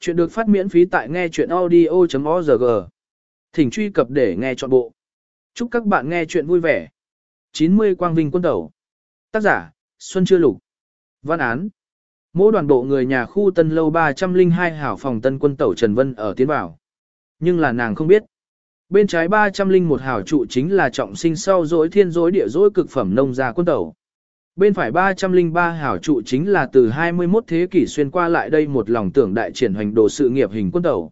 Chuyện được phát miễn phí tại nghe chuyện audio.org. Thỉnh truy cập để nghe trọn bộ. Chúc các bạn nghe chuyện vui vẻ. 90 Quang Vinh Quân Tẩu Tác giả, Xuân Chưa Lục Văn án Mỗi đoàn bộ người nhà khu Tân Lâu 302 hảo phòng Tân Quân Tẩu Trần Vân ở tiến vào. Nhưng là nàng không biết. Bên trái 301 hảo trụ chính là trọng sinh sau dối thiên dối địa dối cực phẩm nông gia quân tẩu. Bên phải 303 hảo trụ chính là từ 21 thế kỷ xuyên qua lại đây một lòng tưởng đại triển hoành đồ sự nghiệp hình quân tẩu.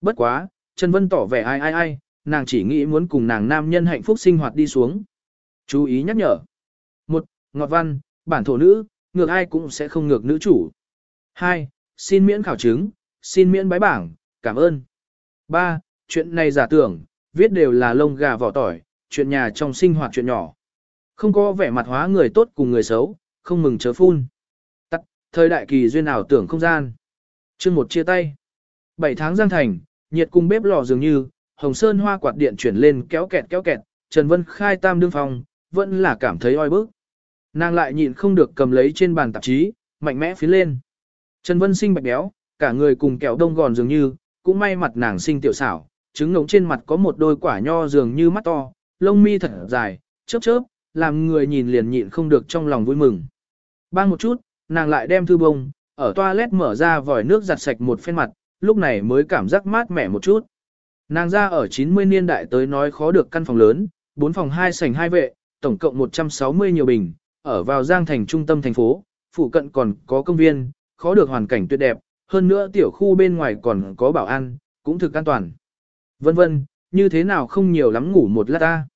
Bất quá, Trần Vân tỏ vẻ ai ai ai, nàng chỉ nghĩ muốn cùng nàng nam nhân hạnh phúc sinh hoạt đi xuống. Chú ý nhắc nhở. một Ngọt văn, bản thổ nữ, ngược ai cũng sẽ không ngược nữ chủ. 2. Xin miễn khảo chứng, xin miễn bái bảng, cảm ơn. 3. Chuyện này giả tưởng, viết đều là lông gà vỏ tỏi, chuyện nhà trong sinh hoạt chuyện nhỏ. Không có vẻ mặt hóa người tốt cùng người xấu, không mừng chớ phun. Tắt, thời đại kỳ duyên ảo tưởng không gian. chương một chia tay. Bảy tháng giang thành, nhiệt cùng bếp lò dường như, hồng sơn hoa quạt điện chuyển lên kéo kẹt kéo kẹt, Trần Vân khai tam đương phòng, vẫn là cảm thấy oi bức. Nàng lại nhịn không được cầm lấy trên bàn tạp chí, mạnh mẽ phía lên. Trần Vân sinh bạch béo, cả người cùng kẹo đông gòn dường như, cũng may mặt nàng sinh tiểu xảo, trứng ngống trên mặt có một đôi quả nho dường như mắt to, lông mi thật dài, chớp chớp, làm người nhìn liền nhịn không được trong lòng vui mừng. Bang một chút, nàng lại đem thư bông, ở toilet mở ra vòi nước giặt sạch một phen mặt, lúc này mới cảm giác mát mẻ một chút. Nàng ra ở 90 niên đại tới nói khó được căn phòng lớn, 4 phòng 2 sảnh 2 vệ, tổng cộng 160 nhiều bình, ở vào Giang thành trung tâm thành phố, phụ cận còn có công viên, khó được hoàn cảnh tuyệt đẹp, hơn nữa tiểu khu bên ngoài còn có bảo an, cũng thực an toàn. Vân vân, như thế nào không nhiều lắm ngủ một lát ta.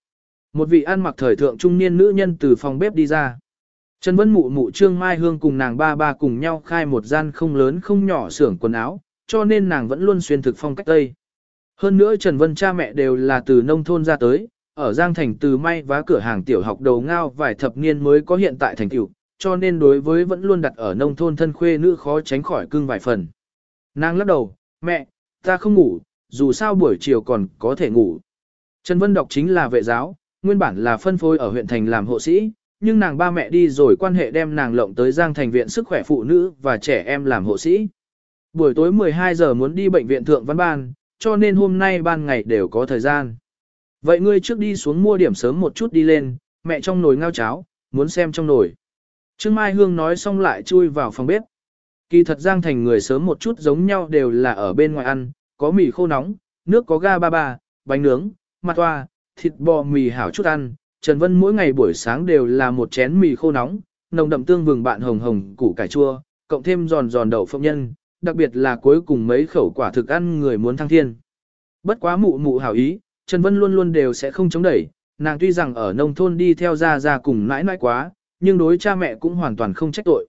Một vị ăn mặc thời thượng trung niên nữ nhân từ phòng bếp đi ra. Trần Vân Mụ Mụ Trương Mai Hương cùng nàng ba ba cùng nhau khai một gian không lớn không nhỏ xưởng quần áo, cho nên nàng vẫn luôn xuyên thực phong cách Tây. Hơn nữa Trần Vân cha mẹ đều là từ nông thôn ra tới, ở Giang Thành từ may vá cửa hàng tiểu học đầu ngao vài thập niên mới có hiện tại thành tiểu, cho nên đối với vẫn luôn đặt ở nông thôn thân khuê nữ khó tránh khỏi cưng vài phần. Nàng lắc đầu, mẹ, ta không ngủ, dù sao buổi chiều còn có thể ngủ. Trần Vân đọc chính là vệ giáo, nguyên bản là phân phối ở huyện thành làm hộ sĩ, nhưng nàng ba mẹ đi rồi quan hệ đem nàng lộng tới Giang Thành viện sức khỏe phụ nữ và trẻ em làm hộ sĩ. Buổi tối 12 giờ muốn đi bệnh viện thượng văn ban, cho nên hôm nay ban ngày đều có thời gian. Vậy ngươi trước đi xuống mua điểm sớm một chút đi lên, mẹ trong nồi ngao cháo, muốn xem trong nồi. Trương Mai Hương nói xong lại chui vào phòng bếp. Kỳ thật Giang Thành người sớm một chút giống nhau đều là ở bên ngoài ăn, có mì khô nóng, nước có ga ba ba, bánh nướng, mặt toa, thịt bò mì hảo chút ăn. Trần Vân mỗi ngày buổi sáng đều là một chén mì khô nóng, nồng đậm tương vừng bạn hồng hồng củ cải chua, cộng thêm giòn giòn đậu phộng nhân, đặc biệt là cuối cùng mấy khẩu quả thực ăn người muốn thăng thiên. Bất quá mụ mụ hảo ý, Trần Vân luôn luôn đều sẽ không chống đẩy, nàng tuy rằng ở nông thôn đi theo ra ra cùng nãi nãi quá, nhưng đối cha mẹ cũng hoàn toàn không trách tội.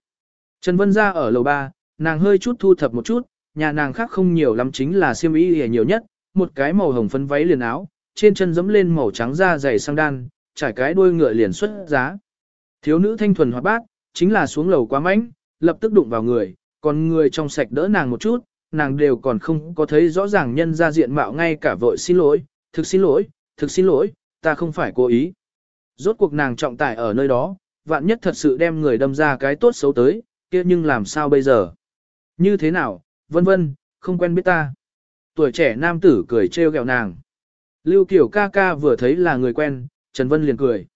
Trần Vân ra ở lầu 3, nàng hơi chút thu thập một chút, nhà nàng khác không nhiều lắm chính là xiêm y hề nhiều nhất, một cái màu hồng phấn váy liền áo, trên chân dẫm lên màu trắng da dày sang đan, trải cái đuôi ngựa liền xuất giá. Thiếu nữ thanh thuần hoạt bát, chính là xuống lầu quá mạnh, lập tức đụng vào người, còn người trong sạch đỡ nàng một chút, nàng đều còn không có thấy rõ ràng nhân ra diện mạo ngay cả vội xin lỗi, thực xin lỗi, thực xin lỗi, ta không phải cố ý. Rốt cuộc nàng trọng tải ở nơi đó, vạn nhất thật sự đem người đâm ra cái tốt xấu tới, kia nhưng làm sao bây giờ? Như thế nào, vân vân, không quen biết ta. Tuổi trẻ nam tử cười trêu ghẹo nàng. Lưu Kiều ca ca vừa thấy là người quen, Trần Vân liền cười.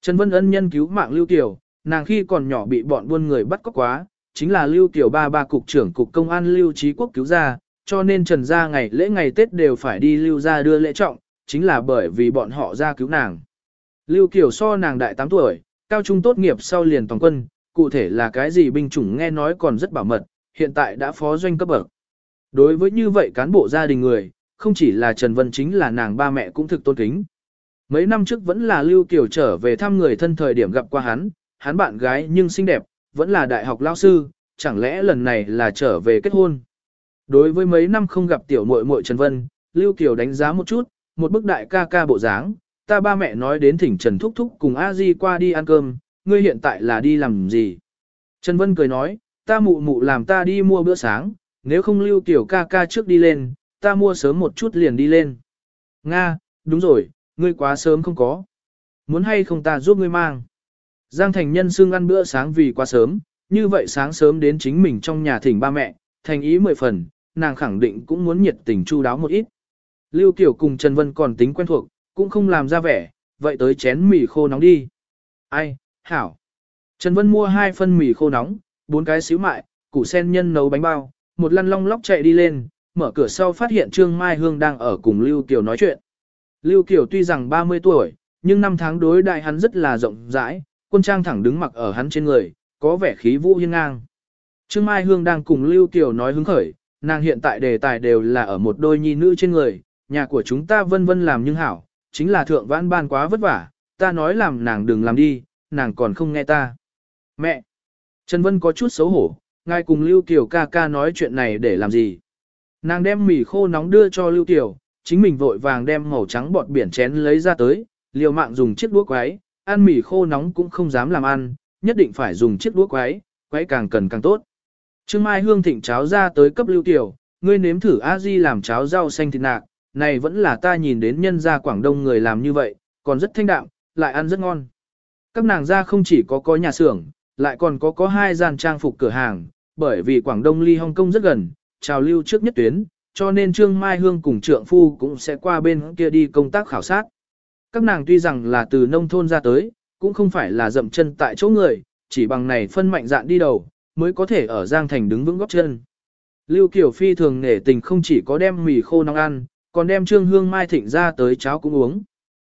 Trần Vân ân nhân cứu mạng Lưu Kiều, nàng khi còn nhỏ bị bọn buôn người bắt cóc quá, chính là Lưu Kiều ba ba cục trưởng cục công an Lưu Trí Quốc cứu ra, cho nên Trần gia ngày lễ ngày Tết đều phải đi Lưu gia đưa lễ trọng, chính là bởi vì bọn họ ra cứu nàng. Lưu Kiều so nàng đại 8 tuổi, cao trung tốt nghiệp sau liền toàn quân, cụ thể là cái gì binh chủng nghe nói còn rất bảo mật, hiện tại đã phó doanh cấp bậc. Đối với như vậy cán bộ gia đình người, không chỉ là Trần Vân chính là nàng ba mẹ cũng thực tôn kính. Mấy năm trước vẫn là Lưu Kiều trở về thăm người thân thời điểm gặp qua hắn, hắn bạn gái nhưng xinh đẹp, vẫn là đại học lao sư, chẳng lẽ lần này là trở về kết hôn. Đối với mấy năm không gặp tiểu muội muội Trần Vân, Lưu Kiều đánh giá một chút, một bức đại ca ca bộ dáng, ta ba mẹ nói đến thỉnh Trần Thúc Thúc cùng A Di qua đi ăn cơm, ngươi hiện tại là đi làm gì? Trần Vân cười nói, ta mụ mụ làm ta đi mua bữa sáng, nếu không lưu Kiều ca ca trước đi lên, ta mua sớm một chút liền đi lên. Nga, đúng rồi, ngươi quá sớm không có. Muốn hay không ta giúp ngươi mang. Giang thành nhân xương ăn bữa sáng vì quá sớm, như vậy sáng sớm đến chính mình trong nhà thỉnh ba mẹ, thành ý mười phần, nàng khẳng định cũng muốn nhiệt tình chu đáo một ít. Lưu Kiều cùng Trần Vân còn tính quen thuộc, cũng không làm ra vẻ, vậy tới chén mì khô nóng đi. Ai, hảo. Trần Vân mua hai phân mì khô nóng, bốn cái xíu mại, củ sen nhân nấu bánh bao, một lăn long lóc chạy đi lên, mở cửa sau phát hiện Trương Mai Hương đang ở cùng Lưu Kiều nói chuyện. Lưu Kiều tuy rằng 30 tuổi, nhưng năm tháng đối đại hắn rất là rộng rãi, quân trang thẳng đứng mặc ở hắn trên người, có vẻ khí vũ hiên ngang. Trương Mai Hương đang cùng Lưu Kiều nói hứng khởi, nàng hiện tại đề tài đều là ở một đôi nhi nữ trên người, nhà của chúng ta vân vân làm nhưng hảo, chính là thượng vãn ban quá vất vả, ta nói làm nàng đừng làm đi, nàng còn không nghe ta. Mẹ! Trần Vân có chút xấu hổ, ngài cùng Lưu Kiều ca ca nói chuyện này để làm gì? Nàng đem mì khô nóng đưa cho Lưu tiểu, chính mình vội vàng đem màu trắng bọt biển chén lấy ra tới, liều mạng dùng chiếc đũa quấy, ăn mì khô nóng cũng không dám làm ăn, nhất định phải dùng chiếc đũa quấy, quấy càng cần càng tốt. Trương Mai Hương thịnh cháo ra tới cấp Lưu tiểu, ngươi nếm thử a di làm cháo rau xanh thịt nạc, này vẫn là ta nhìn đến nhân gia Quảng Đông người làm như vậy, còn rất thanh đạm, lại ăn rất ngon. Các nàng gia không chỉ có có nhà xưởng, lại còn có có hai gian trang phục cửa hàng, bởi vì Quảng Đông ly Hong Kong rất gần, trào lưu trước nhất tuyến, cho nên Trương Mai Hương cùng trượng phu cũng sẽ qua bên kia đi công tác khảo sát. Các nàng tuy rằng là từ nông thôn ra tới, cũng không phải là dậm chân tại chỗ người, chỉ bằng này phân mạnh dạn đi đầu, mới có thể ở Giang Thành đứng vững góc chân. Lưu Kiều Phi thường nể tình không chỉ có đem mì khô nóng ăn, còn đem Trương Hương Mai thịnh ra tới cháo cũng uống.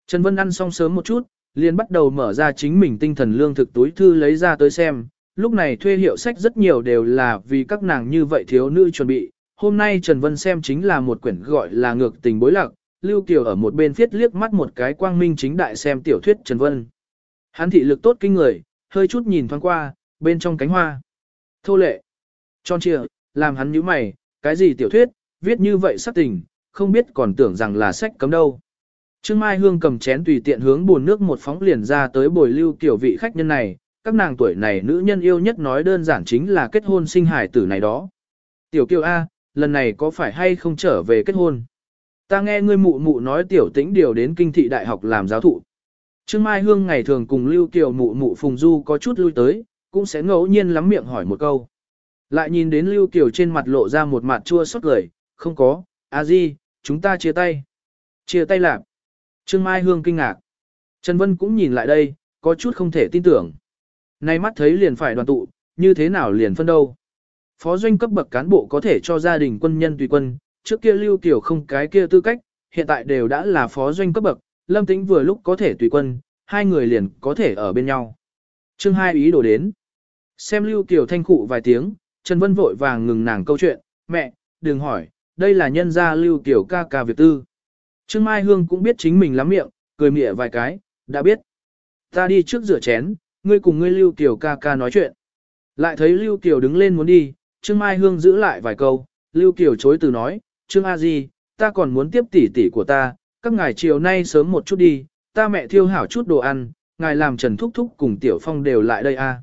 Trần Vân ăn xong sớm một chút, liền bắt đầu mở ra chính mình tinh thần lương thực túi thư lấy ra tới xem. Lúc này thuê hiệu sách rất nhiều đều là vì các nàng như vậy thiếu nữ chuẩn bị. Hôm nay Trần Vân xem chính là một quyển gọi là ngược tình bối lạc, Lưu Kiều ở một bên viết liếc mắt một cái quang minh chính đại xem tiểu thuyết Trần Vân. Hắn thị lực tốt kinh người, hơi chút nhìn thoáng qua, bên trong cánh hoa. Thô lệ, tròn trịa, làm hắn nhíu mày, cái gì tiểu thuyết, viết như vậy sắc tình, không biết còn tưởng rằng là sách cấm đâu. Trương Mai Hương cầm chén tùy tiện hướng buồn nước một phóng liền ra tới bồi lưu kiểu vị khách nhân này, các nàng tuổi này nữ nhân yêu nhất nói đơn giản chính là kết hôn sinh hải tử này đó. Tiểu kiều A, lần này có phải hay không trở về kết hôn? Ta nghe ngươi mụ mụ nói tiểu tĩnh điều đến kinh thị đại học làm giáo thụ. Trương Mai Hương ngày thường cùng lưu kiều mụ mụ Phùng Du có chút lui tới, cũng sẽ ngẫu nhiên lắm miệng hỏi một câu. Lại nhìn đến lưu kiều trên mặt lộ ra một mặt chua xót cười, không có, a di, chúng ta chia tay. Chia tay lạc. Trương Mai Hương kinh ngạc. Trần Vân cũng nhìn lại đây, có chút không thể tin tưởng. Nay mắt thấy liền phải đoàn tụ, như thế nào liền phân đâu. Phó doanh cấp bậc cán bộ có thể cho gia đình quân nhân tùy quân, trước kia lưu tiểu không cái kia tư cách, hiện tại đều đã là phó doanh cấp bậc, lâm tĩnh vừa lúc có thể tùy quân, hai người liền có thể ở bên nhau. Trương hai ý đồ đến. Xem lưu tiểu thanh khụ vài tiếng, Trần Vân vội vàng ngừng nàng câu chuyện, mẹ, đừng hỏi, đây là nhân gia lưu tiểu ca ca việc tư. Trương Mai Hương cũng biết chính mình lắm miệng, cười mỉa vài cái, đã biết. Ta đi trước rửa chén, ngươi cùng ngươi Lưu Kiều ca ca nói chuyện. Lại thấy Lưu Kiều đứng lên muốn đi, Trương Mai Hương giữ lại vài câu, Lưu Kiều chối từ nói, Trương A Di, ta còn muốn tiếp tỷ tỷ của ta, các ngài chiều nay sớm một chút đi, ta mẹ thiêu hảo chút đồ ăn, ngài làm Trần Thúc Thúc cùng Tiểu Phong đều lại đây a.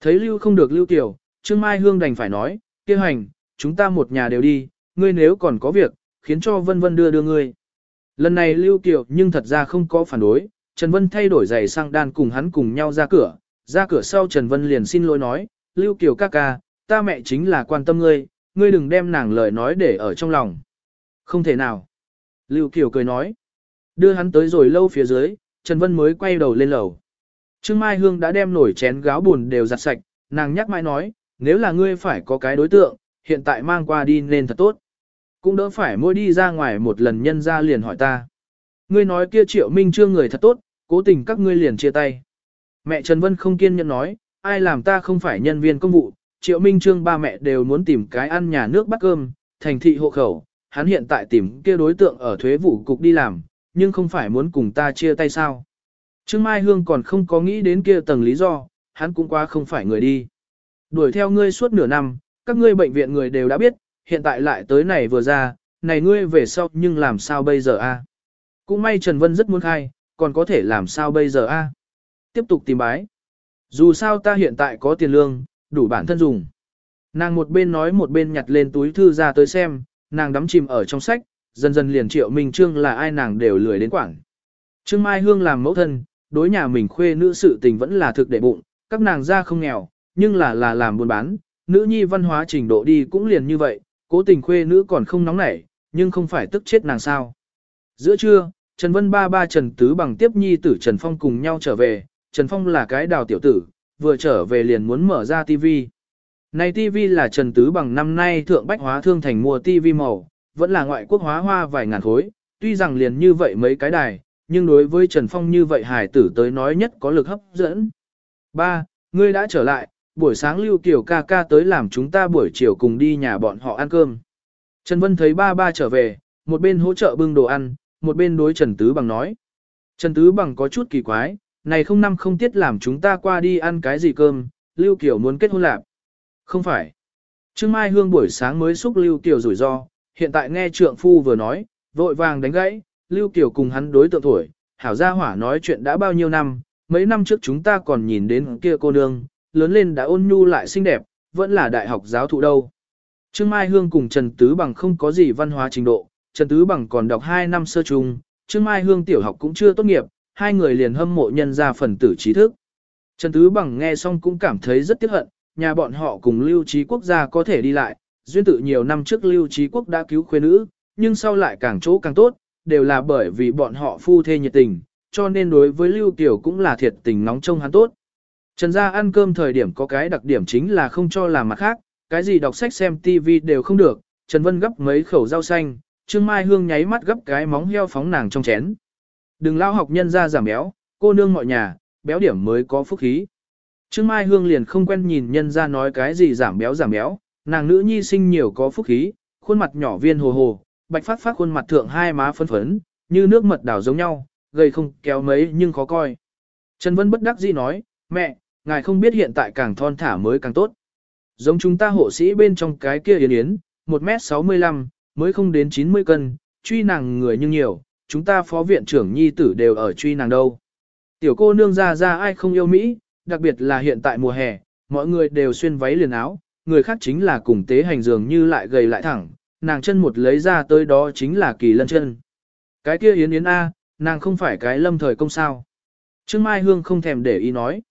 Thấy Lưu không được Lưu Kiều, Trương Mai Hương đành phải nói, kia hành, chúng ta một nhà đều đi, ngươi nếu còn có việc, khiến cho Vân Vân đưa đưa ngươi. Lần này Lưu Kiều nhưng thật ra không có phản đối, Trần Vân thay đổi giày sang đan cùng hắn cùng nhau ra cửa, ra cửa sau Trần Vân liền xin lỗi nói, Lưu Kiều ca ca, ta mẹ chính là quan tâm ngươi, ngươi đừng đem nàng lời nói để ở trong lòng. Không thể nào. Lưu Kiều cười nói. Đưa hắn tới rồi lâu phía dưới, Trần Vân mới quay đầu lên lầu. Trương Mai Hương đã đem nổi chén gáo buồn đều giặt sạch, nàng nhắc mãi nói, nếu là ngươi phải có cái đối tượng, hiện tại mang qua đi nên thật tốt. Cũng đỡ phải mỗi đi ra ngoài một lần nhân ra liền hỏi ta. Ngươi nói kia triệu minh trương người thật tốt, cố tình các ngươi liền chia tay. Mẹ Trần Vân không kiên nhẫn nói, ai làm ta không phải nhân viên công vụ, triệu minh trương ba mẹ đều muốn tìm cái ăn nhà nước bắt cơm, thành thị hộ khẩu, hắn hiện tại tìm kia đối tượng ở thuế vụ cục đi làm, nhưng không phải muốn cùng ta chia tay sao. Trương Mai Hương còn không có nghĩ đến kia tầng lý do, hắn cũng quá không phải người đi. Đuổi theo ngươi suốt nửa năm, các ngươi bệnh viện người đều đã biết, hiện tại lại tới này vừa ra, này ngươi về sau nhưng làm sao bây giờ a? Cũng may Trần Vân rất muốn khai, còn có thể làm sao bây giờ a? Tiếp tục tìm bái. Dù sao ta hiện tại có tiền lương, đủ bản thân dùng. Nàng một bên nói một bên nhặt lên túi thư ra tới xem, nàng đắm chìm ở trong sách, dần dần liền triệu Minh Trương là ai nàng đều lười đến quảng. Trương Mai Hương làm mẫu thân, đối nhà mình khuê nữ sự tình vẫn là thực để bụng, các nàng ra không nghèo, nhưng là là làm buôn bán, nữ nhi văn hóa trình độ đi cũng liền như vậy, Cố tình khuê nữ còn không nóng nảy, nhưng không phải tức chết nàng sao. Giữa trưa, Trần Vân ba ba Trần Tứ bằng tiếp nhi tử Trần Phong cùng nhau trở về, Trần Phong là cái đào tiểu tử, vừa trở về liền muốn mở ra TV. Này TV là Trần Tứ bằng năm nay thượng bách hóa thương thành mua TV màu, vẫn là ngoại quốc hóa hoa vài ngàn khối, tuy rằng liền như vậy mấy cái đài, nhưng đối với Trần Phong như vậy hải tử tới nói nhất có lực hấp dẫn. Ba, Ngươi đã trở lại, buổi sáng Lưu Kiều ca ca tới làm chúng ta buổi chiều cùng đi nhà bọn họ ăn cơm. Trần Vân thấy ba ba trở về, một bên hỗ trợ bưng đồ ăn, một bên đối Trần Tứ Bằng nói. Trần Tứ Bằng có chút kỳ quái, này không năm không tiết làm chúng ta qua đi ăn cái gì cơm, Lưu Kiều muốn kết hôn lạc. Không phải. Trương Mai Hương buổi sáng mới xúc Lưu Kiều rủi ro, hiện tại nghe trượng phu vừa nói, vội vàng đánh gãy, Lưu Kiều cùng hắn đối tượng tuổi, hảo gia hỏa nói chuyện đã bao nhiêu năm, mấy năm trước chúng ta còn nhìn đến kia cô nương, lớn lên đã ôn nhu lại xinh đẹp, vẫn là đại học giáo thụ đâu. Trương Mai Hương cùng Trần Tứ Bằng không có gì văn hóa trình độ, Trần Tứ Bằng còn đọc 2 năm sơ trung, Trương Mai Hương tiểu học cũng chưa tốt nghiệp, hai người liền hâm mộ nhân ra phần tử trí thức. Trần Tứ Bằng nghe xong cũng cảm thấy rất tiếc hận, nhà bọn họ cùng lưu trí quốc gia có thể đi lại, duyên tự nhiều năm trước lưu trí quốc đã cứu khuê nữ, nhưng sau lại càng chỗ càng tốt, đều là bởi vì bọn họ phu thê nhiệt tình, cho nên đối với lưu tiểu cũng là thiệt tình nóng trông hắn tốt. Trần gia ăn cơm thời điểm có cái đặc điểm chính là không cho làm mặt khác, cái gì đọc sách xem TV đều không được, Trần Vân gấp mấy khẩu rau xanh, Trương Mai Hương nháy mắt gấp cái móng heo phóng nàng trong chén. Đừng lao học nhân ra giảm béo, cô nương mọi nhà, béo điểm mới có phúc khí. Trương Mai Hương liền không quen nhìn nhân ra nói cái gì giảm béo giảm béo, nàng nữ nhi sinh nhiều có phúc khí, khuôn mặt nhỏ viên hồ hồ, bạch phát phát khuôn mặt thượng hai má phấn phấn, như nước mật đảo giống nhau, gây không kéo mấy nhưng khó coi. Trần Vân bất đắc dĩ nói, mẹ, ngài không biết hiện tại càng thon thả mới càng tốt. Giống chúng ta hộ sĩ bên trong cái kia yến yến, 1m65, mới không đến 90 cân, truy nàng người nhưng nhiều, chúng ta phó viện trưởng nhi tử đều ở truy nàng đâu. Tiểu cô nương ra ra ai không yêu Mỹ, đặc biệt là hiện tại mùa hè, mọi người đều xuyên váy liền áo, người khác chính là cùng tế hành dường như lại gầy lại thẳng, nàng chân một lấy ra tới đó chính là kỳ lân chân. Cái kia yến yến A, nàng không phải cái lâm thời công sao. Trương Mai Hương không thèm để ý nói.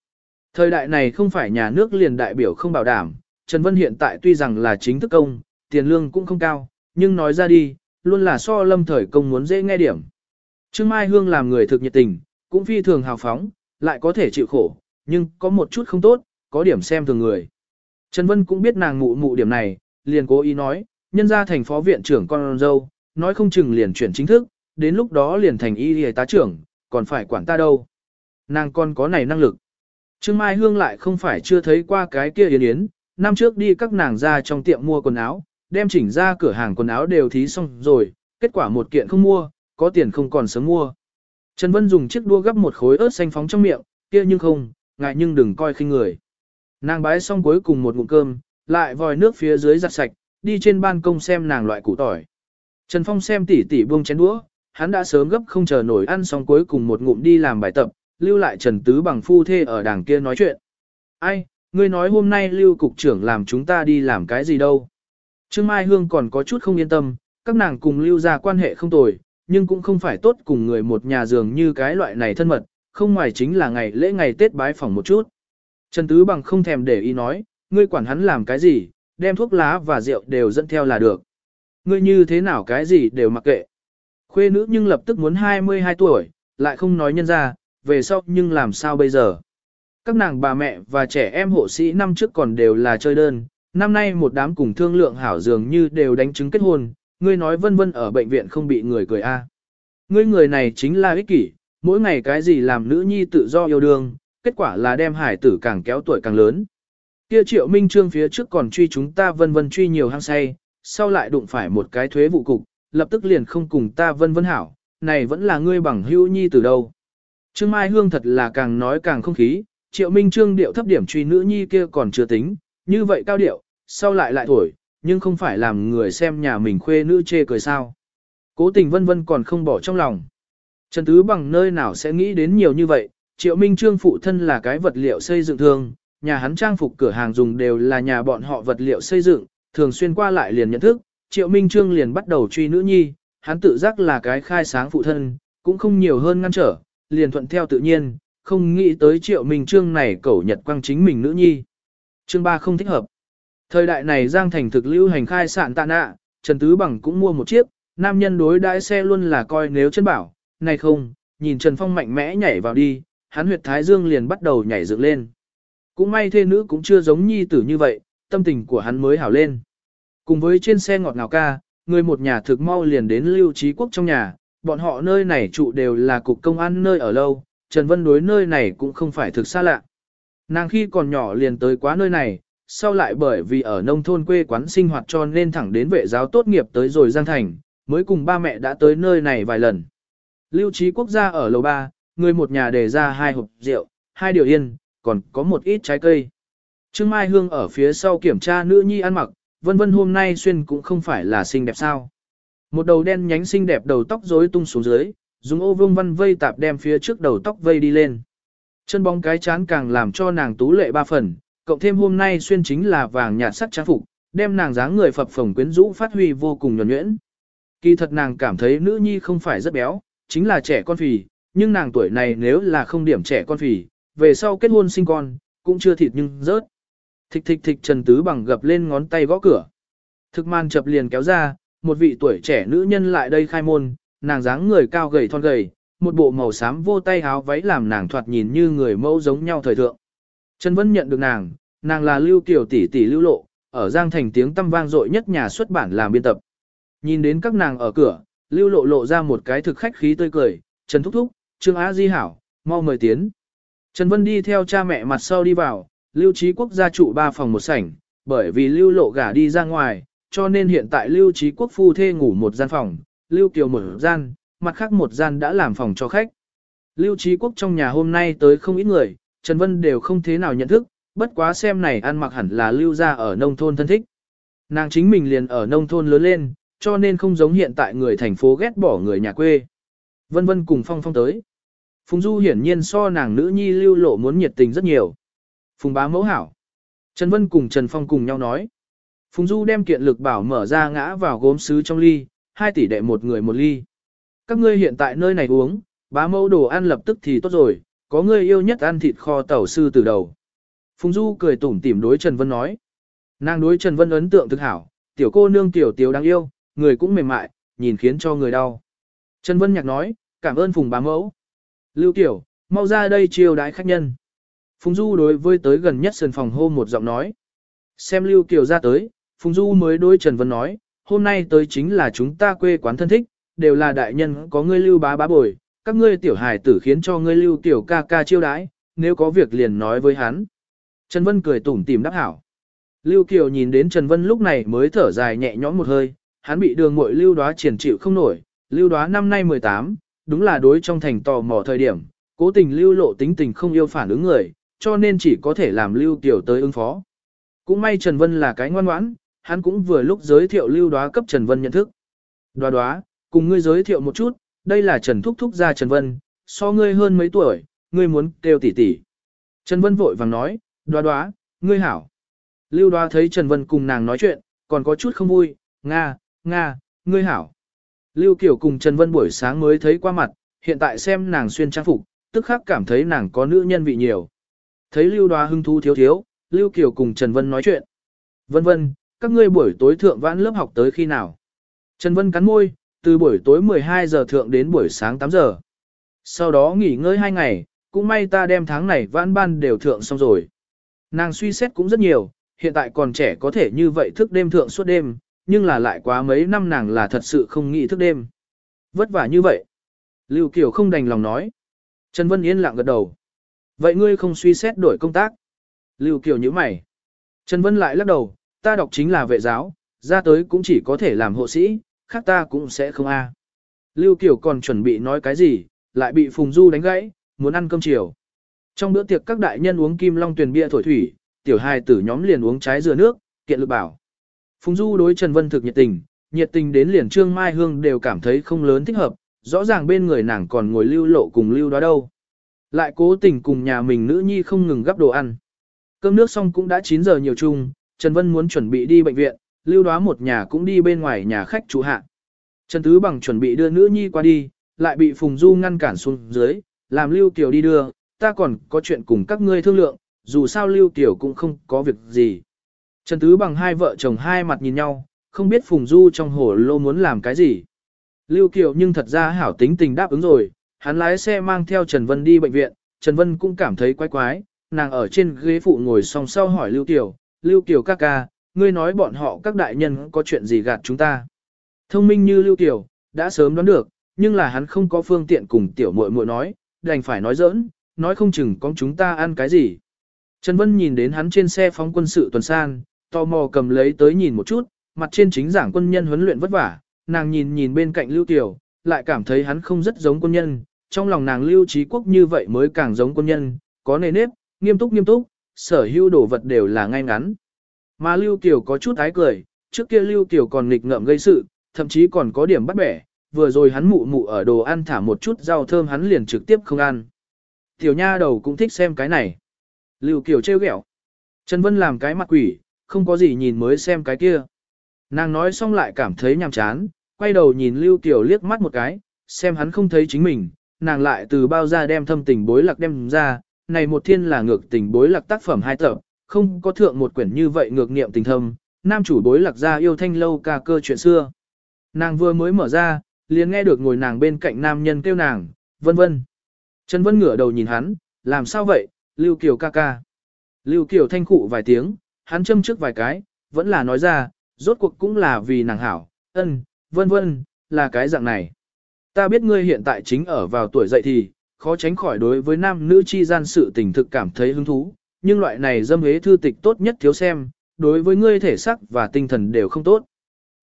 Thời đại này không phải nhà nước liền đại biểu không bảo đảm, Trần Vân hiện tại tuy rằng là chính thức công, tiền lương cũng không cao, nhưng nói ra đi, luôn là so lâm thời công muốn dễ nghe điểm. Trương Mai Hương làm người thực nhiệt tình, cũng phi thường hào phóng, lại có thể chịu khổ, nhưng có một chút không tốt, có điểm xem thường người. Trần Vân cũng biết nàng mụ mụ điểm này, liền cố ý nói, nhân ra thành phó viện trưởng con dâu, nói không chừng liền chuyển chính thức, đến lúc đó liền thành y y tá trưởng, còn phải quản ta đâu. Nàng còn có này năng lực. Trương Mai Hương lại không phải chưa thấy qua cái kia yến yến, năm trước đi các nàng ra trong tiệm mua quần áo, đem chỉnh ra cửa hàng quần áo đều thí xong rồi, kết quả một kiện không mua, có tiền không còn sớm mua. Trần Vân dùng chiếc đua gấp một khối ớt xanh phóng trong miệng, kia nhưng không, ngại nhưng đừng coi khinh người. Nàng bái xong cuối cùng một ngụm cơm, lại vòi nước phía dưới giặt sạch, đi trên ban công xem nàng loại củ tỏi. Trần Phong xem tỉ tỉ buông chén đũa, hắn đã sớm gấp không chờ nổi ăn xong cuối cùng một ngụm đi làm bài tập, lưu lại Trần Tứ bằng phu thê ở đàng kia nói chuyện. Ai, ngươi nói hôm nay lưu cục trưởng làm chúng ta đi làm cái gì đâu. Trương Mai Hương còn có chút không yên tâm, các nàng cùng lưu ra quan hệ không tồi, nhưng cũng không phải tốt cùng người một nhà giường như cái loại này thân mật, không ngoài chính là ngày lễ ngày Tết bái phỏng một chút. Trần Tứ bằng không thèm để ý nói, ngươi quản hắn làm cái gì, đem thuốc lá và rượu đều dẫn theo là được. Ngươi như thế nào cái gì đều mặc kệ. Khuê nữ nhưng lập tức muốn 22 tuổi, lại không nói nhân ra, về sau nhưng làm sao bây giờ. Các nàng bà mẹ và trẻ em hộ sĩ năm trước còn đều là chơi đơn, năm nay một đám cùng thương lượng hảo dường như đều đánh chứng kết hôn, ngươi nói vân vân ở bệnh viện không bị người cười a. Ngươi người này chính là ích kỷ, mỗi ngày cái gì làm nữ nhi tự do yêu đương, kết quả là đem hải tử càng kéo tuổi càng lớn. Kia triệu minh trương phía trước còn truy chúng ta vân vân truy nhiều hang say, sau lại đụng phải một cái thuế vụ cục, lập tức liền không cùng ta vân vân hảo, này vẫn là ngươi bằng hữu nhi từ đâu. Trương Mai Hương thật là càng nói càng không khí, triệu minh trương điệu thấp điểm truy nữ nhi kia còn chưa tính, như vậy cao điệu, sau lại lại thổi, nhưng không phải làm người xem nhà mình khuê nữ chê cười sao. Cố tình vân vân còn không bỏ trong lòng. Trần Tứ bằng nơi nào sẽ nghĩ đến nhiều như vậy, triệu minh trương phụ thân là cái vật liệu xây dựng thường, nhà hắn trang phục cửa hàng dùng đều là nhà bọn họ vật liệu xây dựng, thường xuyên qua lại liền nhận thức, triệu minh trương liền bắt đầu truy nữ nhi, hắn tự giác là cái khai sáng phụ thân, cũng không nhiều hơn ngăn trở, liền thuận theo tự nhiên, không nghĩ tới triệu minh trương này cẩu nhật quang chính mình nữ nhi. Chương ba không thích hợp. Thời đại này Giang Thành thực lưu hành khai sạn tạ nạ, Trần Tứ Bằng cũng mua một chiếc, nam nhân đối đãi xe luôn là coi nếu chân bảo, này không, nhìn Trần Phong mạnh mẽ nhảy vào đi, hắn huyệt thái dương liền bắt đầu nhảy dựng lên. Cũng may thê nữ cũng chưa giống nhi tử như vậy, tâm tình của hắn mới hảo lên. Cùng với trên xe ngọt ngào ca, người một nhà thực mau liền đến lưu trí quốc trong nhà, bọn họ nơi này trụ đều là cục công an nơi ở lâu, Trần Vân đối nơi này cũng không phải thực xa lạ. Nàng khi còn nhỏ liền tới quá nơi này, sau lại bởi vì ở nông thôn quê quán sinh hoạt cho nên thẳng đến vệ giáo tốt nghiệp tới rồi Giang Thành, mới cùng ba mẹ đã tới nơi này vài lần. Lưu trí quốc gia ở lầu 3, người một nhà đề ra hai hộp rượu, hai điều yên, còn có một ít trái cây. Trương Mai Hương ở phía sau kiểm tra nữ nhi ăn mặc, vân vân hôm nay xuyên cũng không phải là xinh đẹp sao. Một đầu đen nhánh xinh đẹp đầu tóc rối tung xuống dưới, dùng ô vương văn vây tạp đem phía trước đầu tóc vây đi lên. Chân bóng cái chán càng làm cho nàng tú lệ ba phần, cộng thêm hôm nay xuyên chính là vàng nhạt sắc trang phục, đem nàng dáng người phập phồng quyến rũ phát huy vô cùng nhuần nhuyễn. Kỳ thật nàng cảm thấy nữ nhi không phải rất béo, chính là trẻ con phì, nhưng nàng tuổi này nếu là không điểm trẻ con phì, về sau kết hôn sinh con, cũng chưa thịt nhưng rớt. Thịch thịch thịch Trần Tứ bằng gập lên ngón tay gõ cửa. Thực man chập liền kéo ra, một vị tuổi trẻ nữ nhân lại đây khai môn, nàng dáng người cao gầy thon gầy, một bộ màu xám vô tay áo váy làm nàng thoạt nhìn như người mẫu giống nhau thời thượng. Trần Vân nhận được nàng, nàng là Lưu Kiều tỷ tỷ Lưu Lộ, ở Giang Thành tiếng tăm vang dội nhất nhà xuất bản làm biên tập. Nhìn đến các nàng ở cửa, Lưu Lộ lộ ra một cái thực khách khí tươi cười, Trần Thúc Thúc, Trương Á Di Hảo, mau mời tiến. Trần Vân đi theo cha mẹ mặt sau đi vào, Lưu Trí Quốc gia trụ ba phòng một sảnh, bởi vì Lưu Lộ gả đi ra ngoài, cho nên hiện tại Lưu Trí Quốc phu thê ngủ một gian phòng, Lưu Kiều một gian, mặt khác một gian đã làm phòng cho khách. Lưu Trí Quốc trong nhà hôm nay tới không ít người, Trần Vân đều không thế nào nhận thức, bất quá xem này ăn mặc hẳn là Lưu gia ở nông thôn thân thích. Nàng chính mình liền ở nông thôn lớn lên, cho nên không giống hiện tại người thành phố ghét bỏ người nhà quê. Vân Vân cùng Phong Phong tới. Phùng Du hiển nhiên so nàng nữ nhi lưu lộ muốn nhiệt tình rất nhiều. Phùng bá mẫu hảo. Trần Vân cùng Trần Phong cùng nhau nói. Phùng Du đem kiện lực bảo mở ra ngã vào gốm sứ trong ly, hai tỷ đệ một người một ly. Các ngươi hiện tại nơi này uống, bá mẫu đồ ăn lập tức thì tốt rồi, có người yêu nhất ăn thịt kho tàu sư từ đầu. Phùng Du cười tủm tỉm đối Trần Vân nói. Nàng đối Trần Vân ấn tượng thực hảo, tiểu cô nương tiểu tiểu đáng yêu, người cũng mềm mại, nhìn khiến cho người đau. Trần Vân Nhạc nói, cảm ơn Phùng bá mẫu. Lưu Tiểu, mau ra đây chiêu đái khách nhân. Phùng Du đối với tới gần nhất sân phòng hô một giọng nói. Xem Lưu Kiều ra tới, Phùng Du mới đối Trần Vân nói, hôm nay tới chính là chúng ta quê quán thân thích, đều là đại nhân có ngươi lưu bá bá bồi, các ngươi tiểu hài tử khiến cho ngươi lưu tiểu ca ca chiêu đái, nếu có việc liền nói với hắn. Trần Vân cười tủm tỉm đáp hảo. Lưu Kiều nhìn đến Trần Vân lúc này mới thở dài nhẹ nhõm một hơi, hắn bị đường muội lưu đoá triển chịu không nổi, lưu đoá năm nay 18, đúng là đối trong thành tò mò thời điểm, cố tình lưu lộ tính tình không yêu phản ứng người, cho nên chỉ có thể làm lưu tiểu tới ứng phó. Cũng may Trần Vân là cái ngoan ngoãn, hắn cũng vừa lúc giới thiệu lưu đoá cấp Trần Vân nhận thức. Đoá đoá, cùng ngươi giới thiệu một chút, đây là Trần Thúc Thúc gia Trần Vân, so ngươi hơn mấy tuổi, ngươi muốn kêu tỷ tỷ. Trần Vân vội vàng nói, đoá đoá, ngươi hảo. Lưu đoá thấy Trần Vân cùng nàng nói chuyện, còn có chút không vui, Nga, Nga, ngươi hảo. Lưu Kiều cùng Trần Vân buổi sáng mới thấy qua mặt, hiện tại xem nàng xuyên trang phục, tức khắc cảm thấy nàng có nữ nhân vị nhiều. Thấy Lưu Đoá hưng thú thiếu thiếu, Lưu Kiều cùng Trần Vân nói chuyện. Vân vân, các ngươi buổi tối thượng vãn lớp học tới khi nào? Trần Vân cắn môi, từ buổi tối 12 giờ thượng đến buổi sáng 8 giờ. Sau đó nghỉ ngơi 2 ngày, cũng may ta đem tháng này vãn ban đều thượng xong rồi. Nàng suy xét cũng rất nhiều, hiện tại còn trẻ có thể như vậy thức đêm thượng suốt đêm, nhưng là lại quá mấy năm nàng là thật sự không nghĩ thức đêm. Vất vả như vậy. Lưu Kiều không đành lòng nói. Trần Vân Yên lặng gật đầu. Vậy ngươi không suy xét đổi công tác? Lưu Kiều nhíu mày. Trần Vân lại lắc đầu, ta đọc chính là vệ giáo, ra tới cũng chỉ có thể làm hộ sĩ, khác ta cũng sẽ không a. Lưu Kiều còn chuẩn bị nói cái gì, lại bị Phùng Du đánh gãy, muốn ăn cơm chiều. Trong bữa tiệc các đại nhân uống kim long tuyền bia thổi thủy, tiểu hài tử nhóm liền uống trái dừa nước, kiện lực bảo. Phùng Du đối Trần Vân thực nhiệt tình, nhiệt tình đến liền Trương Mai Hương đều cảm thấy không lớn thích hợp, rõ ràng bên người nàng còn ngồi lưu lộ cùng lưu đó đâu. Lại cố tình cùng nhà mình nữ nhi không ngừng gắp đồ ăn. Cơm nước xong cũng đã 9 giờ nhiều chung, Trần Vân muốn chuẩn bị đi bệnh viện, lưu đoá một nhà cũng đi bên ngoài nhà khách chủ hạ. Trần Tứ Bằng chuẩn bị đưa nữ nhi qua đi, lại bị Phùng Du ngăn cản xuống dưới, làm Lưu Kiều đi đưa, ta còn có chuyện cùng các ngươi thương lượng, dù sao Lưu Kiều cũng không có việc gì. Trần Tứ bằng hai vợ chồng hai mặt nhìn nhau, không biết Phùng Du trong hồ lô muốn làm cái gì. Lưu Kiều nhưng thật ra hảo tính tình đáp ứng rồi, hắn lái xe mang theo Trần Vân đi bệnh viện, Trần Vân cũng cảm thấy quái quái, nàng ở trên ghế phụ ngồi song sau hỏi Lưu Kiều, Lưu Kiều ca ca, ngươi nói bọn họ các đại nhân có chuyện gì gạt chúng ta. Thông minh như Lưu Tiểu, đã sớm đoán được, nhưng là hắn không có phương tiện cùng tiểu muội muội nói, đành phải nói giỡn, nói không chừng có chúng ta ăn cái gì. Trần Vân nhìn đến hắn trên xe phóng quân sự tuần san, tò mò cầm lấy tới nhìn một chút, mặt trên chính giảng quân nhân huấn luyện vất vả, nàng nhìn nhìn bên cạnh Lưu Tiểu, lại cảm thấy hắn không rất giống quân nhân, trong lòng nàng Lưu Trí Quốc như vậy mới càng giống quân nhân, có nề nếp, nghiêm túc nghiêm túc, sở hữu đồ vật đều là ngay ngắn. Mà Lưu Kiều có chút ái cười, trước kia Lưu Kiều còn nghịch ngợm gây sự, thậm chí còn có điểm bắt bẻ, vừa rồi hắn mụ mụ ở đồ ăn thả một chút rau thơm hắn liền trực tiếp không ăn. Tiểu nha đầu cũng thích xem cái này. Lưu Kiều trêu ghẹo. Trần Vân làm cái mặt quỷ, không có gì nhìn mới xem cái kia. Nàng nói xong lại cảm thấy nhàm chán, quay đầu nhìn Lưu Kiều liếc mắt một cái, xem hắn không thấy chính mình, nàng lại từ bao ra đem thâm tình bối lạc đem ra, này một thiên là ngược tình bối lạc tác phẩm hai tập, không có thượng một quyển như vậy ngược niệm tình thâm, nam chủ bối lạc ra yêu thanh lâu ca cơ chuyện xưa. Nàng vừa mới mở ra, liền nghe được ngồi nàng bên cạnh nam nhân kêu nàng, vân vân. Trần Vân ngửa đầu nhìn hắn, làm sao vậy, Lưu Kiều ca ca. Lưu Kiều thanh cụ vài tiếng, hắn châm trước vài cái, vẫn là nói ra, rốt cuộc cũng là vì nàng hảo, ân, vân vân, là cái dạng này. Ta biết ngươi hiện tại chính ở vào tuổi dậy thì, khó tránh khỏi đối với nam nữ chi gian sự tình thực cảm thấy hứng thú, nhưng loại này dâm hế thư tịch tốt nhất thiếu xem, đối với ngươi thể sắc và tinh thần đều không tốt.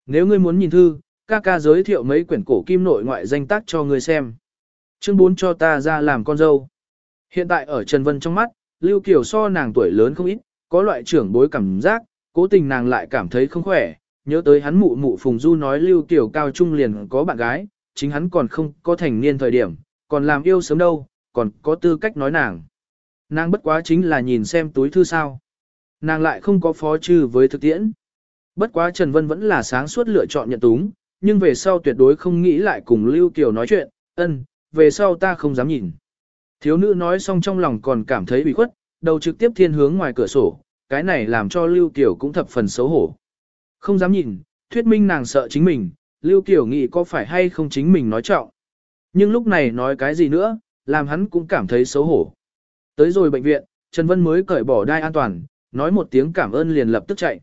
Nếu ngươi muốn nhìn thư, ca ca giới thiệu mấy quyển cổ kim nội ngoại danh tác cho ngươi xem. Chương 4 cho ta ra làm con dâu. Hiện tại ở Trần Vân trong mắt, Lưu Kiều so nàng tuổi lớn không ít, có loại trưởng bối cảm giác, cố tình nàng lại cảm thấy không khỏe, nhớ tới hắn mụ mụ Phùng Du nói Lưu Kiều cao trung liền có bạn gái, chính hắn còn không có thành niên thời điểm, còn làm yêu sớm đâu, còn có tư cách nói nàng. Nàng bất quá chính là nhìn xem túi thư sao. Nàng lại không có phó trừ với thực tiễn. Bất quá Trần Vân vẫn là sáng suốt lựa chọn nhận túng, nhưng về sau tuyệt đối không nghĩ lại cùng Lưu Kiều nói chuyện, ân, về sau ta không dám nhìn. Thiếu nữ nói xong trong lòng còn cảm thấy bị khuất, đầu trực tiếp thiên hướng ngoài cửa sổ, cái này làm cho Lưu Kiều cũng thập phần xấu hổ. Không dám nhìn, thuyết minh nàng sợ chính mình, Lưu Kiều nghĩ có phải hay không chính mình nói trọng. Nhưng lúc này nói cái gì nữa, làm hắn cũng cảm thấy xấu hổ. Tới rồi bệnh viện, Trần Vân mới cởi bỏ đai an toàn, nói một tiếng cảm ơn liền lập tức chạy.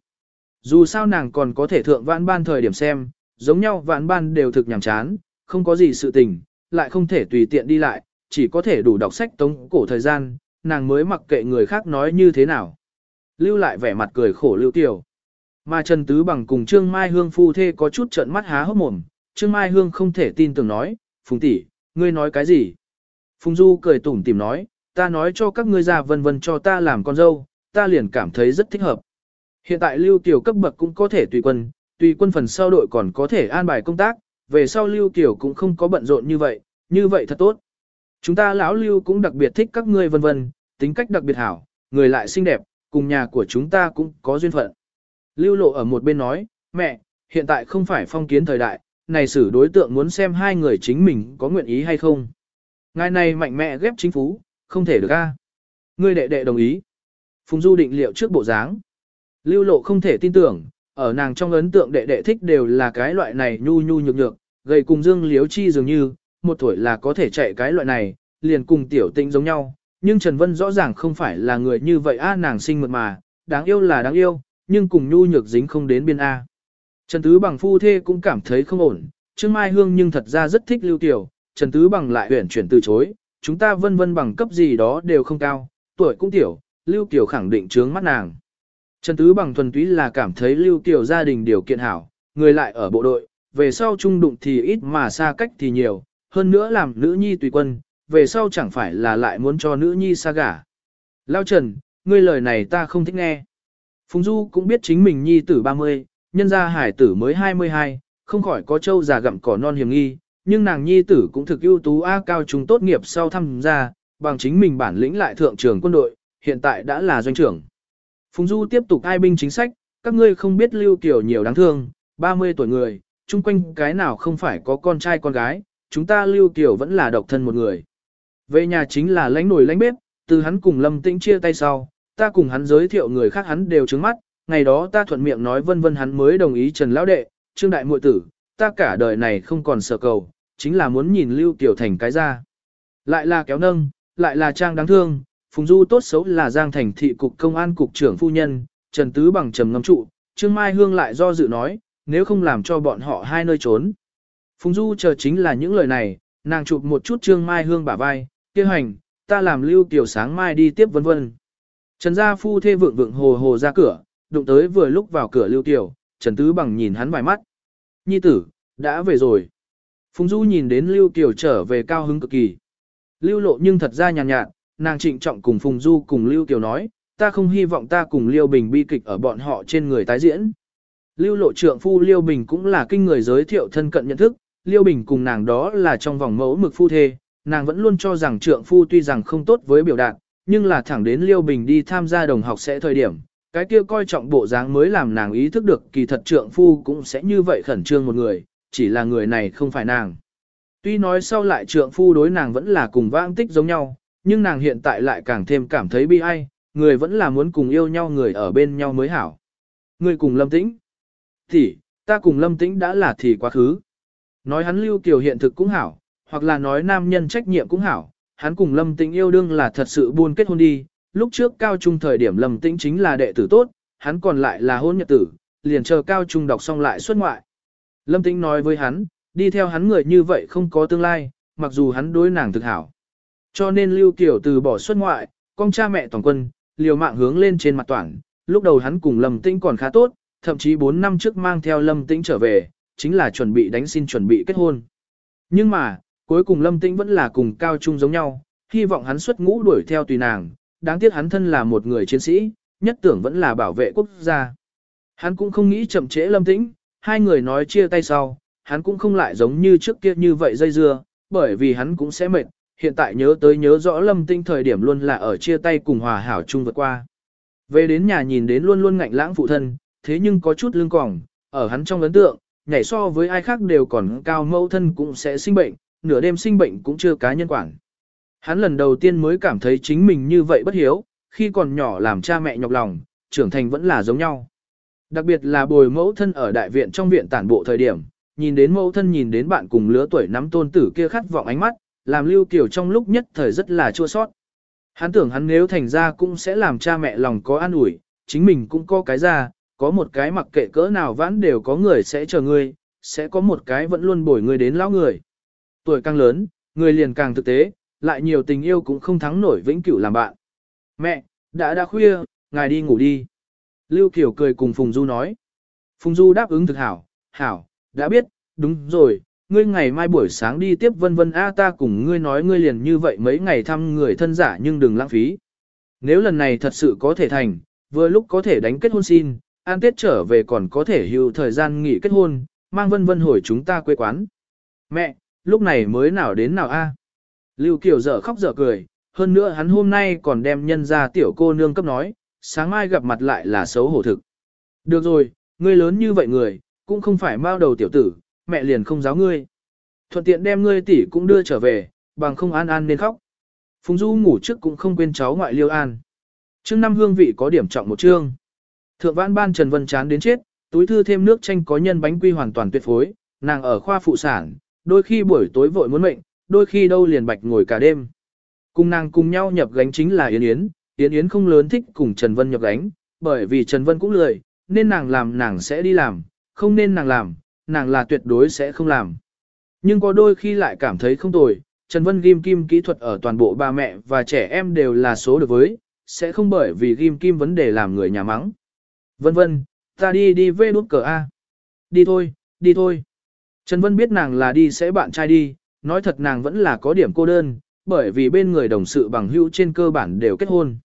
Dù sao nàng còn có thể thượng vãn ban thời điểm xem, giống nhau vãn ban đều thực nhàm chán, không có gì sự tình, lại không thể tùy tiện đi lại, chỉ có thể đủ đọc sách tống cổ thời gian, nàng mới mặc kệ người khác nói như thế nào. Lưu lại vẻ mặt cười khổ lưu tiểu. Mà Trần Tứ Bằng cùng Trương Mai Hương phu thê có chút trợn mắt há hốc mồm, Trương Mai Hương không thể tin tưởng nói, Phùng tỷ, ngươi nói cái gì? Phùng Du cười tủm tìm nói, ta nói cho các ngươi già vân vân cho ta làm con dâu, ta liền cảm thấy rất thích hợp. Hiện tại Lưu Kiều cấp bậc cũng có thể tùy quân, tùy quân phần sau đội còn có thể an bài công tác, về sau Lưu Kiều cũng không có bận rộn như vậy, như vậy thật tốt. Chúng ta lão Lưu cũng đặc biệt thích các ngươi vân vân, tính cách đặc biệt hảo, người lại xinh đẹp, cùng nhà của chúng ta cũng có duyên phận. Lưu lộ ở một bên nói, mẹ, hiện tại không phải phong kiến thời đại, này xử đối tượng muốn xem hai người chính mình có nguyện ý hay không. Ngài này mạnh mẽ ghép chính phú, không thể được a. Ngươi đệ đệ đồng ý. Phùng Du định liệu trước bộ dáng. Lưu lộ không thể tin tưởng, ở nàng trong ấn tượng đệ đệ thích đều là cái loại này nhu nhu nhược nhược, gầy cùng dương liếu chi dường như, một tuổi là có thể chạy cái loại này, liền cùng tiểu Tinh giống nhau. Nhưng Trần Vân rõ ràng không phải là người như vậy a nàng sinh mượt mà, đáng yêu là đáng yêu, nhưng cùng nhu nhược dính không đến biên A. Trần Tứ Bằng phu thê cũng cảm thấy không ổn, Trương Mai Hương nhưng thật ra rất thích Lưu Tiểu, Trần Tứ Bằng lại huyển chuyển từ chối, chúng ta vân vân bằng cấp gì đó đều không cao, tuổi cũng tiểu, Lưu Tiểu khẳng định trướng mắt nàng. Trần Tứ Bằng thuần túy là cảm thấy Lưu Tiểu gia đình điều kiện hảo, người lại ở bộ đội, về sau trung đụng thì ít mà xa cách thì nhiều, hơn nữa làm nữ nhi tùy quân, về sau chẳng phải là lại muốn cho nữ nhi xa gả. Lao Trần, ngươi lời này ta không thích nghe. Phùng Du cũng biết chính mình nhi tử 30, nhân gia hải tử mới 22, không khỏi có châu già gặm cỏ non hiểm nghi, nhưng nàng nhi tử cũng thực ưu tú A cao trung tốt nghiệp sau tham gia, bằng chính mình bản lĩnh lại thượng trưởng quân đội, hiện tại đã là doanh trưởng. Phùng Du tiếp tục ai binh chính sách, các ngươi không biết lưu kiểu nhiều đáng thương, 30 tuổi người, chung quanh cái nào không phải có con trai con gái, chúng ta lưu kiểu vẫn là độc thân một người. Về nhà chính là lãnh nổi lãnh bếp, từ hắn cùng Lâm Tĩnh chia tay sau, ta cùng hắn giới thiệu người khác hắn đều trứng mắt, ngày đó ta thuận miệng nói vân vân hắn mới đồng ý Trần Lão Đệ, Trương Đại muội tử, ta cả đời này không còn sợ cầu, chính là muốn nhìn Lưu Tiểu Thành cái ra. Lại là kéo nâng, lại là trang đáng thương, Phùng Du tốt xấu là Giang Thành thị cục công an cục trưởng phu nhân, Trần Tứ bằng trầm ngâm trụ, Trương Mai Hương lại do dự nói, nếu không làm cho bọn họ hai nơi trốn. Phùng Du chờ chính là những lời này, nàng chụp một chút Trương Mai Hương bả vai, kêu hành, ta làm Lưu Tiểu sáng mai đi tiếp vân vân. Trần Gia Phu thê vượng vượng hồ hồ ra cửa, đụng tới vừa lúc vào cửa Lưu Tiểu, Trần Tứ bằng nhìn hắn vài mắt. Nhi tử, đã về rồi. Phùng Du nhìn đến Lưu Kiều trở về cao hứng cực kỳ. Lưu lộ nhưng thật ra nhàn nhạt, nhạt, nàng trịnh trọng cùng Phùng Du cùng Lưu Kiều nói, ta không hy vọng ta cùng Liêu Bình bi kịch ở bọn họ trên người tái diễn. Lưu lộ trượng phu Liêu Bình cũng là kinh người giới thiệu thân cận nhận thức, Liêu Bình cùng nàng đó là trong vòng mẫu mực phu thê, nàng vẫn luôn cho rằng trượng phu tuy rằng không tốt với biểu đạt, nhưng là thẳng đến Liêu Bình đi tham gia đồng học sẽ thời điểm, cái kia coi trọng bộ dáng mới làm nàng ý thức được kỳ thật trượng phu cũng sẽ như vậy khẩn trương một người, chỉ là người này không phải nàng. Tuy nói sau lại trượng phu đối nàng vẫn là cùng vãng tích giống nhau, nhưng nàng hiện tại lại càng thêm cảm thấy bi ai, người vẫn là muốn cùng yêu nhau người ở bên nhau mới hảo. Người cùng lâm tĩnh. Thì, ta cùng lâm tĩnh đã là thì quá khứ. Nói hắn lưu kiều hiện thực cũng hảo, hoặc là nói nam nhân trách nhiệm cũng hảo, hắn cùng lâm tĩnh yêu đương là thật sự buôn kết hôn đi. Lúc trước cao trung thời điểm lâm tĩnh chính là đệ tử tốt, hắn còn lại là hôn nhật tử, liền chờ cao trung đọc xong lại xuất ngoại. Lâm tĩnh nói với hắn, đi theo hắn người như vậy không có tương lai, mặc dù hắn đối nàng thực hảo. Cho nên Lưu Kiều từ bỏ xuất ngoại, con cha mẹ toàn quân, liều mạng hướng lên trên mặt toàn, lúc đầu hắn cùng Lâm Tĩnh còn khá tốt, thậm chí 4 năm trước mang theo Lâm Tĩnh trở về, chính là chuẩn bị đánh xin chuẩn bị kết hôn. Nhưng mà, cuối cùng Lâm Tĩnh vẫn là cùng Cao Trung giống nhau, hy vọng hắn xuất ngũ đuổi theo tùy nàng, đáng tiếc hắn thân là một người chiến sĩ, nhất tưởng vẫn là bảo vệ quốc gia. Hắn cũng không nghĩ chậm trễ Lâm Tĩnh, hai người nói chia tay sau, hắn cũng không lại giống như trước kia như vậy dây dưa, bởi vì hắn cũng sẽ mệt, hiện tại nhớ tới nhớ rõ lâm tinh thời điểm luôn là ở chia tay cùng hòa hảo chung vượt qua. Về đến nhà nhìn đến luôn luôn ngạnh lãng phụ thân, thế nhưng có chút lưng còng, ở hắn trong ấn tượng, nhảy so với ai khác đều còn cao mẫu thân cũng sẽ sinh bệnh, nửa đêm sinh bệnh cũng chưa cá nhân quản. Hắn lần đầu tiên mới cảm thấy chính mình như vậy bất hiếu, khi còn nhỏ làm cha mẹ nhọc lòng, trưởng thành vẫn là giống nhau. Đặc biệt là bồi mẫu thân ở đại viện trong viện tản bộ thời điểm, nhìn đến mẫu thân nhìn đến bạn cùng lứa tuổi nắm tôn tử kia khát vọng ánh mắt, làm Lưu Kiều trong lúc nhất thời rất là chua sót. Hắn tưởng hắn nếu thành ra cũng sẽ làm cha mẹ lòng có an ủi, chính mình cũng có cái ra, có một cái mặc kệ cỡ nào vãn đều có người sẽ chờ ngươi, sẽ có một cái vẫn luôn bồi ngươi đến lão người. Tuổi càng lớn, người liền càng thực tế, lại nhiều tình yêu cũng không thắng nổi vĩnh cửu làm bạn. Mẹ, đã đã khuya, ngài đi ngủ đi. Lưu Kiều cười cùng Phùng Du nói. Phùng Du đáp ứng thực hảo, hảo, đã biết, đúng rồi, ngươi ngày mai buổi sáng đi tiếp vân vân a ta cùng ngươi nói ngươi liền như vậy mấy ngày thăm người thân giả nhưng đừng lãng phí. Nếu lần này thật sự có thể thành, vừa lúc có thể đánh kết hôn xin, an tết trở về còn có thể hưu thời gian nghỉ kết hôn, mang vân vân hồi chúng ta quê quán. Mẹ, lúc này mới nào đến nào a? Lưu Kiều dở khóc dở cười, hơn nữa hắn hôm nay còn đem nhân ra tiểu cô nương cấp nói, sáng mai gặp mặt lại là xấu hổ thực. Được rồi, ngươi lớn như vậy người, cũng không phải mao đầu tiểu tử, mẹ liền không giáo ngươi. Thuận tiện đem ngươi tỷ cũng đưa trở về, bằng không an an nên khóc. Phùng Du ngủ trước cũng không quên cháu ngoại liêu an. Trương năm hương vị có điểm trọng một chương. Thượng vãn ban Trần Vân chán đến chết, túi thư thêm nước chanh có nhân bánh quy hoàn toàn tuyệt phối, nàng ở khoa phụ sản, đôi khi buổi tối vội muốn mệnh, đôi khi đâu liền bạch ngồi cả đêm. Cùng nàng cùng nhau nhập gánh chính là Yến Yến, Yến Yến không lớn thích cùng Trần Vân nhập đánh, bởi vì Trần Vân cũng lười, nên nàng làm nàng sẽ đi làm, không nên nàng làm, nàng là tuyệt đối sẽ không làm. Nhưng có đôi khi lại cảm thấy không tồi, Trần Vân ghim kim kỹ thuật ở toàn bộ ba mẹ và trẻ em đều là số được với, sẽ không bởi vì ghim kim vấn đề làm người nhà mắng. Vân vân, ta đi đi về đút cờ A. Đi thôi, đi thôi. Trần Vân biết nàng là đi sẽ bạn trai đi, nói thật nàng vẫn là có điểm cô đơn, bởi vì bên người đồng sự bằng hữu trên cơ bản đều kết hôn.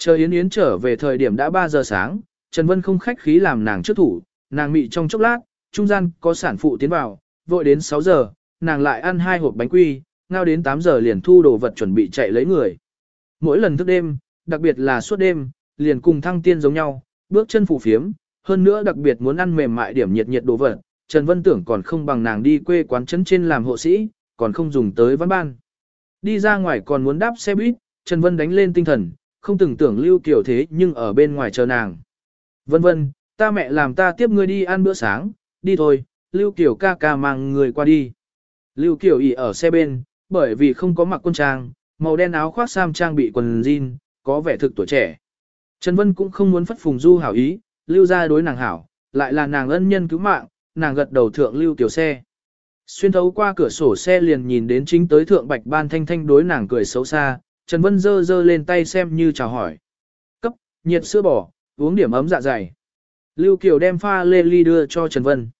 Chờ Yến Yến trở về thời điểm đã 3 giờ sáng, Trần Vân không khách khí làm nàng trước thủ, nàng mị trong chốc lát, trung gian có sản phụ tiến vào, vội đến 6 giờ, nàng lại ăn hai hộp bánh quy, ngao đến 8 giờ liền thu đồ vật chuẩn bị chạy lấy người. Mỗi lần thức đêm, đặc biệt là suốt đêm, liền cùng thăng tiên giống nhau, bước chân phủ phiếm, hơn nữa đặc biệt muốn ăn mềm mại điểm nhiệt nhiệt đồ vật, Trần Vân tưởng còn không bằng nàng đi quê quán trấn trên làm hộ sĩ, còn không dùng tới văn ban. Đi ra ngoài còn muốn đáp xe buýt, Trần Vân đánh lên tinh thần, không từng tưởng lưu kiểu thế nhưng ở bên ngoài chờ nàng. Vân vân, ta mẹ làm ta tiếp ngươi đi ăn bữa sáng, đi thôi, Lưu Kiều ca ca mang người qua đi. Lưu Kiều ỉ ở xe bên, bởi vì không có mặc quân trang, màu đen áo khoác sam trang bị quần jean, có vẻ thực tuổi trẻ. Trần Vân cũng không muốn phất phùng du hảo ý, lưu ra đối nàng hảo, lại là nàng ân nhân cứu mạng, nàng gật đầu thượng lưu tiểu xe. Xuyên thấu qua cửa sổ xe liền nhìn đến chính tới thượng bạch ban thanh thanh đối nàng cười xấu xa, Trần Vân dơ dơ lên tay xem như chào hỏi. Cấp, nhiệt sữa bò, uống điểm ấm dạ dày. Lưu Kiều đem pha lê ly đưa cho Trần Vân.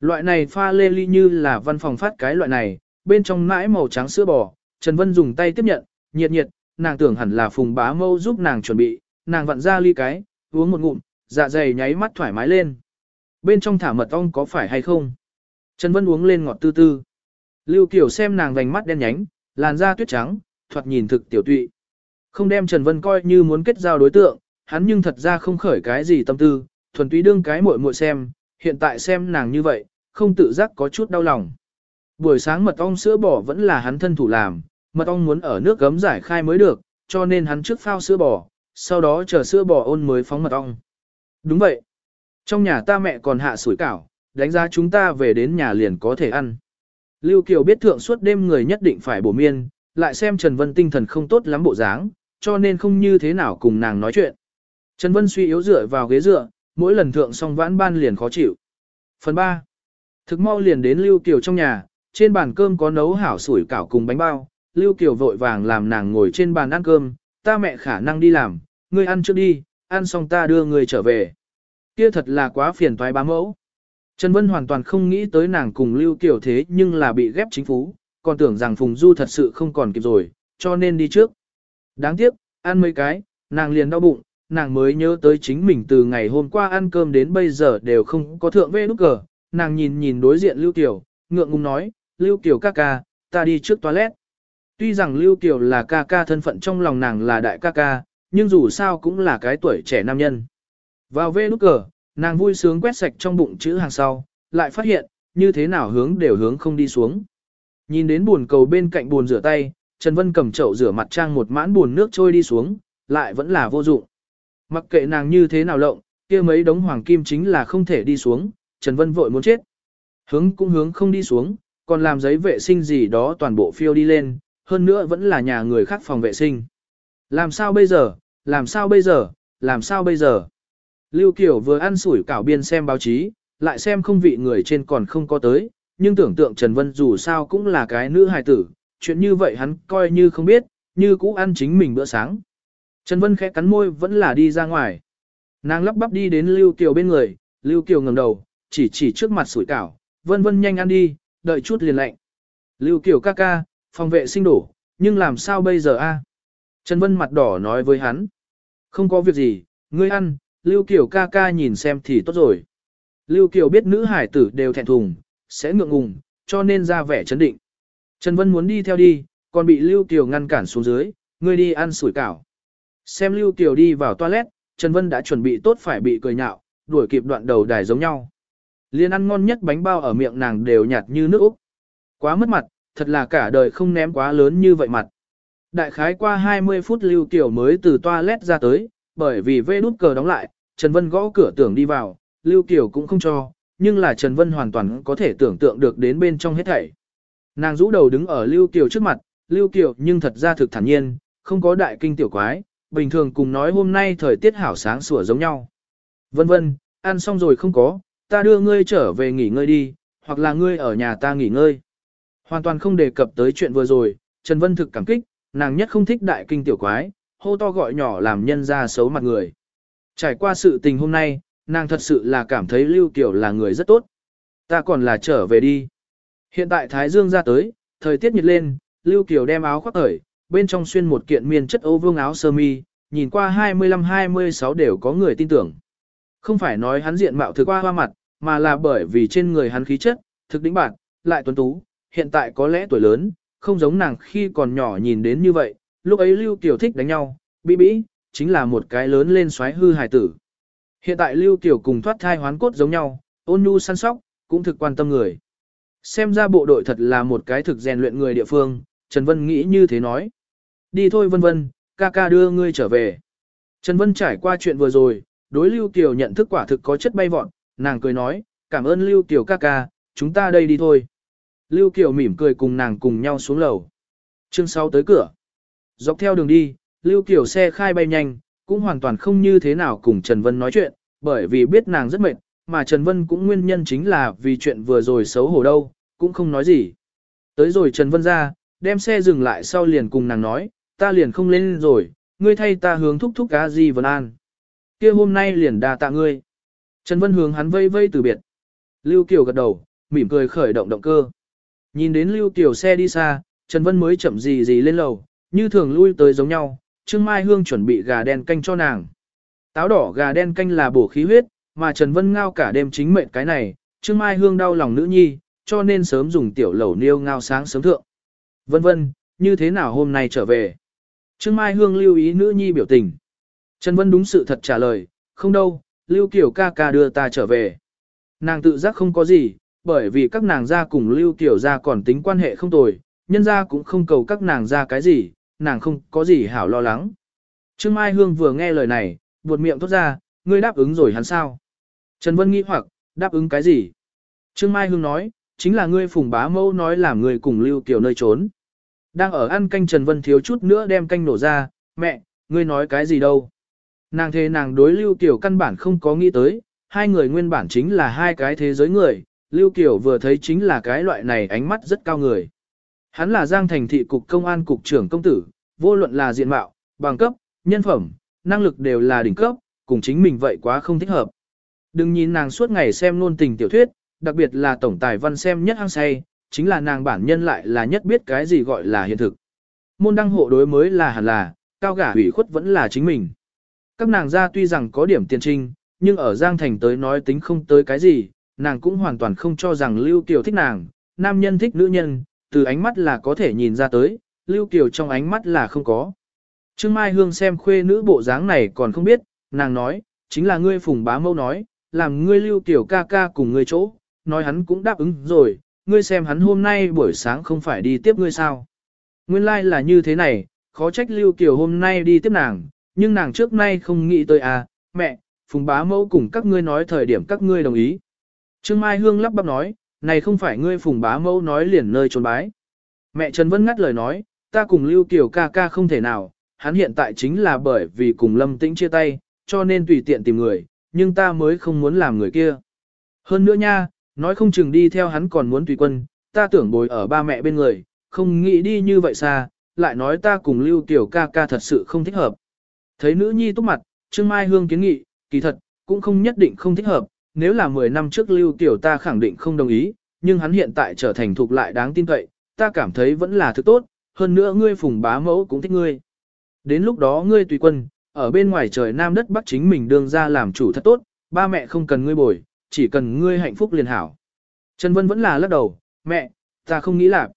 Loại này pha lê ly như là văn phòng phát cái loại này, bên trong mãi màu trắng sữa bò, Trần Vân dùng tay tiếp nhận, nhiệt nhiệt, nàng tưởng hẳn là phùng bá mâu giúp nàng chuẩn bị, nàng vặn ra ly cái, uống một ngụm, dạ dày nháy mắt thoải mái lên. Bên trong thả mật ong có phải hay không? Trần Vân uống lên ngọt tư tư. Lưu Kiều xem nàng vành mắt đen nhánh, làn da tuyết trắng, thoạt nhìn thực tiểu tụy. Không đem Trần Vân coi như muốn kết giao đối tượng, hắn nhưng thật ra không khởi cái gì tâm tư, thuần túy đương cái muội muội xem, hiện tại xem nàng như vậy, không tự giác có chút đau lòng. Buổi sáng mật ong sữa bò vẫn là hắn thân thủ làm, mật ong muốn ở nước gấm giải khai mới được, cho nên hắn trước phao sữa bò, sau đó chờ sữa bò ôn mới phóng mật ong. Đúng vậy. Trong nhà ta mẹ còn hạ sủi cảo, đánh giá chúng ta về đến nhà liền có thể ăn. Lưu Kiều biết thượng suốt đêm người nhất định phải bổ miên, lại xem Trần Vân tinh thần không tốt lắm bộ dáng, cho nên không như thế nào cùng nàng nói chuyện. Trần Vân suy yếu dựa vào ghế dựa, mỗi lần thượng xong vãn ban liền khó chịu. Phần 3. Thực mau liền đến Lưu Kiều trong nhà, trên bàn cơm có nấu hảo sủi cảo cùng bánh bao, Lưu Kiều vội vàng làm nàng ngồi trên bàn ăn cơm, ta mẹ khả năng đi làm, ngươi ăn trước đi, ăn xong ta đưa ngươi trở về. Kia thật là quá phiền toái bá mẫu. Trần Vân hoàn toàn không nghĩ tới nàng cùng Lưu Kiều thế nhưng là bị ghép chính phú, còn tưởng rằng Phùng Du thật sự không còn kịp rồi, cho nên đi trước. Đáng tiếc, ăn mấy cái, nàng liền đau bụng, nàng mới nhớ tới chính mình từ ngày hôm qua ăn cơm đến bây giờ đều không có thượng vê nút cờ. Nàng nhìn nhìn đối diện Lưu Kiều, ngượng ngùng nói, Lưu Kiều ca ca, ta đi trước toilet. Tuy rằng Lưu Kiều là ca ca thân phận trong lòng nàng là đại ca ca, nhưng dù sao cũng là cái tuổi trẻ nam nhân. Vào vê nút cờ, nàng vui sướng quét sạch trong bụng chữ hàng sau, lại phát hiện, như thế nào hướng đều hướng không đi xuống. Nhìn đến buồn cầu bên cạnh buồn rửa tay, Trần Vân cầm chậu rửa mặt trang một mãn buồn nước trôi đi xuống, lại vẫn là vô dụng. Mặc kệ nàng như thế nào lộng, kia mấy đống hoàng kim chính là không thể đi xuống, Trần Vân vội muốn chết. Hướng cũng hướng không đi xuống, còn làm giấy vệ sinh gì đó toàn bộ phiêu đi lên, hơn nữa vẫn là nhà người khác phòng vệ sinh. Làm sao bây giờ, làm sao bây giờ, làm sao bây giờ? Lưu Kiều vừa ăn sủi cảo biên xem báo chí, lại xem không vị người trên còn không có tới, nhưng tưởng tượng Trần Vân dù sao cũng là cái nữ hài tử, chuyện như vậy hắn coi như không biết, như cũ ăn chính mình bữa sáng. Trần Vân khẽ cắn môi vẫn là đi ra ngoài. Nàng lắp bắp đi đến Lưu Kiều bên người, Lưu Kiều ngẩng đầu, chỉ chỉ trước mặt sủi cảo, Vân Vân nhanh ăn đi, đợi chút liền lạnh. Lưu Kiều ca ca, phòng vệ sinh đổ, nhưng làm sao bây giờ a? Trần Vân mặt đỏ nói với hắn. Không có việc gì, ngươi ăn, Lưu Kiều ca ca nhìn xem thì tốt rồi. Lưu Kiều biết nữ hải tử đều thẹn thùng, sẽ ngượng ngùng, cho nên ra vẻ chấn định. Trần Vân muốn đi theo đi, còn bị Lưu Kiều ngăn cản xuống dưới, ngươi đi ăn sủi cảo. Xem Lưu Kiều đi vào toilet, Trần Vân đã chuẩn bị tốt phải bị cười nhạo, đuổi kịp đoạn đầu đài giống nhau. Liên ăn ngon nhất bánh bao ở miệng nàng đều nhạt như nước Úc. Quá mất mặt, thật là cả đời không ném quá lớn như vậy mặt. Đại khái qua 20 phút Lưu Kiều mới từ toilet ra tới, bởi vì vê nút cờ đóng lại, Trần Vân gõ cửa tưởng đi vào, Lưu Kiều cũng không cho, nhưng là Trần Vân hoàn toàn có thể tưởng tượng được đến bên trong hết thảy. Nàng rũ đầu đứng ở Lưu Kiều trước mặt, Lưu Kiều nhưng thật ra thực thản nhiên, không có đại kinh tiểu quái, bình thường cùng nói hôm nay thời tiết hảo sáng sủa giống nhau. Vân vân, ăn xong rồi không có, ta đưa ngươi trở về nghỉ ngơi đi, hoặc là ngươi ở nhà ta nghỉ ngơi. Hoàn toàn không đề cập tới chuyện vừa rồi, Trần Vân thực cảm kích, nàng nhất không thích đại kinh tiểu quái, hô to gọi nhỏ làm nhân ra xấu mặt người. Trải qua sự tình hôm nay, nàng thật sự là cảm thấy Lưu Kiều là người rất tốt. Ta còn là trở về đi. Hiện tại Thái Dương ra tới, thời tiết nhiệt lên, Lưu Kiều đem áo khoác ởi, bên trong xuyên một kiện miên chất âu vương áo sơ mi, nhìn qua 25-26 đều có người tin tưởng. Không phải nói hắn diện mạo thực qua hoa mặt, mà là bởi vì trên người hắn khí chất, thực đỉnh bản, lại tuấn tú, hiện tại có lẽ tuổi lớn, không giống nàng khi còn nhỏ nhìn đến như vậy, lúc ấy Lưu Kiều thích đánh nhau, bí bí, chính là một cái lớn lên xoáy hư hài tử. Hiện tại Lưu Tiểu cùng thoát thai hoán cốt giống nhau, ôn nhu săn sóc, cũng thực quan tâm người. Xem ra bộ đội thật là một cái thực rèn luyện người địa phương, Trần Vân nghĩ như thế nói. Đi thôi vân vân, ca ca đưa ngươi trở về. Trần Vân trải qua chuyện vừa rồi, đối Lưu Tiểu nhận thức quả thực có chất bay vọn, nàng cười nói, cảm ơn Lưu Tiểu ca ca, chúng ta đây đi thôi. Lưu Kiều mỉm cười cùng nàng cùng nhau xuống lầu. Chương 6 tới cửa. Dọc theo đường đi, Lưu Kiều xe khai bay nhanh, cũng hoàn toàn không như thế nào cùng Trần Vân nói chuyện, bởi vì biết nàng rất mệt, mà Trần Vân cũng nguyên nhân chính là vì chuyện vừa rồi xấu hổ đâu, cũng không nói gì. Tới rồi Trần Vân ra, đem xe dừng lại sau liền cùng nàng nói, ta liền không lên rồi, ngươi thay ta hướng thúc thúc cá gì Vân An. kia hôm nay liền đà tạ ngươi. Trần Vân hướng hắn vây vây từ biệt. Lưu Kiều gật đầu, mỉm cười khởi động động cơ. Nhìn đến Lưu Kiều xe đi xa, Trần Vân mới chậm gì gì lên lầu, như thường lui tới giống nhau, Trương Mai Hương chuẩn bị gà đen canh cho nàng. Táo đỏ gà đen canh là bổ khí huyết, mà Trần Vân ngao cả đêm chính mệnh cái này, Trương Mai Hương đau lòng nữ nhi, cho nên sớm dùng tiểu lẩu niêu ngao sáng sớm thượng. Vân vân, như thế nào hôm nay trở về? Trương Mai Hương lưu ý nữ nhi biểu tình. Trần Vân đúng sự thật trả lời, không đâu, Lưu Kiều ca ca đưa ta trở về. Nàng tự giác không có gì, bởi vì các nàng gia cùng Lưu Kiều gia còn tính quan hệ không tồi, nhân gia cũng không cầu các nàng ra cái gì, nàng không có gì hảo lo lắng. Trương Mai Hương vừa nghe lời này, buột miệng thốt ra, ngươi đáp ứng rồi hắn sao? Trần Vân nghĩ hoặc, đáp ứng cái gì? Trương Mai Hương nói, chính là ngươi phùng bá mâu nói làm người cùng Lưu Kiều nơi trốn. Đang ở ăn canh Trần Vân thiếu chút nữa đem canh nổ ra, mẹ, ngươi nói cái gì đâu? Nàng thế nàng đối Lưu Kiều căn bản không có nghĩ tới, hai người nguyên bản chính là hai cái thế giới người, Lưu Kiều vừa thấy chính là cái loại này ánh mắt rất cao người. Hắn là Giang Thành thị cục công an cục trưởng công tử, vô luận là diện mạo, bằng cấp, nhân phẩm, năng lực đều là đỉnh cấp, cùng chính mình vậy quá không thích hợp. Đừng nhìn nàng suốt ngày xem luôn tình tiểu thuyết, đặc biệt là tổng tài văn xem nhất hăng say, chính là nàng bản nhân lại là nhất biết cái gì gọi là hiện thực. Môn đăng hộ đối mới là hẳn là, cao gả hủy khuất vẫn là chính mình. Các nàng ra tuy rằng có điểm tiền trinh, nhưng ở Giang Thành tới nói tính không tới cái gì, nàng cũng hoàn toàn không cho rằng Lưu Kiều thích nàng, nam nhân thích nữ nhân, từ ánh mắt là có thể nhìn ra tới, Lưu Kiều trong ánh mắt là không có. Trương Mai Hương xem khuê nữ bộ dáng này còn không biết, nàng nói, chính là ngươi phùng bá mâu nói, làm ngươi Lưu Kiều ca ca cùng ngươi chỗ, nói hắn cũng đáp ứng rồi, ngươi xem hắn hôm nay buổi sáng không phải đi tiếp ngươi sao. Nguyên lai like là như thế này, khó trách Lưu Kiều hôm nay đi tiếp nàng, nhưng nàng trước nay không nghĩ tới à, mẹ, phùng bá mẫu cùng các ngươi nói thời điểm các ngươi đồng ý. Trương Mai Hương lắp bắp nói, này không phải ngươi phùng bá mẫu nói liền nơi trốn bái. Mẹ Trần Vân ngắt lời nói, ta cùng Lưu Kiều ca ca không thể nào, hắn hiện tại chính là bởi vì cùng Lâm Tĩnh chia tay, cho nên tùy tiện tìm người, nhưng ta mới không muốn làm người kia. Hơn nữa nha, nói không chừng đi theo hắn còn muốn tùy quân, ta tưởng bồi ở ba mẹ bên người, không nghĩ đi như vậy xa, lại nói ta cùng Lưu Kiều ca ca thật sự không thích hợp. Thấy nữ nhi túc mặt, Trương Mai Hương kiến nghị, kỳ thật, cũng không nhất định không thích hợp, nếu là 10 năm trước Lưu Kiều ta khẳng định không đồng ý, nhưng hắn hiện tại trở thành thuộc lại đáng tin cậy, ta cảm thấy vẫn là thứ tốt, hơn nữa ngươi phùng bá mẫu cũng thích ngươi. Đến lúc đó ngươi tùy quân, ở bên ngoài trời nam đất bắc chính mình đương ra làm chủ thật tốt, ba mẹ không cần ngươi bồi, chỉ cần ngươi hạnh phúc liền hảo. Trần Vân vẫn là lắc đầu, mẹ, ta không nghĩ là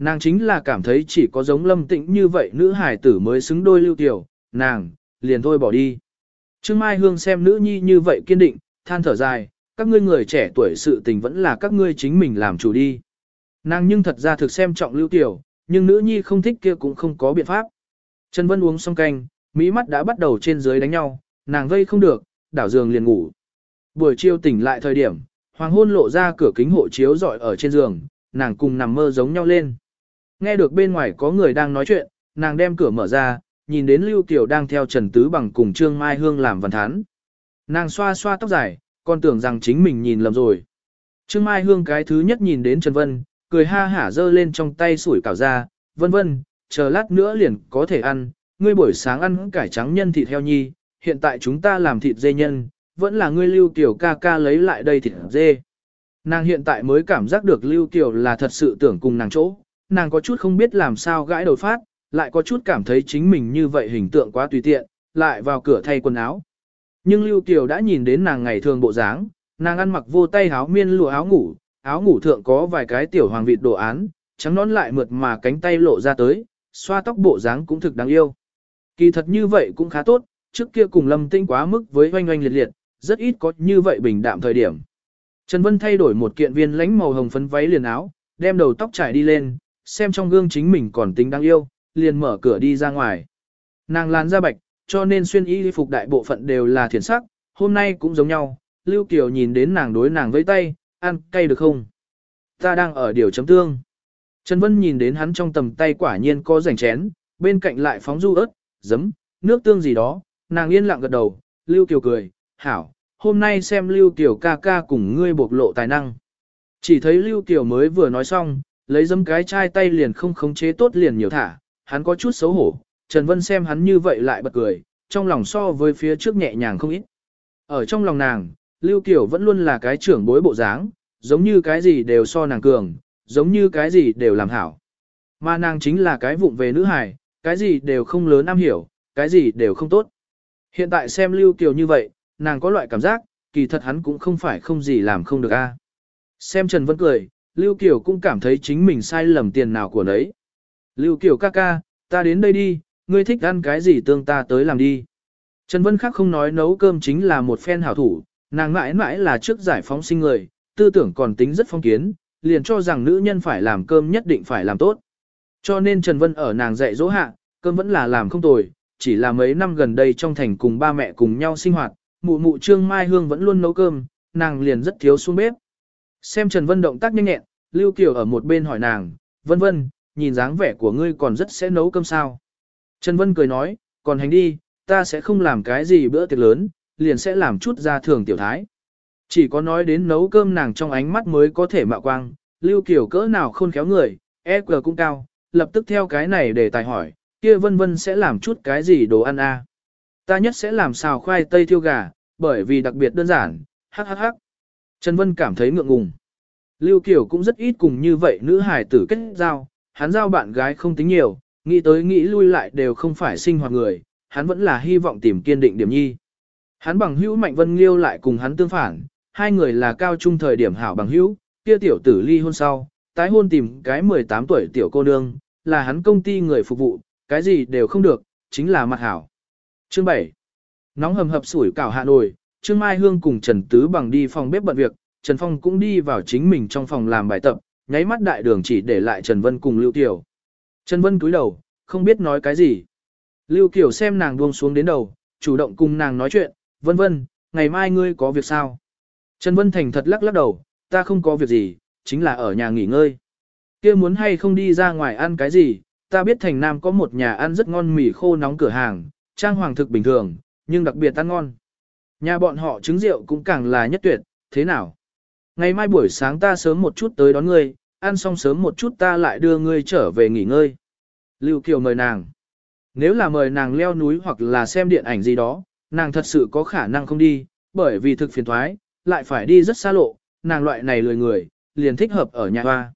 Nàng chính là cảm thấy chỉ có giống lâm tĩnh như vậy nữ hải tử mới xứng đôi lưu tiểu, nàng, liền thôi bỏ đi. Trương Mai Hương xem nữ nhi như vậy kiên định, than thở dài, các ngươi người trẻ tuổi sự tình vẫn là các ngươi chính mình làm chủ đi. Nàng nhưng thật ra thực xem trọng lưu tiểu, nhưng nữ nhi không thích kia cũng không có biện pháp. Trần Vân uống xong canh, mỹ mắt đã bắt đầu trên dưới đánh nhau, nàng vây không được, đảo giường liền ngủ. Buổi chiều tỉnh lại thời điểm, hoàng hôn lộ ra cửa kính hộ chiếu dọi ở trên giường, nàng cùng nằm mơ giống nhau lên. Nghe được bên ngoài có người đang nói chuyện, nàng đem cửa mở ra, nhìn đến Lưu Kiều đang theo Trần Tứ bằng cùng Trương Mai Hương làm văn thán. Nàng xoa xoa tóc dài, còn tưởng rằng chính mình nhìn lầm rồi. Trương Mai Hương cái thứ nhất nhìn đến Trần Vân, cười ha hả giơ lên trong tay sủi cảo ra, vân vân, chờ lát nữa liền có thể ăn, ngươi buổi sáng ăn cải trắng nhân thịt heo nhi, hiện tại chúng ta làm thịt dê nhân, vẫn là ngươi Lưu tiểu ca ca lấy lại đây thịt dê. Nàng hiện tại mới cảm giác được Lưu tiểu là thật sự tưởng cùng nàng chỗ, nàng có chút không biết làm sao gãi đầu phát, lại có chút cảm thấy chính mình như vậy hình tượng quá tùy tiện, lại vào cửa thay quần áo. Nhưng Lưu tiểu đã nhìn đến nàng ngày thường bộ dáng, nàng ăn mặc vô tay áo miên lụa áo ngủ, áo ngủ thượng có vài cái tiểu hoàng vịt đồ án, trắng nón lại mượt mà cánh tay lộ ra tới, xoa tóc bộ dáng cũng thực đáng yêu. Kỳ thật như vậy cũng khá tốt, trước kia cùng lâm tinh quá mức với oanh oanh liệt liệt, rất ít có như vậy bình đạm thời điểm. Trần Vân thay đổi một kiện viên lánh màu hồng phấn váy liền áo, đem đầu tóc trải đi lên, xem trong gương chính mình còn tính đáng yêu, liền mở cửa đi ra ngoài. Nàng làn da bạch, cho nên xuyên y phục đại bộ phận đều là thiền sắc, hôm nay cũng giống nhau, Lưu Kiều nhìn đến nàng đối nàng với tay, ăn cay được không? Ta đang ở điều chấm tương. Trần Vân nhìn đến hắn trong tầm tay quả nhiên có rảnh chén, bên cạnh lại phóng du ớt, giấm, nước tương gì đó, nàng yên lặng gật đầu, Lưu Kiều cười, hảo, hôm nay xem Lưu Kiều ca ca cùng ngươi bộc lộ tài năng. Chỉ thấy Lưu Kiều mới vừa nói xong, lấy giấm cái chai tay liền không khống chế tốt liền nhiều thả, hắn có chút xấu hổ, Trần Vân xem hắn như vậy lại bật cười, trong lòng so với phía trước nhẹ nhàng không ít. Ở trong lòng nàng, Lưu Kiều vẫn luôn là cái trưởng bối bộ dáng, giống như cái gì đều so nàng cường, giống như cái gì đều làm hảo. Mà nàng chính là cái vụng về nữ hài, cái gì đều không lớn am hiểu, cái gì đều không tốt. Hiện tại xem Lưu Kiều như vậy, nàng có loại cảm giác, kỳ thật hắn cũng không phải không gì làm không được a. Xem Trần Vân cười, Lưu Kiều cũng cảm thấy chính mình sai lầm tiền nào của nấy. Lưu Kiều ca ca, ta đến đây đi, ngươi thích ăn cái gì tương ta tới làm đi. Trần Vân khác không nói nấu cơm chính là một phen hảo thủ, nàng mãi mãi là trước giải phóng sinh người, tư tưởng còn tính rất phong kiến, liền cho rằng nữ nhân phải làm cơm nhất định phải làm tốt. Cho nên Trần Vân ở nàng dạy dỗ hạ, cơm vẫn là làm không tồi, chỉ là mấy năm gần đây trong thành cùng ba mẹ cùng nhau sinh hoạt, mụ mụ Trương Mai Hương vẫn luôn nấu cơm, nàng liền rất thiếu xuống bếp. Xem Trần Vân động tác nhanh nhẹn, Lưu Kiều ở một bên hỏi nàng, vân vân, nhìn dáng vẻ của ngươi còn rất sẽ nấu cơm sao. Trần Vân cười nói, còn hành đi, ta sẽ không làm cái gì bữa tiệc lớn, liền sẽ làm chút ra thường tiểu thái. Chỉ có nói đến nấu cơm nàng trong ánh mắt mới có thể mạo quang, Lưu Kiều cỡ nào khôn khéo người, EQ cũng cao, lập tức theo cái này để tài hỏi, kia vân vân sẽ làm chút cái gì đồ ăn a? À? Ta nhất sẽ làm xào khoai tây thiêu gà, bởi vì đặc biệt đơn giản, hắc hắc hắc. Trần Vân cảm thấy ngượng ngùng. Lưu Kiều cũng rất ít cùng như vậy nữ hài tử kết giao, hắn giao bạn gái không tính nhiều, nghĩ tới nghĩ lui lại đều không phải sinh hoạt người, hắn vẫn là hy vọng tìm kiên định điểm nhi. Hắn bằng hữu Mạnh Vân Liêu lại cùng hắn tương phản, hai người là cao trung thời điểm hảo bằng hữu, kia tiểu tử ly hôn sau, tái hôn tìm cái 18 tuổi tiểu cô nương, là hắn công ty người phục vụ, cái gì đều không được, chính là mặt hảo. Chương 7. Nóng hầm hập sủi cảo Hà Nội, Trương Mai Hương cùng Trần Tứ bằng đi phòng bếp bận việc, Trần Phong cũng đi vào chính mình trong phòng làm bài tập, nháy mắt đại đường chỉ để lại Trần Vân cùng Lưu tiểu. Trần Vân cúi đầu, không biết nói cái gì. Lưu Kiều xem nàng buông xuống đến đầu, chủ động cùng nàng nói chuyện, vân vân, ngày mai ngươi có việc sao? Trần Vân Thành thật lắc lắc đầu, ta không có việc gì, chính là ở nhà nghỉ ngơi. kia muốn hay không đi ra ngoài ăn cái gì, ta biết Thành Nam có một nhà ăn rất ngon mì khô nóng cửa hàng, trang hoàng thực bình thường, nhưng đặc biệt ăn ngon. Nhà bọn họ trứng rượu cũng càng là nhất tuyệt, thế nào? Ngày mai buổi sáng ta sớm một chút tới đón ngươi, ăn xong sớm một chút ta lại đưa ngươi trở về nghỉ ngơi. Lưu Kiều mời nàng. Nếu là mời nàng leo núi hoặc là xem điện ảnh gì đó, nàng thật sự có khả năng không đi, bởi vì thực phiền thoái, lại phải đi rất xa lộ, nàng loại này lười người, liền thích hợp ở nhà hoa.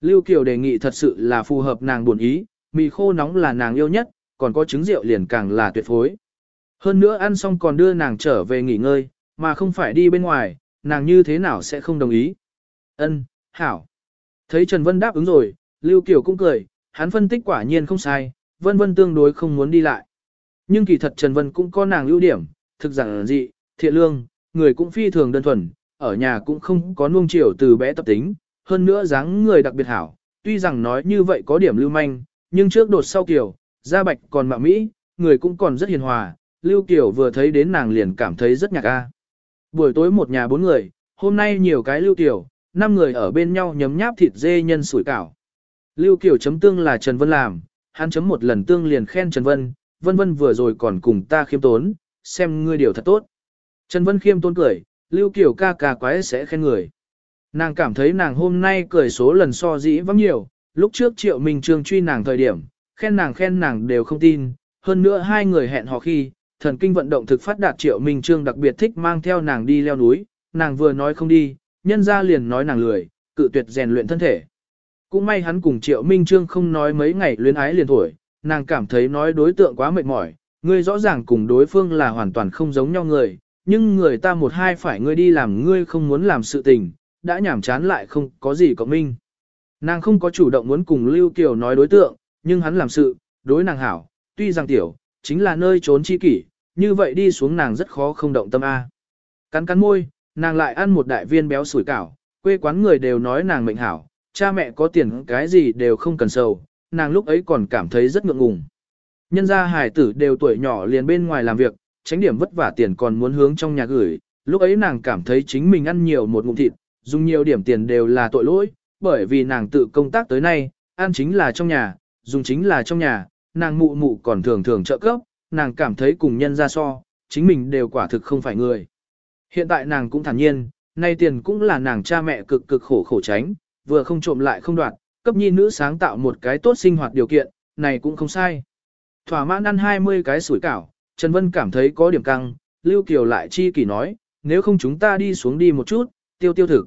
Lưu Kiều đề nghị thật sự là phù hợp nàng buồn ý, mì khô nóng là nàng yêu nhất, còn có trứng rượu liền càng là tuyệt phối. Hơn nữa ăn xong còn đưa nàng trở về nghỉ ngơi, mà không phải đi bên ngoài, nàng như thế nào sẽ không đồng ý. Ân, hảo. Thấy Trần Vân đáp ứng rồi, Lưu Kiều cũng cười, hắn phân tích quả nhiên không sai, Vân Vân tương đối không muốn đi lại. Nhưng kỳ thật Trần Vân cũng có nàng ưu điểm, thực rằng dị, thiện lương, người cũng phi thường đơn thuần, ở nhà cũng không có nuông chiều từ bé tập tính, hơn nữa dáng người đặc biệt hảo, tuy rằng nói như vậy có điểm lưu manh, nhưng trước đột sau kiểu, da bạch còn mạ mỹ, người cũng còn rất hiền hòa, Lưu Kiều vừa thấy đến nàng liền cảm thấy rất nhạc a. Buổi tối một nhà bốn người, hôm nay nhiều cái Lưu Kiều, năm người ở bên nhau nhấm nháp thịt dê nhân sủi cảo. Lưu Kiều chấm tương là Trần Vân làm, hắn chấm một lần tương liền khen Trần Vân, Vân Vân vừa rồi còn cùng ta khiêm tốn, xem ngươi điều thật tốt. Trần Vân khiêm tốn cười, Lưu Kiều ca ca quái sẽ khen người. Nàng cảm thấy nàng hôm nay cười số lần so dĩ vắng nhiều, lúc trước Triệu Minh Trương truy nàng thời điểm, khen nàng khen nàng đều không tin, hơn nữa hai người hẹn hò khi, thần kinh vận động thực phát đạt Triệu Minh Trương đặc biệt thích mang theo nàng đi leo núi, nàng vừa nói không đi, nhân ra liền nói nàng lười, cự tuyệt rèn luyện thân thể. Cũng may hắn cùng Triệu Minh Trương không nói mấy ngày luyến ái liền thổi, nàng cảm thấy nói đối tượng quá mệt mỏi, ngươi rõ ràng cùng đối phương là hoàn toàn không giống nhau người, nhưng người ta một hai phải ngươi đi làm ngươi không muốn làm sự tình, đã nhảm chán lại không có gì có minh. Nàng không có chủ động muốn cùng Lưu Kiều nói đối tượng, nhưng hắn làm sự, đối nàng hảo, tuy rằng tiểu, chính là nơi trốn chi kỷ, như vậy đi xuống nàng rất khó không động tâm A. Cắn cắn môi, nàng lại ăn một đại viên béo sủi cảo, quê quán người đều nói nàng mệnh hảo, cha mẹ có tiền cái gì đều không cần sầu, nàng lúc ấy còn cảm thấy rất ngượng ngùng. Nhân gia hải tử đều tuổi nhỏ liền bên ngoài làm việc, tránh điểm vất vả tiền còn muốn hướng trong nhà gửi, lúc ấy nàng cảm thấy chính mình ăn nhiều một ngụm thịt, dùng nhiều điểm tiền đều là tội lỗi, bởi vì nàng tự công tác tới nay, ăn chính là trong nhà, dùng chính là trong nhà, nàng mụ mụ còn thường thường trợ cấp, nàng cảm thấy cùng nhân ra so, chính mình đều quả thực không phải người. Hiện tại nàng cũng thản nhiên, nay tiền cũng là nàng cha mẹ cực cực khổ khổ tránh, vừa không trộm lại không đoạt, cấp nhi nữ sáng tạo một cái tốt sinh hoạt điều kiện, này cũng không sai. Thỏa mãn ăn 20 cái sủi cảo, Trần Vân cảm thấy có điểm căng, Lưu Kiều lại chi kỷ nói, nếu không chúng ta đi xuống đi một chút, tiêu tiêu thực.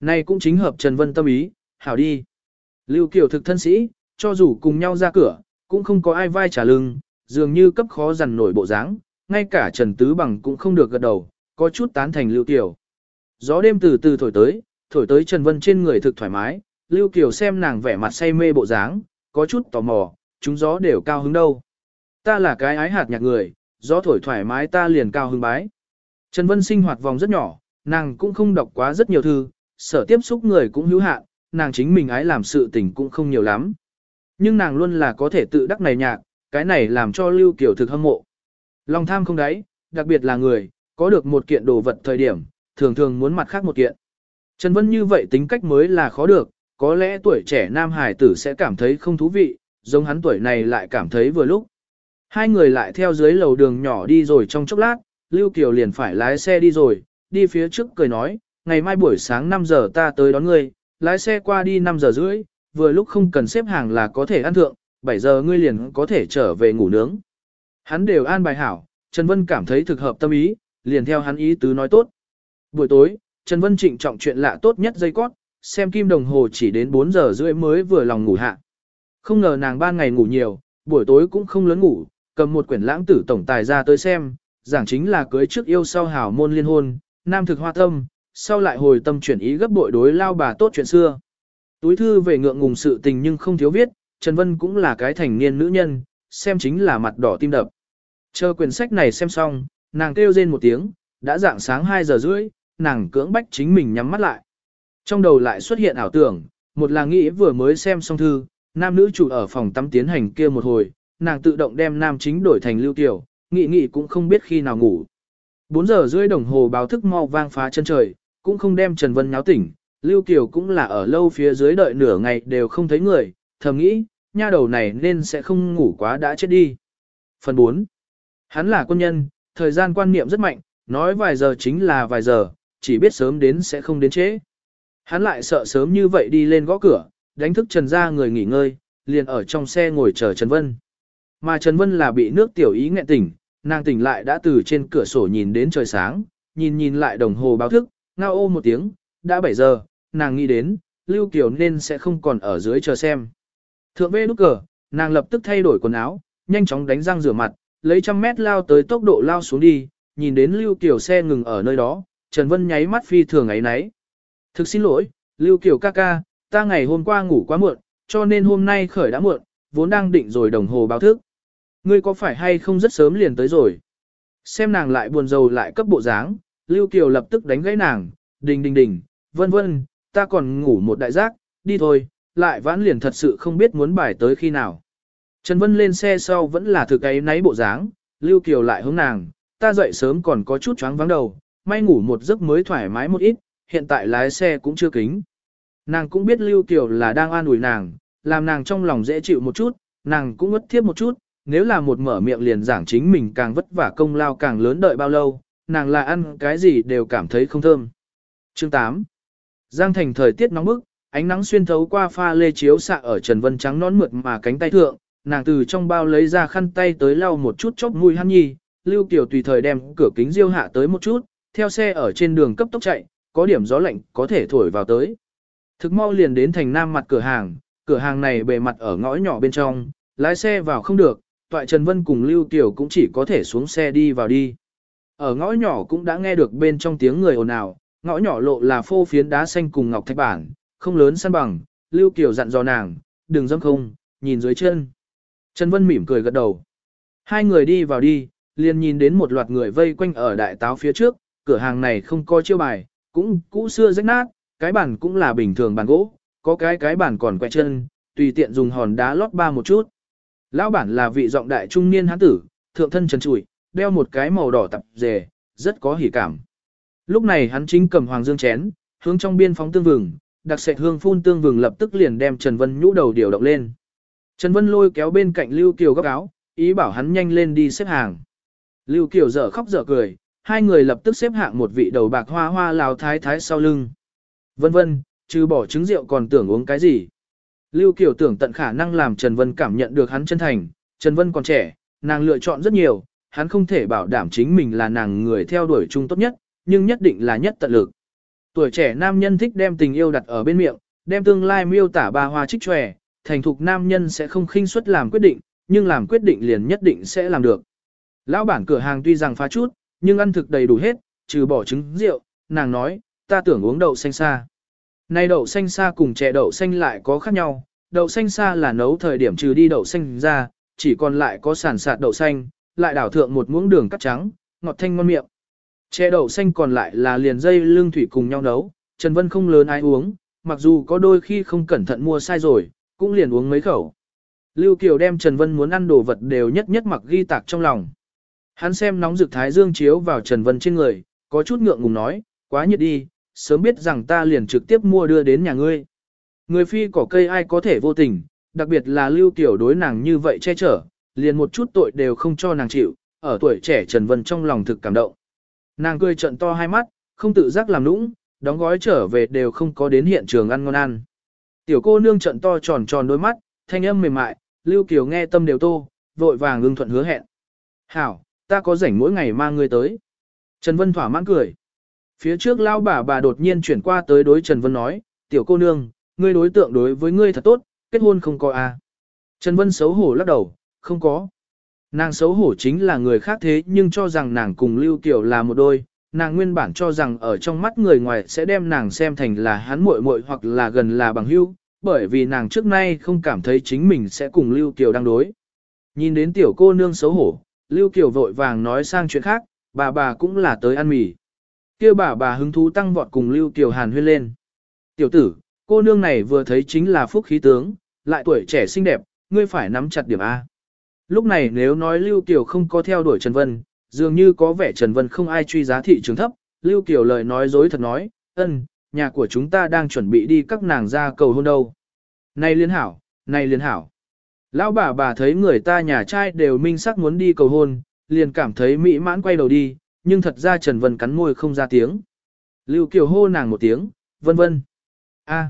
Này cũng chính hợp Trần Vân tâm ý, hảo đi. Lưu Kiều thực thân sĩ, cho dù cùng nhau ra cửa, cũng không có ai vai trả lưng, dường như cấp khó dằn nổi bộ dáng, ngay cả Trần Tứ Bằng cũng không được gật đầu, có chút tán thành Lưu Kiều. Gió đêm từ từ thổi tới, thổi tới Trần Vân trên người thực thoải mái, Lưu Kiều xem nàng vẻ mặt say mê bộ dáng, có chút tò mò, chúng gió đều cao hứng đâu. Ta là cái ái hạt nhạc người, gió thổi thoải mái ta liền cao hứng bái. Trần Vân sinh hoạt vòng rất nhỏ, nàng cũng không đọc quá rất nhiều thư, sở tiếp xúc người cũng hữu hạn, nàng chính mình ái làm sự tình cũng không nhiều lắm. Nhưng nàng luôn là có thể tự đắc này nhạc, cái này làm cho Lưu Kiều thực hâm mộ. Lòng tham không đáy, đặc biệt là người, có được một kiện đồ vật thời điểm, thường thường muốn mặt khác một kiện. Trần Vân như vậy tính cách mới là khó được, có lẽ tuổi trẻ nam hải tử sẽ cảm thấy không thú vị, giống hắn tuổi này lại cảm thấy vừa lúc. Hai người lại theo dưới lầu đường nhỏ đi rồi trong chốc lát, Lưu Kiều liền phải lái xe đi rồi, đi phía trước cười nói, ngày mai buổi sáng 5 giờ ta tới đón ngươi, lái xe qua đi 5 giờ rưỡi, vừa lúc không cần xếp hàng là có thể ăn thượng, 7 giờ ngươi liền có thể trở về ngủ nướng. Hắn đều an bài hảo, Trần Vân cảm thấy thực hợp tâm ý, liền theo hắn ý tứ nói tốt. Buổi tối, Trần Vân trịnh trọng chuyện lạ tốt nhất dây cót, xem kim đồng hồ chỉ đến 4 giờ rưỡi mới vừa lòng ngủ hạ. Không ngờ nàng ban ngày ngủ nhiều, buổi tối cũng không lớn ngủ, cầm một quyển lãng tử tổng tài ra tới xem, giảng chính là cưới trước yêu sau hảo môn liên hôn, nam thực hoa tâm, sau lại hồi tâm chuyển ý gấp bội đối lao bà tốt chuyện xưa. Túi thư về ngượng ngùng sự tình nhưng không thiếu viết, Trần Vân cũng là cái thành niên nữ nhân, xem chính là mặt đỏ tim đập. Chờ quyển sách này xem xong, nàng kêu rên một tiếng, đã dạng sáng 2 giờ rưỡi, nàng cưỡng bách chính mình nhắm mắt lại. Trong đầu lại xuất hiện ảo tưởng, một là nghĩ vừa mới xem xong thư, nam nữ chủ ở phòng tắm tiến hành kia một hồi, nàng tự động đem nam chính đổi thành lưu tiểu, nghĩ nghĩ cũng không biết khi nào ngủ. 4 giờ rưỡi đồng hồ báo thức mau vang phá chân trời, cũng không đem Trần Vân nháo tỉnh, Lưu Kiều cũng là ở lâu phía dưới đợi nửa ngày đều không thấy người, thầm nghĩ, nha đầu này nên sẽ không ngủ quá đã chết đi. Phần 4. Hắn là quân nhân, thời gian quan niệm rất mạnh, nói vài giờ chính là vài giờ, chỉ biết sớm đến sẽ không đến trễ. Hắn lại sợ sớm như vậy đi lên gõ cửa, đánh thức Trần ra người nghỉ ngơi, liền ở trong xe ngồi chờ Trần Vân. Mà Trần Vân là bị nước tiểu ý nghẹn tỉnh, nàng tỉnh lại đã từ trên cửa sổ nhìn đến trời sáng, nhìn nhìn lại đồng hồ báo thức, ngao ô một tiếng, đã 7 giờ, nàng nghĩ đến, Lưu Kiều nên sẽ không còn ở dưới chờ xem. Thượng vê nút cờ, nàng lập tức thay đổi quần áo, nhanh chóng đánh răng rửa mặt, lấy trăm mét lao tới tốc độ lao xuống đi, nhìn đến Lưu Kiều xe ngừng ở nơi đó, Trần Vân nháy mắt phi thường ấy nấy. Thực xin lỗi, Lưu Kiều ca ca, ta ngày hôm qua ngủ quá muộn, cho nên hôm nay khởi đã muộn, vốn đang định rồi đồng hồ báo thức. Ngươi có phải hay không rất sớm liền tới rồi? Xem nàng lại buồn rầu lại cấp bộ dáng, Lưu Kiều lập tức đánh gãy nàng, đình đình đình, vân vân, ta còn ngủ một đại giác, đi thôi, lại vãn liền thật sự không biết muốn bài tới khi nào. Trần Vân lên xe sau vẫn là thực ấy náy bộ dáng, Lưu Kiều lại hướng nàng, ta dậy sớm còn có chút chóng vắng đầu, may ngủ một giấc mới thoải mái một ít, hiện tại lái xe cũng chưa kính. Nàng cũng biết Lưu Kiều là đang an ủi nàng, làm nàng trong lòng dễ chịu một chút, nàng cũng ngất thiếp một chút, nếu là một mở miệng liền giảng chính mình càng vất vả công lao càng lớn đợi bao lâu, nàng là ăn cái gì đều cảm thấy không thơm. Chương 8 Giang thành thời tiết nóng bức, ánh nắng xuyên thấu qua pha lê chiếu xạ ở Trần Vân trắng nón mượt mà cánh tay thượng, nàng từ trong bao lấy ra khăn tay tới lau một chút chốc mũi hắn nhi, Lưu Kiều tùy thời đem cửa kính diêu hạ tới một chút, theo xe ở trên đường cấp tốc chạy, có điểm gió lạnh có thể thổi vào tới. Thực mau liền đến thành nam mặt cửa hàng, cửa hàng này bề mặt ở ngõ nhỏ bên trong, lái xe vào không được, toại Trần Vân cùng Lưu tiểu cũng chỉ có thể xuống xe đi vào đi. Ở ngõ nhỏ cũng đã nghe được bên trong tiếng người ồn ào, ngõ nhỏ lộ là phô phiến đá xanh cùng ngọc thạch bản, không lớn săn bằng, Lưu Kiều dặn dò nàng, đừng dâm không, nhìn dưới chân. Trần Vân mỉm cười gật đầu. Hai người đi vào đi, liền nhìn đến một loạt người vây quanh ở đại táo phía trước, cửa hàng này không có chiêu bài, cũng cũ xưa rách nát, cái bàn cũng là bình thường bàn gỗ, có cái cái bàn còn quẹt chân, tùy tiện dùng hòn đá lót ba một chút. Lão bản là vị giọng đại trung niên hán tử, thượng thân trần trụi, đeo một cái màu đỏ tập dề, rất có hỉ cảm. Lúc này hắn chính cầm hoàng dương chén, hướng trong biên phóng tương vừng, đặc sệt hương phun tương vừng lập tức liền đem Trần Vân nhũ đầu điều động lên. Trần Vân lôi kéo bên cạnh Lưu Kiều góc áo, ý bảo hắn nhanh lên đi xếp hàng. Lưu Kiều dở khóc dở cười, hai người lập tức xếp hạng một vị đầu bạc hoa hoa lào thái thái sau lưng. Vân vân, trừ bỏ trứng rượu còn tưởng uống cái gì. Lưu Kiều tưởng tận khả năng làm Trần Vân cảm nhận được hắn chân thành, Trần Vân còn trẻ, nàng lựa chọn rất nhiều, hắn không thể bảo đảm chính mình là nàng người theo đuổi chung tốt nhất, nhưng nhất định là nhất tận lực. Tuổi trẻ nam nhân thích đem tình yêu đặt ở bên miệng, đem tương lai miêu tả ba hoa trích tròe, thành thục nam nhân sẽ không khinh suất làm quyết định, nhưng làm quyết định liền nhất định sẽ làm được. Lão bản cửa hàng tuy rằng phá chút, nhưng ăn thực đầy đủ hết, trừ bỏ trứng rượu, nàng nói, ta tưởng uống đậu xanh xa. Nay đậu xanh xa cùng chè đậu xanh lại có khác nhau, đậu xanh xa là nấu thời điểm trừ đi đậu xanh ra, chỉ còn lại có sản sạt đậu xanh, lại đảo thượng một muỗng đường cắt trắng, ngọt thanh ngon miệng. Chè đậu xanh còn lại là liền dây lương thủy cùng nhau nấu, Trần Vân không lớn ai uống, mặc dù có đôi khi không cẩn thận mua sai rồi, cũng liền uống mấy khẩu. Lưu Kiều đem Trần Vân muốn ăn đồ vật đều nhất nhất mặc ghi tạc trong lòng. Hắn xem nóng rực thái dương chiếu vào Trần Vân trên người, có chút ngượng ngùng nói, quá nhiệt đi, sớm biết rằng ta liền trực tiếp mua đưa đến nhà ngươi. Người phi cỏ cây ai có thể vô tình, đặc biệt là Lưu tiểu đối nàng như vậy che chở, liền một chút tội đều không cho nàng chịu, ở tuổi trẻ Trần Vân trong lòng thực cảm động. Nàng cười trận to hai mắt, không tự giác làm nũng, đóng gói trở về đều không có đến hiện trường ăn ngon ăn. Tiểu cô nương trận to tròn tròn đôi mắt, thanh âm mềm mại, Lưu Kiều nghe tâm đều tô, vội vàng ngưng thuận hứa hẹn. Hảo, ta có rảnh mỗi ngày mang ngươi tới. Trần Vân thỏa mãn cười. Phía trước lao bà bà đột nhiên chuyển qua tới đối Trần Vân nói, tiểu cô nương, ngươi đối tượng đối với ngươi thật tốt, kết hôn không có à. Trần Vân xấu hổ lắc đầu, không có. Nàng xấu hổ chính là người khác thế nhưng cho rằng nàng cùng Lưu Kiều là một đôi, nàng nguyên bản cho rằng ở trong mắt người ngoài sẽ đem nàng xem thành là hắn muội muội hoặc là gần là bằng hữu, bởi vì nàng trước nay không cảm thấy chính mình sẽ cùng Lưu Kiều đang đối. Nhìn đến tiểu cô nương xấu hổ, Lưu Kiều vội vàng nói sang chuyện khác, bà bà cũng là tới ăn mì. Kêu bà bà hứng thú tăng vọt cùng Lưu Kiều hàn huyên lên. Tiểu tử, cô nương này vừa thấy chính là phúc khí tướng, lại tuổi trẻ xinh đẹp, ngươi phải nắm chặt điểm A. Lúc này nếu nói Lưu Kiều không có theo đuổi Trần Vân, dường như có vẻ Trần Vân không ai truy giá thị trường thấp, Lưu Kiều lời nói dối thật nói, ân, nhà của chúng ta đang chuẩn bị đi các nàng ra cầu hôn đâu. Này liên hảo, này liên hảo. Lão bà bà thấy người ta nhà trai đều minh sắc muốn đi cầu hôn, liền cảm thấy mỹ mãn quay đầu đi, nhưng thật ra Trần Vân cắn môi không ra tiếng. Lưu Kiều hô nàng một tiếng, vân vân. A.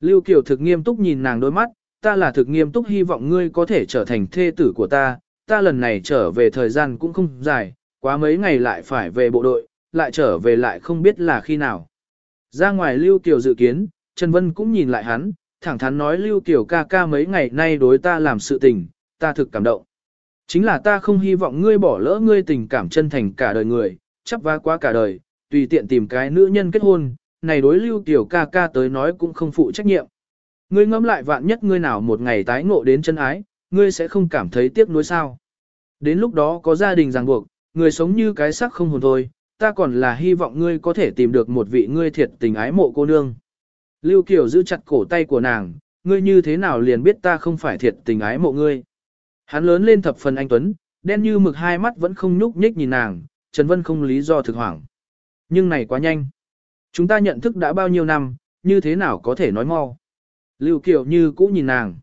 Lưu Kiều thực nghiêm túc nhìn nàng đôi mắt, ta là thực nghiêm túc hy vọng ngươi có thể trở thành thê tử của ta, ta lần này trở về thời gian cũng không dài, quá mấy ngày lại phải về bộ đội, lại trở về lại không biết là khi nào. Ra ngoài Lưu Kiều dự kiến, Trần Vân cũng nhìn lại hắn, thẳng thắn nói Lưu Kiều ca ca mấy ngày nay đối ta làm sự tình, ta thực cảm động. Chính là ta không hy vọng ngươi bỏ lỡ ngươi tình cảm chân thành cả đời người, chấp vá quá cả đời, tùy tiện tìm cái nữ nhân kết hôn, này đối Lưu Kiều ca ca tới nói cũng không phụ trách nhiệm. Ngươi ngẫm lại vạn nhất ngươi nào một ngày tái ngộ đến chân ái, ngươi sẽ không cảm thấy tiếc nuối sao. Đến lúc đó có gia đình ràng buộc, người sống như cái xác không hồn thôi, ta còn là hy vọng ngươi có thể tìm được một vị ngươi thiệt tình ái mộ cô nương. Lưu Kiều giữ chặt cổ tay của nàng, ngươi như thế nào liền biết ta không phải thiệt tình ái mộ ngươi. Hắn lớn lên thập phần anh Tuấn, đen như mực hai mắt vẫn không nhúc nhích nhìn nàng, Trần Vân không lý do thực hoảng. Nhưng này quá nhanh. Chúng ta nhận thức đã bao nhiêu năm, như thế nào có thể nói mau. Lưu Kiều như cũ nhìn nàng.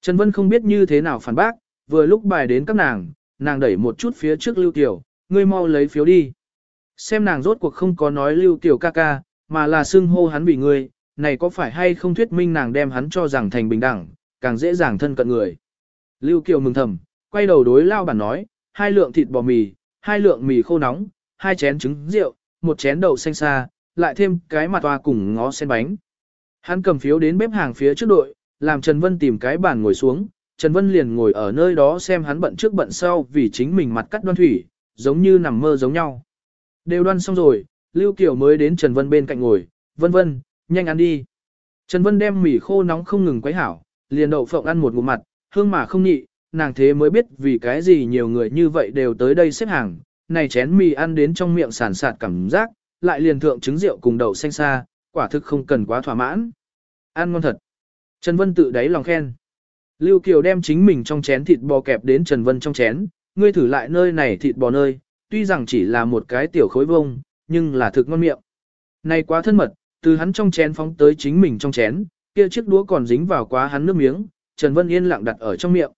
Trần Vân không biết như thế nào phản bác, vừa lúc bài đến các nàng, nàng đẩy một chút phía trước Lưu Kiều, ngươi mau lấy phiếu đi. Xem nàng rốt cuộc không có nói Lưu Kiều ca ca, mà là xưng hô hắn vì ngươi, này có phải hay không thuyết minh nàng đem hắn cho rằng thành bình đẳng, càng dễ dàng thân cận người. Lưu Kiều mừng thầm, quay đầu đối lao bản nói, hai lượng thịt bò mì, hai lượng mì khô nóng, hai chén trứng rượu, một chén đậu xanh xa, lại thêm cái mặt toa cùng ngó sen bánh. Hắn cầm phiếu đến bếp hàng phía trước đội, làm Trần Vân tìm cái bàn ngồi xuống, Trần Vân liền ngồi ở nơi đó xem hắn bận trước bận sau vì chính mình mặt cắt đoan thủy, giống như nằm mơ giống nhau. Đều đoan xong rồi, Lưu Kiều mới đến Trần Vân bên cạnh ngồi, vân vân, nhanh ăn đi. Trần Vân đem mì khô nóng không ngừng quấy hảo, liền đậu phộng ăn một ngụm mặt, hương mà không nhị, nàng thế mới biết vì cái gì nhiều người như vậy đều tới đây xếp hàng, này chén mì ăn đến trong miệng sản sạt cảm giác, lại liền thượng trứng rượu cùng đậu xanh xa, quả thực không cần quá thỏa mãn. Ăn ngon thật. Trần Vân tự đáy lòng khen. Lưu Kiều đem chính mình trong chén thịt bò kẹp đến Trần Vân trong chén, ngươi thử lại nơi này thịt bò nơi, tuy rằng chỉ là một cái tiểu khối vông, nhưng là thực ngon miệng. Này quá thân mật, từ hắn trong chén phóng tới chính mình trong chén, kia chiếc đũa còn dính vào quá hắn nước miếng, Trần Vân Yên lặng đặt ở trong miệng.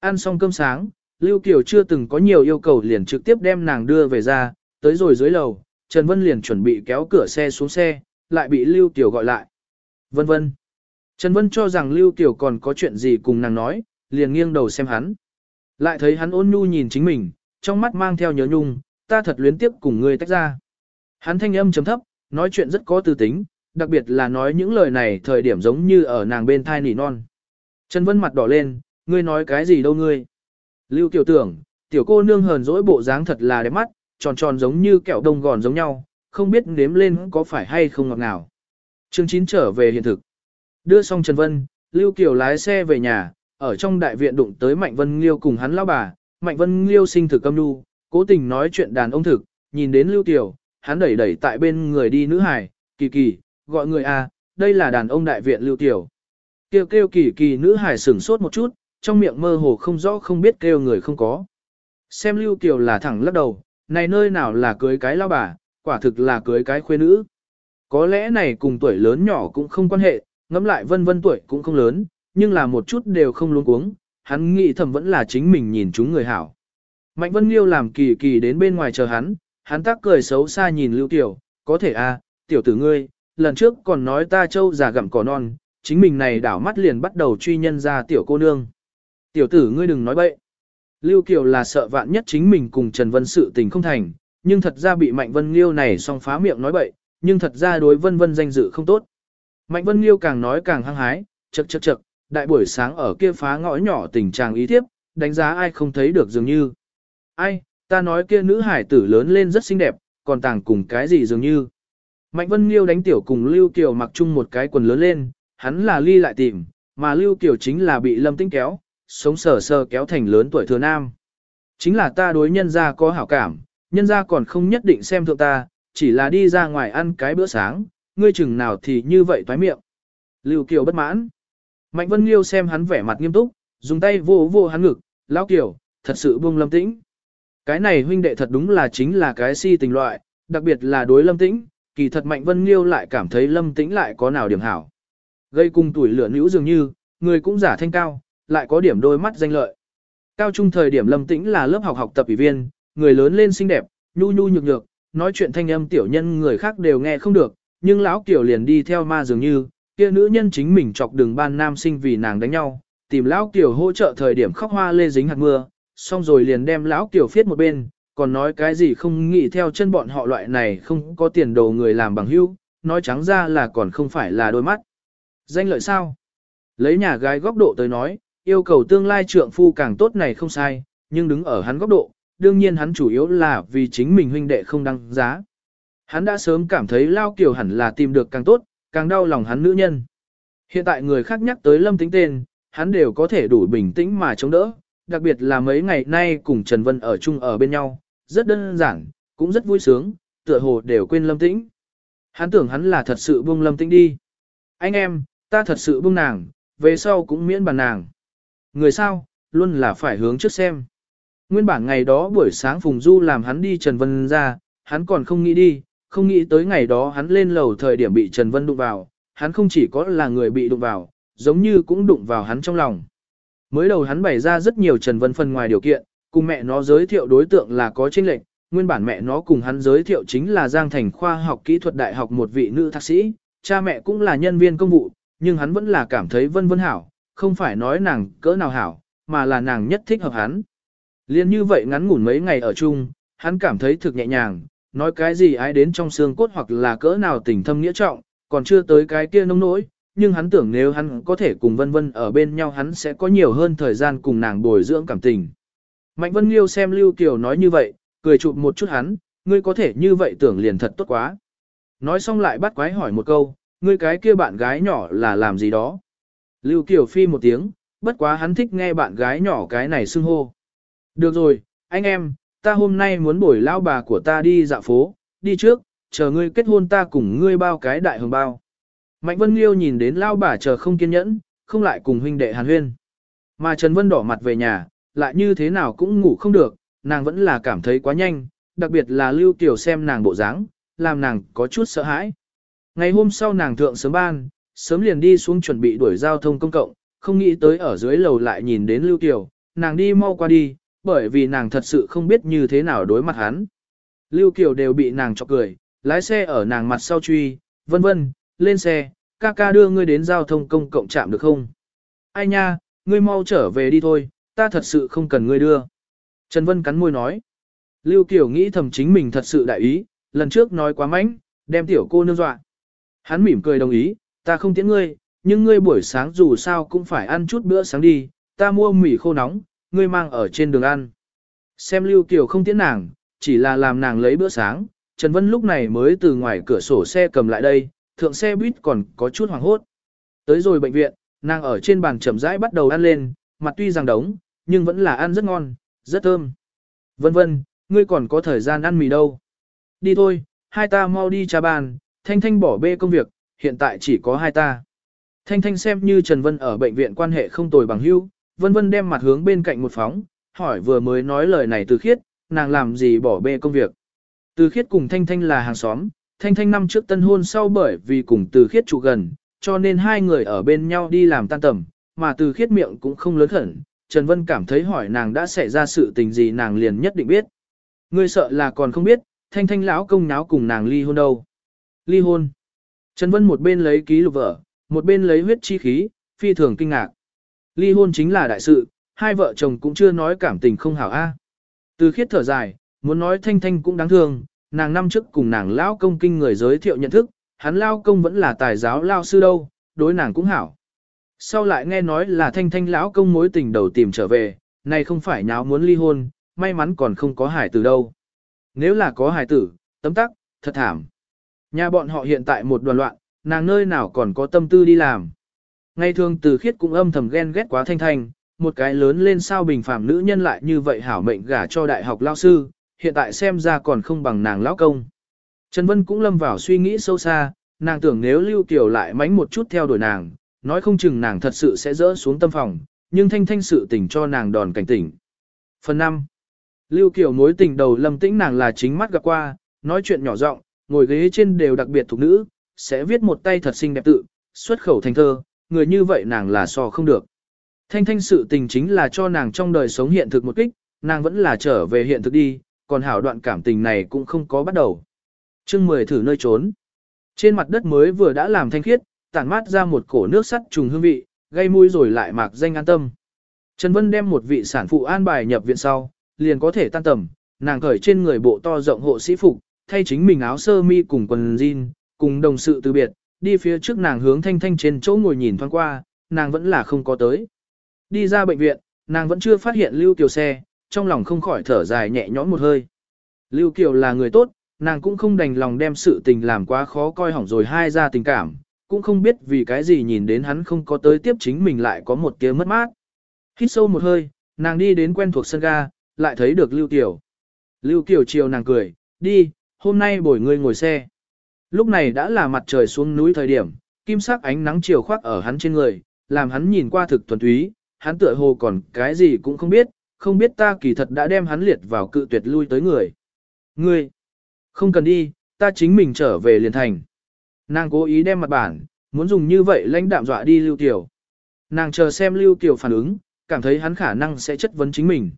Ăn xong cơm sáng, Lưu Kiều chưa từng có nhiều yêu cầu liền trực tiếp đem nàng đưa về ra, tới rồi dưới lầu, Trần Vân liền chuẩn bị kéo cửa xe xuống xe, lại bị Lưu Kiều gọi lại. Vân vân. Trần Vân cho rằng Lưu Kiều còn có chuyện gì cùng nàng nói, liền nghiêng đầu xem hắn. Lại thấy hắn ôn nhu nhìn chính mình, trong mắt mang theo nhớ nhung, ta thật luyến tiếc cùng ngươi tách ra. Hắn thanh âm chấm thấp, nói chuyện rất có tư tính, đặc biệt là nói những lời này thời điểm giống như ở nàng bên thai nỉ non. Trần Vân mặt đỏ lên, ngươi nói cái gì đâu ngươi. Lưu Kiều tưởng, tiểu cô nương hờn dỗi bộ dáng thật là đẹp mắt, tròn tròn giống như kẹo đông gòn giống nhau, không biết nếm lên có phải hay không ngọt nào. Chương 9 trở về hiện thực. Đưa xong Trần Vân, Lưu Kiều lái xe về nhà, ở trong đại viện đụng tới Mạnh Vân Liêu cùng hắn lão bà, Mạnh Vân Liêu sinh thực âm nu, cố tình nói chuyện đàn ông thực, nhìn đến Lưu Kiều, hắn đẩy đẩy tại bên người đi nữ hải, kỳ kỳ, gọi người a, đây là đàn ông đại viện Lưu tiểu Kêu kêu kỳ kỳ nữ hải sửng sốt một chút, trong miệng mơ hồ không rõ không biết kêu người không có. Xem Lưu tiểu là thẳng lắc đầu, này nơi nào là cưới cái lao bà, quả thực là cưới cái khuê nữ. Có lẽ này cùng tuổi lớn nhỏ cũng không quan hệ, ngẫm lại vân vân tuổi cũng không lớn, nhưng là một chút đều không luống cuống, hắn nghĩ thầm vẫn là chính mình nhìn chúng người hảo. Mạnh Vân Liêu làm kỳ kỳ đến bên ngoài chờ hắn, hắn tác cười xấu xa nhìn Lưu Tiểu, có thể a, à, tiểu tử ngươi, lần trước còn nói ta châu già gặm cỏ non, chính mình này đảo mắt liền bắt đầu truy nhân ra tiểu cô nương. Tiểu tử ngươi đừng nói bậy. Lưu Kiều là sợ vạn nhất chính mình cùng Trần Vân sự tình không thành, nhưng thật ra bị Mạnh Vân Liêu này song phá miệng nói bậy, nhưng thật ra đối Vân Vân danh dự không tốt. Mạnh Vân Liêu càng nói càng hăng hái, chậc chậc chậc, đại buổi sáng ở kia phá ngõ nhỏ tình trạng ý tiếp, đánh giá ai không thấy được dường như. Ai, ta nói kia nữ hải tử lớn lên rất xinh đẹp, còn tàng cùng cái gì dường như. Mạnh Vân Liêu đánh tiểu cùng Lưu Kiều mặc chung một cái quần lớn lên, hắn là ly lại tìm, mà Lưu Kiều chính là bị Lâm Tĩnh kéo, sống sờ sờ kéo thành lớn tuổi thừa nam. Chính là ta đối nhân gia có hảo cảm, nhân gia còn không nhất định xem thượng ta, chỉ là đi ra ngoài ăn cái bữa sáng, ngươi chừng nào thì như vậy toái miệng. Lưu Kiều bất mãn. Mạnh Vân Liêu xem hắn vẻ mặt nghiêm túc, dùng tay vô vô hắn ngực, lão Kiều, thật sự buông lâm tĩnh. Cái này huynh đệ thật đúng là chính là cái si tình loại, đặc biệt là đối lâm tĩnh, kỳ thật Mạnh Vân Liêu lại cảm thấy lâm tĩnh lại có nào điểm hảo. Gây cùng tuổi lửa nữ dường như, người cũng giả thanh cao, lại có điểm đôi mắt danh lợi. Cao trung thời điểm lâm tĩnh là lớp học học tập ủy viên, người lớn lên xinh đẹp, nhu nhu nhược nhược, nói chuyện thanh âm tiểu nhân người khác đều nghe không được, nhưng lão kiểu liền đi theo ma dường như, kia nữ nhân chính mình chọc đường ban nam sinh vì nàng đánh nhau, tìm lão kiểu hỗ trợ thời điểm khóc hoa lê dính hạt mưa, xong rồi liền đem lão kiểu phiết một bên, còn nói cái gì không nghĩ theo chân bọn họ loại này không có tiền đồ người làm bằng hữu, nói trắng ra là còn không phải là đôi mắt. Danh lợi sao? Lấy nhà gái góc độ tới nói, yêu cầu tương lai trượng phu càng tốt này không sai, nhưng đứng ở hắn góc độ, đương nhiên hắn chủ yếu là vì chính mình huynh đệ không đăng giá. Hắn đã sớm cảm thấy Lao Kiều hẳn là tìm được càng tốt, càng đau lòng hắn nữ nhân. Hiện tại người khác nhắc tới lâm tính tên, hắn đều có thể đủ bình tĩnh mà chống đỡ, đặc biệt là mấy ngày nay cùng Trần Vân ở chung ở bên nhau, rất đơn giản, cũng rất vui sướng, tựa hồ đều quên lâm tĩnh. Hắn tưởng hắn là thật sự buông lâm tĩnh đi. Anh em, ta thật sự buông nàng, về sau cũng miễn bàn nàng. Người sao, luôn là phải hướng trước xem. Nguyên bản ngày đó buổi sáng Phùng Du làm hắn đi Trần Vân ra, hắn còn không nghĩ đi, không nghĩ tới ngày đó hắn lên lầu thời điểm bị Trần Vân đụng vào, hắn không chỉ có là người bị đụng vào, giống như cũng đụng vào hắn trong lòng. Mới đầu hắn bày ra rất nhiều Trần Vân phần ngoài điều kiện, cùng mẹ nó giới thiệu đối tượng là có chênh lệnh, nguyên bản mẹ nó cùng hắn giới thiệu chính là Giang Thành khoa học kỹ thuật đại học một vị nữ thạc sĩ, cha mẹ cũng là nhân viên công vụ, nhưng hắn vẫn là cảm thấy vân vân hảo, không phải nói nàng cỡ nào hảo, mà là nàng nhất thích hợp hắn. Liên như vậy ngắn ngủn mấy ngày ở chung, hắn cảm thấy thực nhẹ nhàng, nói cái gì ai đến trong xương cốt hoặc là cỡ nào tình thâm nghĩa trọng, còn chưa tới cái kia nông nỗi, nhưng hắn tưởng nếu hắn có thể cùng Vân Vân ở bên nhau hắn sẽ có nhiều hơn thời gian cùng nàng bồi dưỡng cảm tình. Mạnh Vân Liêu xem Lưu Kiều nói như vậy, cười chụp một chút hắn, ngươi có thể như vậy tưởng liền thật tốt quá. Nói xong lại bắt quái hỏi một câu, ngươi cái kia bạn gái nhỏ là làm gì đó. Lưu Kiều phi một tiếng, bất quá hắn thích nghe bạn gái nhỏ cái này xưng hô. Được rồi, anh em, ta hôm nay muốn bổi lao bà của ta đi dạo phố, đi trước, chờ ngươi kết hôn ta cùng ngươi bao cái đại hồng bao. Mạnh Vân Liêu nhìn đến lao bà chờ không kiên nhẫn, không lại cùng huynh đệ hàn huyên. Mà Trần Vân đỏ mặt về nhà, lại như thế nào cũng ngủ không được, nàng vẫn là cảm thấy quá nhanh, đặc biệt là Lưu Kiều xem nàng bộ dáng, làm nàng có chút sợ hãi. Ngày hôm sau nàng thượng sớm ban, sớm liền đi xuống chuẩn bị đuổi giao thông công cộng, không nghĩ tới ở dưới lầu lại nhìn đến Lưu Kiều, nàng đi mau qua đi, bởi vì nàng thật sự không biết như thế nào đối mặt hắn. Lưu Kiều đều bị nàng chọc cười, lái xe ở nàng mặt sau truy, vân vân, lên xe, ca ca đưa ngươi đến giao thông công cộng trạm được không? Ai nha, ngươi mau trở về đi thôi, ta thật sự không cần ngươi đưa. Trần Vân cắn môi nói. Lưu Kiều nghĩ thầm chính mình thật sự đại ý, lần trước nói quá mánh, đem tiểu cô nương dọa. Hắn mỉm cười đồng ý, ta không tiễn ngươi, nhưng ngươi buổi sáng dù sao cũng phải ăn chút bữa sáng đi, ta mua mì khô nóng, ngươi mang ở trên đường ăn. Xem Lưu Kiều không tiễn nàng, chỉ là làm nàng lấy bữa sáng, Trần Vân lúc này mới từ ngoài cửa sổ xe cầm lại đây, thượng xe buýt còn có chút hoảng hốt. Tới rồi bệnh viện, nàng ở trên bàn chậm rãi bắt đầu ăn lên, mặt tuy rằng đống, nhưng vẫn là ăn rất ngon, rất thơm. Vân vân, ngươi còn có thời gian ăn mì đâu. Đi thôi, hai ta mau đi trà bàn, Thanh Thanh bỏ bê công việc, hiện tại chỉ có hai ta. Thanh Thanh xem như Trần Vân ở bệnh viện quan hệ không tồi bằng hữu, Vân Vân đem mặt hướng bên cạnh một phóng, hỏi vừa mới nói lời này từ khiết, nàng làm gì bỏ bê công việc. Từ khiết cùng Thanh Thanh là hàng xóm, Thanh Thanh năm trước tân hôn sau bởi vì cùng từ khiết trụ gần, cho nên hai người ở bên nhau đi làm tan tầm, mà từ khiết miệng cũng không lớn khẩn. Trần Vân cảm thấy hỏi nàng đã xảy ra sự tình gì nàng liền nhất định biết. Ngươi sợ là còn không biết, Thanh Thanh lão công náo cùng nàng ly hôn đâu. Ly hôn. Trần Vân một bên lấy ký lục vợ, một bên lấy huyết chi khí, phi thường kinh ngạc. Ly hôn chính là đại sự, hai vợ chồng cũng chưa nói cảm tình không hảo a. Từ khiết thở dài, muốn nói thanh thanh cũng đáng thương, nàng năm trước cùng nàng lão công kinh người giới thiệu nhận thức, hắn lao công vẫn là tài giáo lao sư đâu, đối nàng cũng hảo. Sau lại nghe nói là thanh thanh lão công mối tình đầu tìm trở về, này không phải nháo muốn ly hôn, may mắn còn không có hải tử đâu. Nếu là có hải tử, tấm tắc, thật thảm. Nhà bọn họ hiện tại một đoàn loạn, nàng nơi nào còn có tâm tư đi làm. Ngày thường từ khiết cũng âm thầm ghen ghét quá thanh thanh, một cái lớn lên sao bình phàm nữ nhân lại như vậy hảo mệnh gả cho đại học lao sư, hiện tại xem ra còn không bằng nàng lão công. Trần Vân cũng lâm vào suy nghĩ sâu xa, nàng tưởng nếu Lưu Kiều lại mánh một chút theo đuổi nàng, nói không chừng nàng thật sự sẽ rỡ xuống tâm phòng, nhưng thanh thanh sự tình cho nàng đòn cảnh tỉnh. Phần 5. Lưu Kiều mối tình đầu lâm tĩnh nàng là chính mắt gặp qua, nói chuyện nhỏ giọng, ngồi ghế trên đều đặc biệt thuộc nữ, sẽ viết một tay thật xinh đẹp tự, xuất khẩu thành thơ, người như vậy nàng là so không được. Thanh thanh sự tình chính là cho nàng trong đời sống hiện thực một kích, nàng vẫn là trở về hiện thực đi, còn hảo đoạn cảm tình này cũng không có bắt đầu. chương 10 thử nơi trốn. Trên mặt đất mới vừa đã làm thanh khiết, tản mát ra một cổ nước sắt trùng hương vị, gây mũi rồi lại mạc danh an tâm. Trần Vân đem một vị sản phụ an bài nhập viện sau, liền có thể tan tầm, nàng cởi trên người bộ to rộng hộ sĩ phục, thay chính mình áo sơ mi cùng quần jean, cùng đồng sự từ biệt, đi phía trước nàng hướng thanh thanh trên chỗ ngồi nhìn thoáng qua, nàng vẫn là không có tới. Đi ra bệnh viện, nàng vẫn chưa phát hiện Lưu Kiều xe, trong lòng không khỏi thở dài nhẹ nhõm một hơi. Lưu Kiều là người tốt, nàng cũng không đành lòng đem sự tình làm quá khó coi hỏng rồi hai ra tình cảm, cũng không biết vì cái gì nhìn đến hắn không có tới tiếp chính mình lại có một tia mất mát. Hít sâu một hơi, nàng đi đến quen thuộc sân ga, lại thấy được Lưu Kiều. Lưu Kiều chiều nàng cười, đi, hôm nay bồi ngươi ngồi xe. Lúc này đã là mặt trời xuống núi thời điểm, kim sắc ánh nắng chiều khoác ở hắn trên người, làm hắn nhìn qua thực thuần túy, hắn tựa hồ còn cái gì cũng không biết, không biết ta kỳ thật đã đem hắn liệt vào cự tuyệt lui tới người. Ngươi, không cần đi, ta chính mình trở về liền thành. Nàng cố ý đem mặt bản, muốn dùng như vậy lãnh đạm dọa đi Lưu Kiều. Nàng chờ xem Lưu Kiều phản ứng, cảm thấy hắn khả năng sẽ chất vấn chính mình.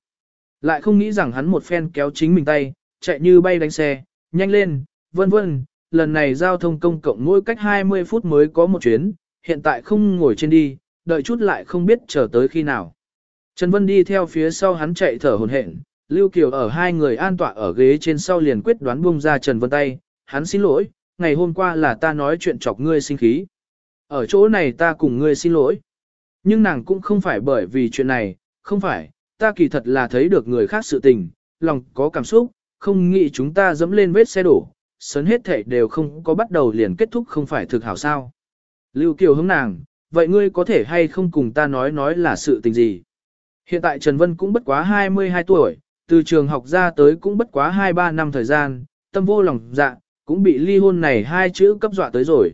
Lại không nghĩ rằng hắn một phen kéo chính mình tay, chạy như bay đánh xe, nhanh lên, vân vân, lần này giao thông công cộng mỗi cách 20 phút mới có một chuyến, hiện tại không ngồi trên đi, đợi chút lại không biết chờ tới khi nào. Trần Vân đi theo phía sau hắn chạy thở hồn hển, Lưu Kiều ở hai người an tọa ở ghế trên sau liền quyết đoán buông ra Trần Vân tay, hắn xin lỗi, ngày hôm qua là ta nói chuyện chọc ngươi sinh khí. Ở chỗ này ta cùng ngươi xin lỗi. Nhưng nàng cũng không phải bởi vì chuyện này, không phải, ta kỳ thật là thấy được người khác sự tình, lòng có cảm xúc, không nghĩ chúng ta dẫm lên vết xe đổ, sớn hết thảy đều không có bắt đầu liền kết thúc không phải thực hảo sao. Lưu Kiều hướng nàng, vậy ngươi có thể hay không cùng ta nói nói là sự tình gì? Hiện tại Trần Vân cũng bất quá 22 tuổi, từ trường học ra tới cũng bất quá 2-3 năm thời gian, tâm vô lòng dạ, cũng bị ly hôn này hai chữ cấp dọa tới rồi.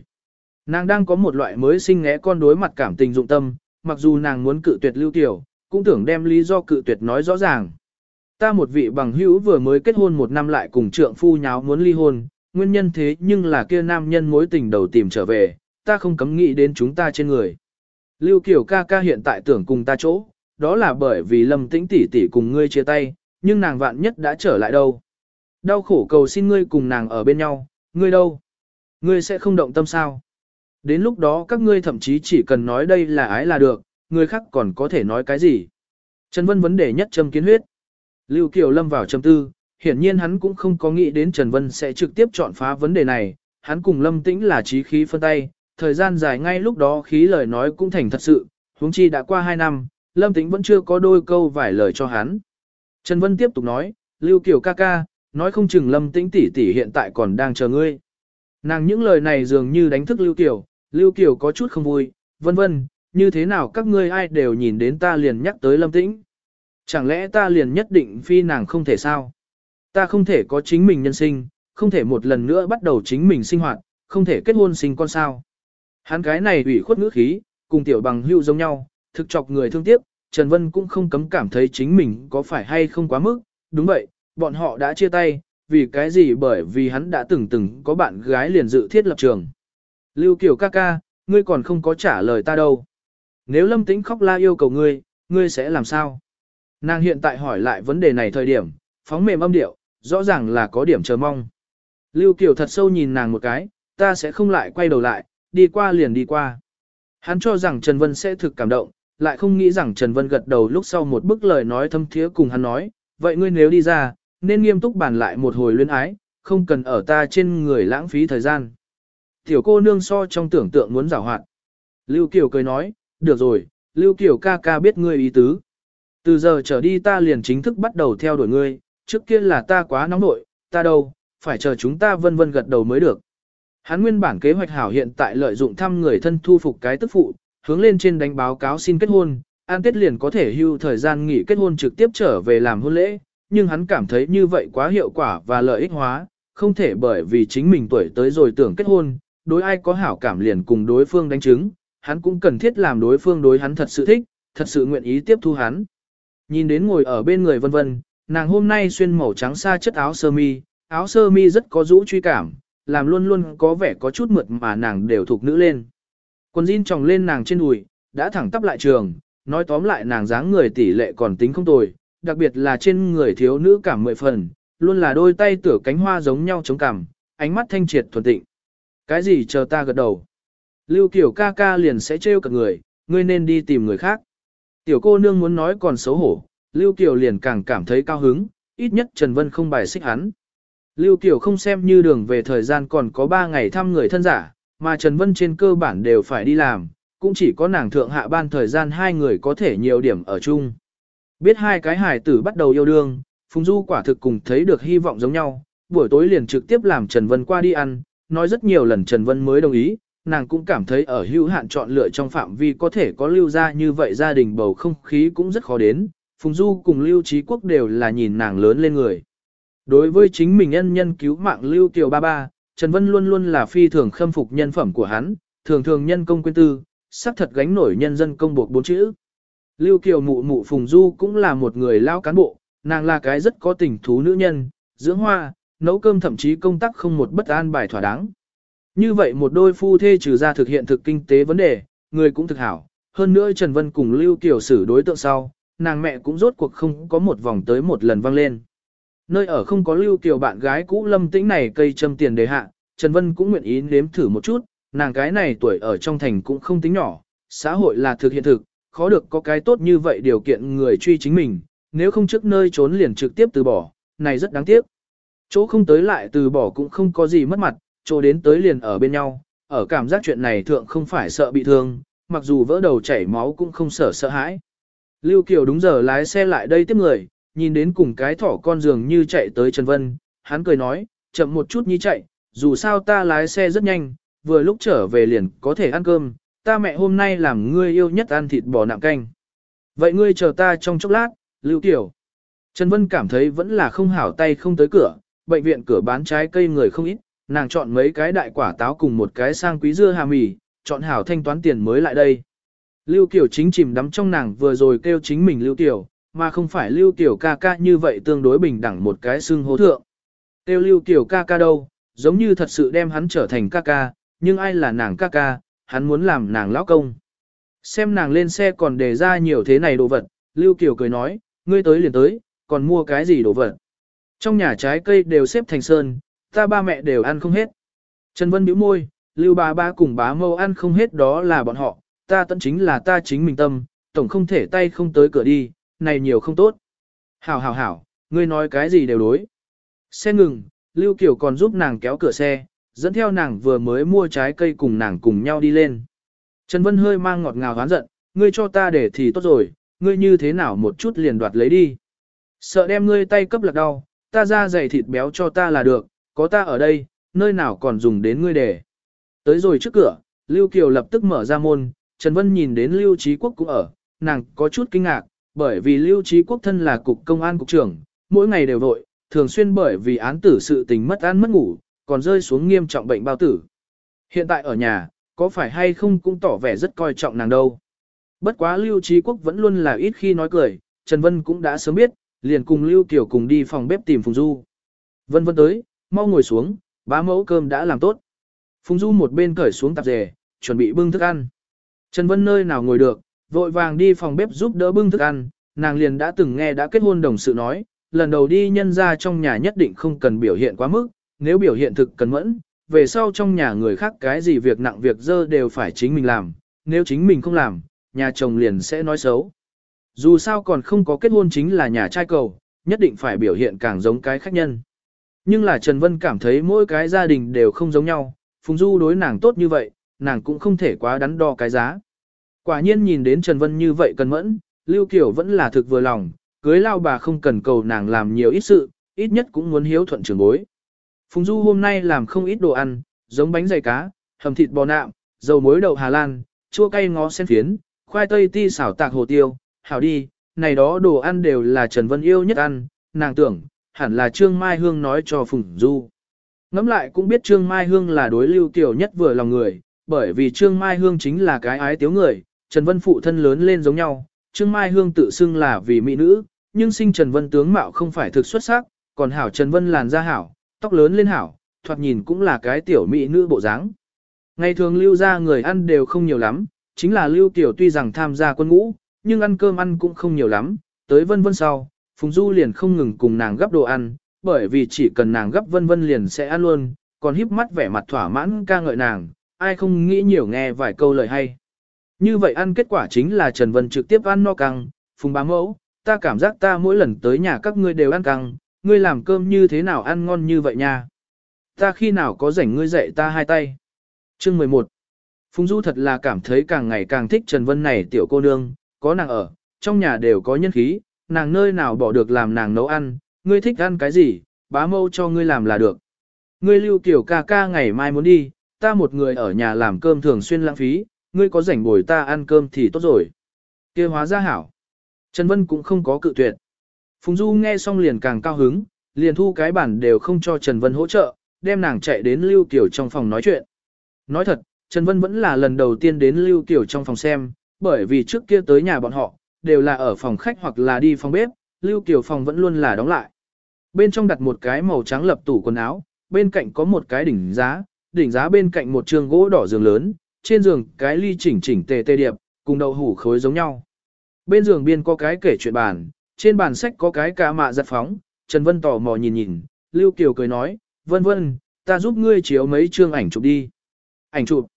Nàng đang có một loại mới sinh ngẽ con đối mặt cảm tình dụng tâm, mặc dù nàng muốn cự tuyệt lưu tiểu, cũng tưởng đem lý do cự tuyệt nói rõ ràng. Ta một vị bằng hữu vừa mới kết hôn một năm lại cùng trượng phu nháo muốn ly hôn, nguyên nhân thế nhưng là kia nam nhân mối tình đầu tìm trở về, ta không cấm nghĩ đến chúng ta trên người. Lưu Kiều ca ca hiện tại tưởng cùng ta chỗ, đó là bởi vì Lâm Tĩnh tỷ tỷ cùng ngươi chia tay, nhưng nàng vạn nhất đã trở lại đâu. Đau khổ cầu xin ngươi cùng nàng ở bên nhau, ngươi đâu? Ngươi sẽ không động tâm sao? Đến lúc đó các ngươi thậm chí chỉ cần nói đây là ái là được, người khác còn có thể nói cái gì? Trần Vân vấn đề nhất châm kiến huyết. Lưu Kiều lâm vào châm tư, hiển nhiên hắn cũng không có nghĩ đến Trần Vân sẽ trực tiếp chọn phá vấn đề này, hắn cùng Lâm Tĩnh là trí khí phân tay, thời gian dài ngay lúc đó khí lời nói cũng thành thật sự, huống chi đã qua 2 năm, Lâm Tĩnh vẫn chưa có đôi câu vài lời cho hắn. Trần Vân tiếp tục nói, Lưu Kiều ca ca, nói không chừng Lâm Tĩnh tỷ tỷ hiện tại còn đang chờ ngươi. Nàng những lời này dường như đánh thức Lưu Kiều, Lưu Kiều có chút không vui, vân vân, như thế nào các ngươi ai đều nhìn đến ta liền nhắc tới Lâm Tĩnh. Chẳng lẽ ta liền nhất định phi nàng không thể sao? Ta không thể có chính mình nhân sinh, không thể một lần nữa bắt đầu chính mình sinh hoạt, không thể kết hôn sinh con sao. Hắn cái này ủy khuất ngữ khí, cùng tiểu bằng hữu giống nhau, thực chọc người thương tiếc, Trần Vân cũng không cấm cảm thấy chính mình có phải hay không quá mức, đúng vậy, bọn họ đã chia tay, vì cái gì bởi vì hắn đã từng từng có bạn gái liền dự thiết lập trường. Lưu Kiều ca ca, ngươi còn không có trả lời ta đâu. Nếu Lâm Tĩnh khóc la yêu cầu ngươi, ngươi sẽ làm sao? Nàng hiện tại hỏi lại vấn đề này thời điểm, phóng mềm âm điệu, rõ ràng là có điểm chờ mong. Lưu Kiều thật sâu nhìn nàng một cái, ta sẽ không lại quay đầu lại, đi qua liền đi qua. Hắn cho rằng Trần Vân sẽ thực cảm động, lại không nghĩ rằng Trần Vân gật đầu lúc sau một bức lời nói thâm thiế cùng hắn nói, vậy ngươi nếu đi ra, nên nghiêm túc bàn lại một hồi luyến ái, không cần ở ta trên người lãng phí thời gian. Tiểu cô nương so trong tưởng tượng muốn giảo hoạt. Lưu Kiều cười nói, được rồi, Lưu Kiều ca ca biết ngươi ý tứ. Từ giờ trở đi ta liền chính thức bắt đầu theo đuổi ngươi, trước kia là ta quá nóng nội, ta đâu, phải chờ chúng ta vân vân gật đầu mới được. Hắn nguyên bản kế hoạch hảo hiện tại lợi dụng thăm người thân thu phục cái tức phụ, hướng lên trên đánh báo cáo xin kết hôn, an tết liền có thể hưu thời gian nghỉ kết hôn trực tiếp trở về làm hôn lễ, nhưng hắn cảm thấy như vậy quá hiệu quả và lợi ích hóa, không thể bởi vì chính mình tuổi tới rồi tưởng kết hôn, đối ai có hảo cảm liền cùng đối phương đánh chứng, hắn cũng cần thiết làm đối phương đối hắn thật sự thích, thật sự nguyện ý tiếp thu hắn. Nhìn đến ngồi ở bên người vân vân, nàng hôm nay xuyên màu trắng xa chất áo sơ mi, áo sơ mi rất có rũ truy cảm, làm luôn luôn có vẻ có chút mượt mà nàng đều thuộc nữ lên. Quần jean tròng lên nàng trên đùi, đã thẳng tắp lại trường, nói tóm lại nàng dáng người tỷ lệ còn tính không tồi, đặc biệt là trên người thiếu nữ cảm mười phần, luôn là đôi tay tửa cánh hoa giống nhau chống cằm, ánh mắt thanh triệt thuần tịnh. Cái gì chờ ta gật đầu? Lưu Kiều ca ca liền sẽ trêu cả người, ngươi nên đi tìm người khác. Tiểu cô nương muốn nói còn xấu hổ, Lưu Kiều liền càng cảm thấy cao hứng, ít nhất Trần Vân không bài xích hắn. Lưu Kiều không xem như đường về thời gian còn có 3 ngày thăm người thân giả, mà Trần Vân trên cơ bản đều phải đi làm, cũng chỉ có nàng thượng hạ ban thời gian hai người có thể nhiều điểm ở chung. Biết hai cái hài tử bắt đầu yêu đương, Phùng Du quả thực cùng thấy được hy vọng giống nhau, buổi tối liền trực tiếp làm Trần Vân qua đi ăn, nói rất nhiều lần Trần Vân mới đồng ý, nàng cũng cảm thấy ở hữu hạn chọn lựa trong phạm vi có thể có lưu ra như vậy gia đình bầu không khí cũng rất khó đến, Phùng Du cùng Lưu Trí Quốc đều là nhìn nàng lớn lên người. Đối với chính mình nhân nhân cứu mạng Lưu Kiều Ba Ba, Trần Vân luôn luôn là phi thường khâm phục nhân phẩm của hắn, thường thường nhân công quyên tư, xác thật gánh nổi nhân dân công buộc bốn chữ. Lưu Kiều mụ mụ Phùng Du cũng là một người lao cán bộ, nàng là cái rất có tình thú nữ nhân, dưỡng hoa, nấu cơm thậm chí công tác không một bất an bài thỏa đáng. Như vậy một đôi phu thê trừ ra thực hiện thực kinh tế vấn đề, người cũng thực hảo. Hơn nữa Trần Vân cùng Lưu Kiều xử đối tượng sau, nàng mẹ cũng rốt cuộc không có một vòng tới một lần vang lên. Nơi ở không có Lưu Kiều bạn gái cũ lâm tĩnh này cây châm tiền đề hạ, Trần Vân cũng nguyện ý nếm thử một chút, nàng cái này tuổi ở trong thành cũng không tính nhỏ, xã hội là thực hiện thực, khó được có cái tốt như vậy điều kiện người truy chính mình, nếu không trước nơi trốn liền trực tiếp từ bỏ, này rất đáng tiếc. Chỗ không tới lại từ bỏ cũng không có gì mất mặt, chỗ đến tới liền ở bên nhau, ở cảm giác chuyện này thượng không phải sợ bị thương, mặc dù vỡ đầu chảy máu cũng không sợ sợ hãi. Lưu Kiều đúng giờ lái xe lại đây tiếp người, nhìn đến cùng cái thỏ con giường như chạy tới Trần Vân, hắn cười nói, chậm một chút như chạy, dù sao ta lái xe rất nhanh, vừa lúc trở về liền có thể ăn cơm, ta mẹ hôm nay làm ngươi yêu nhất ăn thịt bò nạm canh. Vậy ngươi chờ ta trong chốc lát, Lưu Tiểu. Trần Vân cảm thấy vẫn là không hảo tay không tới cửa, bệnh viện cửa bán trái cây người không ít, nàng chọn mấy cái đại quả táo cùng một cái sang quý dưa hà mì, chọn hảo thanh toán tiền mới lại đây. Lưu Kiều chính chìm đắm trong nàng vừa rồi kêu chính mình Lưu Kiều, mà không phải Lưu Tiểu ca ca như vậy tương đối bình đẳng một cái xưng hô thượng. Kêu Lưu Tiểu ca ca đâu, giống như thật sự đem hắn trở thành ca ca, nhưng ai là nàng ca ca, hắn muốn làm nàng lão công. Xem nàng lên xe còn đề ra nhiều thế này đồ vật, Lưu Kiều cười nói, ngươi tới liền tới, còn mua cái gì đồ vật. Trong nhà trái cây đều xếp thành sơn, ta ba mẹ đều ăn không hết. Trần Vân bĩu môi, Lưu bà ba cùng bá mâu ăn không hết đó là bọn họ, ta tận chính là ta chính mình tâm, tổng không thể tay không tới cửa đi, này nhiều không tốt. Hảo hảo hảo, ngươi nói cái gì đều đối. Xe ngừng, Lưu Kiều còn giúp nàng kéo cửa xe, dẫn theo nàng vừa mới mua trái cây cùng nàng cùng nhau đi lên. Trần Vân hơi mang ngọt ngào hán giận, ngươi cho ta để thì tốt rồi, ngươi như thế nào một chút liền đoạt lấy đi. Sợ đem ngươi tay cấp lạc đau, ta ra dày thịt béo cho ta là được, có ta ở đây, nơi nào còn dùng đến ngươi để. Tới rồi trước cửa, Lưu Kiều lập tức mở ra môn, Trần Vân nhìn đến Lưu Trí Quốc cũng ở, nàng có chút kinh ngạc, bởi vì Lưu Trí Quốc thân là cục công an cục trưởng, mỗi ngày đều vội, thường xuyên bởi vì án tử sự tình mất ăn mất ngủ, còn rơi xuống nghiêm trọng bệnh bao tử. Hiện tại ở nhà, có phải hay không cũng tỏ vẻ rất coi trọng nàng đâu. Bất quá Lưu Trí Quốc vẫn luôn là ít khi nói cười, Trần Vân cũng đã sớm biết, liền cùng Lưu Kiều cùng đi phòng bếp tìm Phùng Du. Vân Vân tới, mau ngồi xuống, bá mẫu cơm đã làm tốt. Phùng Du một bên cởi xuống tạp dề, chuẩn bị bưng thức ăn. Trần Vân nơi nào ngồi được, vội vàng đi phòng bếp giúp đỡ bưng thức ăn, nàng liền đã từng nghe đã kết hôn đồng sự nói, lần đầu đi nhân ra trong nhà nhất định không cần biểu hiện quá mức, nếu biểu hiện thực cần mẫn, về sau trong nhà người khác cái gì việc nặng việc dơ đều phải chính mình làm, nếu chính mình không làm, nhà chồng liền sẽ nói xấu. Dù sao còn không có kết hôn chính là nhà trai cầu, nhất định phải biểu hiện càng giống cái khách nhân. Nhưng là Trần Vân cảm thấy mỗi cái gia đình đều không giống nhau, Phùng Du đối nàng tốt như vậy, nàng cũng không thể quá đắn đo cái giá. Quả nhiên nhìn đến Trần Vân như vậy cần mẫn, Lưu Kiều vẫn là thực vừa lòng, cưới lao bà không cần cầu nàng làm nhiều ít sự, ít nhất cũng muốn hiếu thuận trưởng bối. Phùng Du hôm nay làm không ít đồ ăn, giống bánh dày cá, hầm thịt bò nạm, dầu muối đậu Hà Lan, chua cay ngó sen phiến, khoai tây ti xảo tạc hồ tiêu, hảo đi, này đó đồ ăn đều là Trần Vân yêu nhất ăn, nàng tưởng, hẳn là Trương Mai Hương nói cho Phùng Du. Ngắm lại cũng biết Trương Mai Hương là đối lưu tiểu nhất vừa lòng người, bởi vì Trương Mai Hương chính là cái ái tiếu người, Trần Vân phụ thân lớn lên giống nhau, Trương Mai Hương tự xưng là vì mỹ nữ, nhưng sinh Trần Vân tướng mạo không phải thực xuất sắc, còn hảo Trần Vân làn da hảo, tóc lớn lên hảo, thoạt nhìn cũng là cái tiểu mỹ nữ bộ dáng. Ngày thường lưu ra người ăn đều không nhiều lắm, chính là lưu tiểu tuy rằng tham gia quân ngũ, nhưng ăn cơm ăn cũng không nhiều lắm, tới vân vân sau, Phùng Du liền không ngừng cùng nàng gấp đồ ăn, bởi vì chỉ cần nàng gấp vân vân liền sẽ ăn luôn, còn híp mắt vẻ mặt thỏa mãn ca ngợi nàng, ai không nghĩ nhiều nghe vài câu lời hay. Như vậy ăn kết quả chính là Trần Vân trực tiếp ăn no căng, Phùng bá mẫu, ta cảm giác ta mỗi lần tới nhà các ngươi đều ăn căng, ngươi làm cơm như thế nào ăn ngon như vậy nha. Ta khi nào có rảnh ngươi dạy ta hai tay. Chương 11 Phùng Du thật là cảm thấy càng ngày càng thích Trần Vân này tiểu cô nương, có nàng ở, trong nhà đều có nhân khí, nàng nơi nào bỏ được làm nàng nấu ăn, ngươi thích ăn cái gì, bá mâu cho ngươi làm là được. Ngươi lưu kiểu ca ca ngày mai muốn đi, ta một người ở nhà làm cơm thường xuyên lãng phí, ngươi có rảnh bồi ta ăn cơm thì tốt rồi. kia hóa ra hảo. Trần Vân cũng không có cự tuyệt. Phùng Du nghe xong liền càng cao hứng, liền thu cái bản đều không cho Trần Vân hỗ trợ, đem nàng chạy đến Lưu Kiều trong phòng nói chuyện. Nói thật, Trần Vân vẫn là lần đầu tiên đến Lưu Kiều trong phòng xem, bởi vì trước kia tới nhà bọn họ, đều là ở phòng khách hoặc là đi phòng bếp, Lưu Kiều phòng vẫn luôn là đóng lại. Bên trong đặt một cái màu trắng lập tủ quần áo, bên cạnh có một cái đỉnh giá, đỉnh giá bên cạnh một trường gỗ đỏ giường lớn, trên giường cái ly chỉnh chỉnh tề tề điệp, cùng đậu hủ khối giống nhau. Bên giường biên có cái kể chuyện bàn, trên bàn sách có cái cả mạ giật phóng, Trần Vân tò mò nhìn nhìn, Lưu Kiều cười nói, vân vân, ta giúp ngươi chiếu mấy chương ảnh chụp đi. Ảnh chụp.